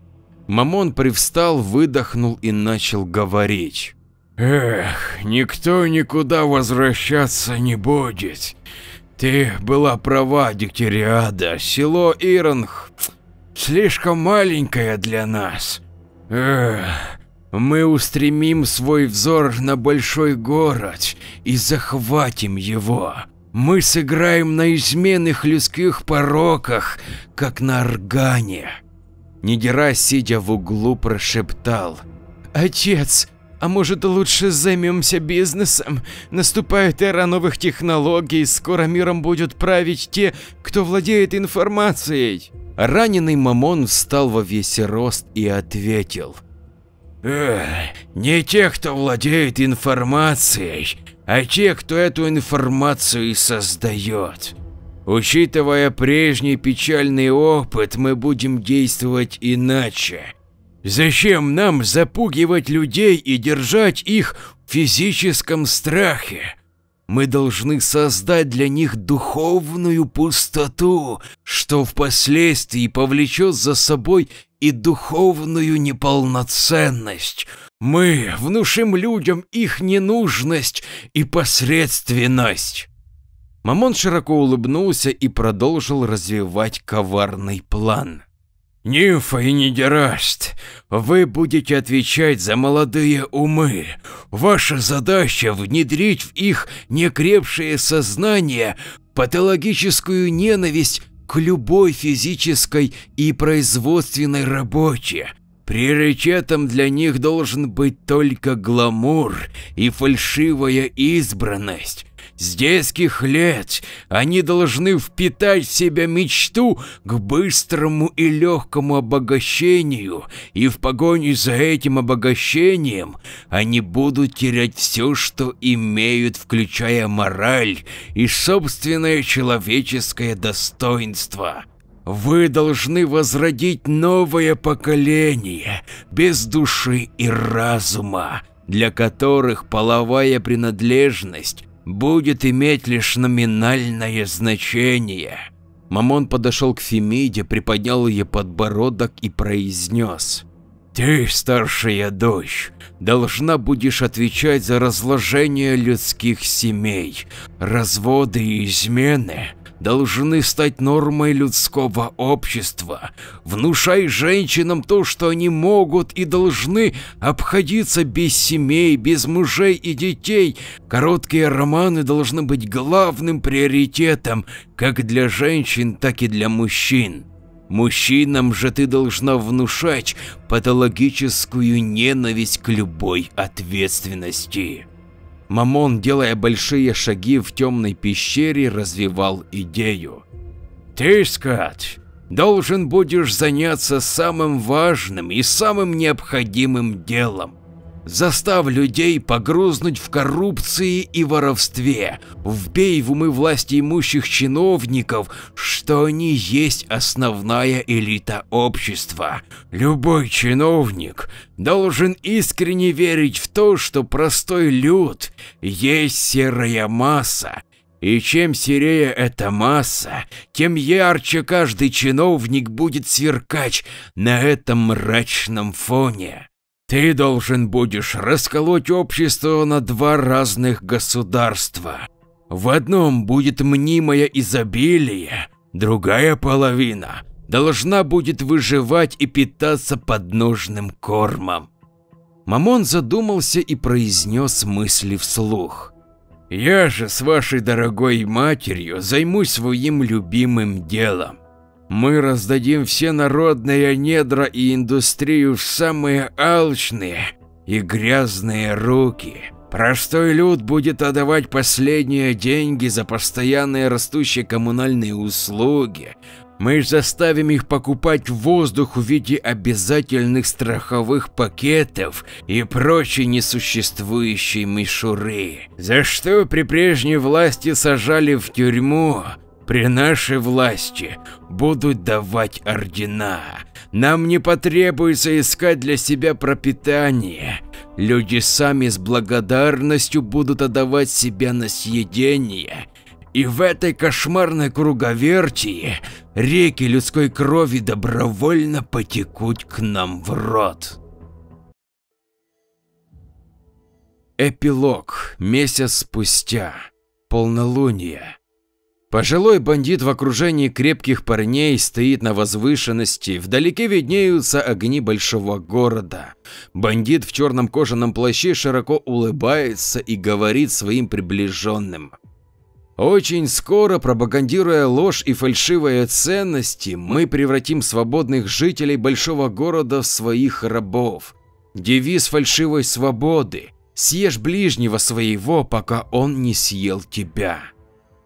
Мамон привстал, выдохнул и начал говорить. Эх, никто никуда возвращаться не будет. Ты была права, Дегтяриада, село Иронг слишком маленькое для нас. Эх, мы устремим свой взор на большой город и захватим его. Мы сыграем на изменных людских пороках, как на органе. Нидера, сидя в углу, прошептал. Отец, а может лучше займемся бизнесом? Наступает эра новых технологий, скоро миром будут править те, кто владеет информацией. Раненый Мамон встал во весь рост и ответил. Эх, не те, кто владеет информацией, а те, кто эту информацию создает. Учитывая прежний печальный опыт, мы будем действовать иначе. Зачем нам запугивать людей и держать их в физическом страхе? Мы должны создать для них духовную пустоту, что впоследствии повлечет за собой и духовную неполноценность. Мы внушим людям их ненужность и посредственность. Мамон широко улыбнулся и продолжил развивать коварный план. Нимфа и Нидераст, вы будете отвечать за молодые умы. Ваша задача внедрить в их некрепшее сознание патологическую ненависть к любой физической и производственной работе. Приоритетом для них должен быть только гламур и фальшивая избранность. С детских лет они должны впитать в себя мечту к быстрому и легкому обогащению, и в погоне за этим обогащением они будут терять все, что имеют, включая мораль и собственное человеческое достоинство. Вы должны возродить новое поколение без души и разума, для которых половая принадлежность будет иметь лишь номинальное значение. Мамон подошел к Фемиде, приподнял ее подбородок и произнес. Ты, старшая дочь, должна будешь отвечать за разложение людских семей, разводы и измены, должны стать нормой людского общества. Внушай женщинам то, что они могут и должны обходиться без семей, без мужей и детей. Короткие романы должны быть главным приоритетом как для женщин, так и для мужчин. Мужчинам же ты должна внушать патологическую ненависть к любой ответственности. Мамон, делая большие шаги в темной пещере, развивал идею. Ты, Скат, должен будешь заняться самым важным и самым необходимым делом. Заставь людей погрузнуть в коррупции и воровстве, вбей в умы власти имущих чиновников, что они есть основная элита общества. Любой чиновник должен искренне верить в то, что простой люд есть серая масса, и чем серее эта масса, тем ярче каждый чиновник будет сверкать на этом мрачном фоне. Ты должен будешь расколоть общество на два разных государства. В одном будет мнимое изобилие, другая половина должна будет выживать и питаться подножным кормом. Мамон задумался и произнес мысли вслух. Я же с вашей дорогой матерью займусь своим любимым делом. Мы раздадим все народные недра и индустрию в самые алчные и грязные руки. Простой люд будет отдавать последние деньги за постоянные растущие коммунальные услуги. Мы заставим их покупать воздух в виде обязательных страховых пакетов и прочей несуществующей мишуры, за что при прежней власти сажали в тюрьму При нашей власти будут давать ордена. Нам не потребуется искать для себя пропитание. Люди сами с благодарностью будут отдавать себя на съедение. И в этой кошмарной круговертии реки людской крови добровольно потекут к нам в рот. Эпилог. Месяц спустя. Полнолуние. Пожилой бандит в окружении крепких парней стоит на возвышенности, вдалеке виднеются огни большого города. Бандит в черном кожаном плаще широко улыбается и говорит своим приближенным. Очень скоро, пропагандируя ложь и фальшивые ценности, мы превратим свободных жителей большого города в своих рабов. Девиз фальшивой свободы – съешь ближнего своего, пока он не съел тебя.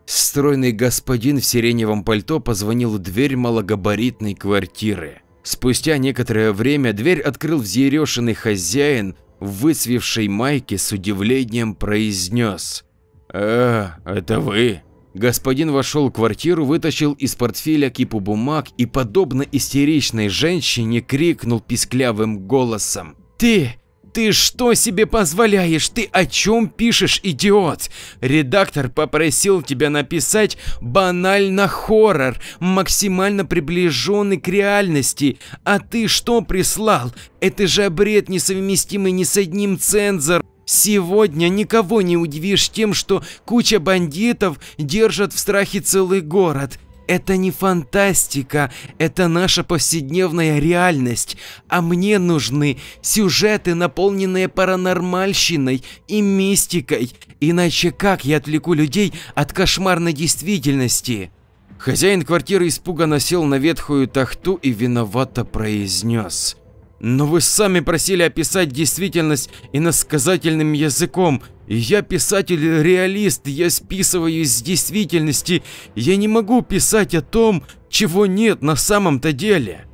Стройный господин в сиреневом пальто позвонил в дверь малогабаритной квартиры. Спустя некоторое время дверь открыл взъерешенный хозяин в выцвевшей майке с удивлением произнес. «А, это вы?» Господин вошел в квартиру, вытащил из портфеля кипу бумаг и, подобно истеричной женщине, крикнул писклявым голосом. «Ты! Ты что себе позволяешь? Ты о чем пишешь, идиот? Редактор попросил тебя написать банально хоррор, максимально приближенный к реальности. А ты что прислал? Это же бред, несовместимый ни с одним цензором. Сегодня никого не удивишь тем, что куча бандитов держат в страхе целый город. Это не фантастика, это наша повседневная реальность, а мне нужны сюжеты, наполненные паранормальщиной и мистикой, иначе как я отвлеку людей от кошмарной действительности? Хозяин квартиры испуганно сел на ветхую тахту и виновато произнес. Но вы сами просили описать действительность иносказательным языком. Я писатель-реалист, я списываюсь с действительности. Я не могу писать о том, чего нет на самом-то деле.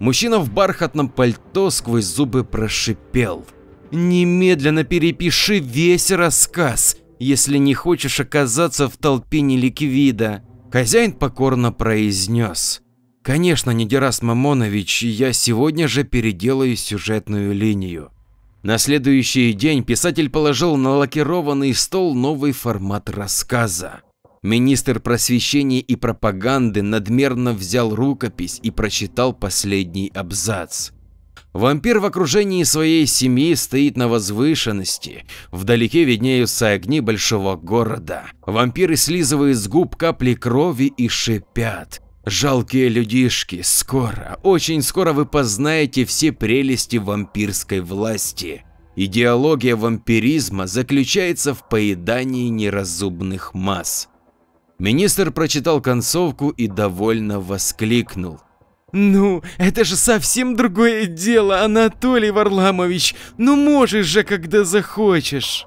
Мужчина в бархатном пальто сквозь зубы прошипел. Немедленно перепиши весь рассказ, если не хочешь оказаться в толпе неликвида. Хозяин покорно произнес. Конечно, не Дерас Мамонович, я сегодня же переделаю сюжетную линию. На следующий день писатель положил на лакированный стол новый формат рассказа. Министр просвещения и пропаганды надмерно взял рукопись и прочитал последний абзац. Вампир в окружении своей семьи стоит на возвышенности. Вдалеке виднеются огни большого города. Вампиры слизывают с губ капли крови и шипят. Жалкие людишки, скоро, очень скоро вы познаете все прелести вампирской власти. Идеология вампиризма заключается в поедании неразумных масс. Министр прочитал концовку и довольно воскликнул. «Ну, это же совсем другое дело, Анатолий Варламович, ну можешь же, когда захочешь!»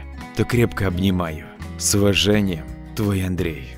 то крепко обнимаю. С уважением, твой Андрей.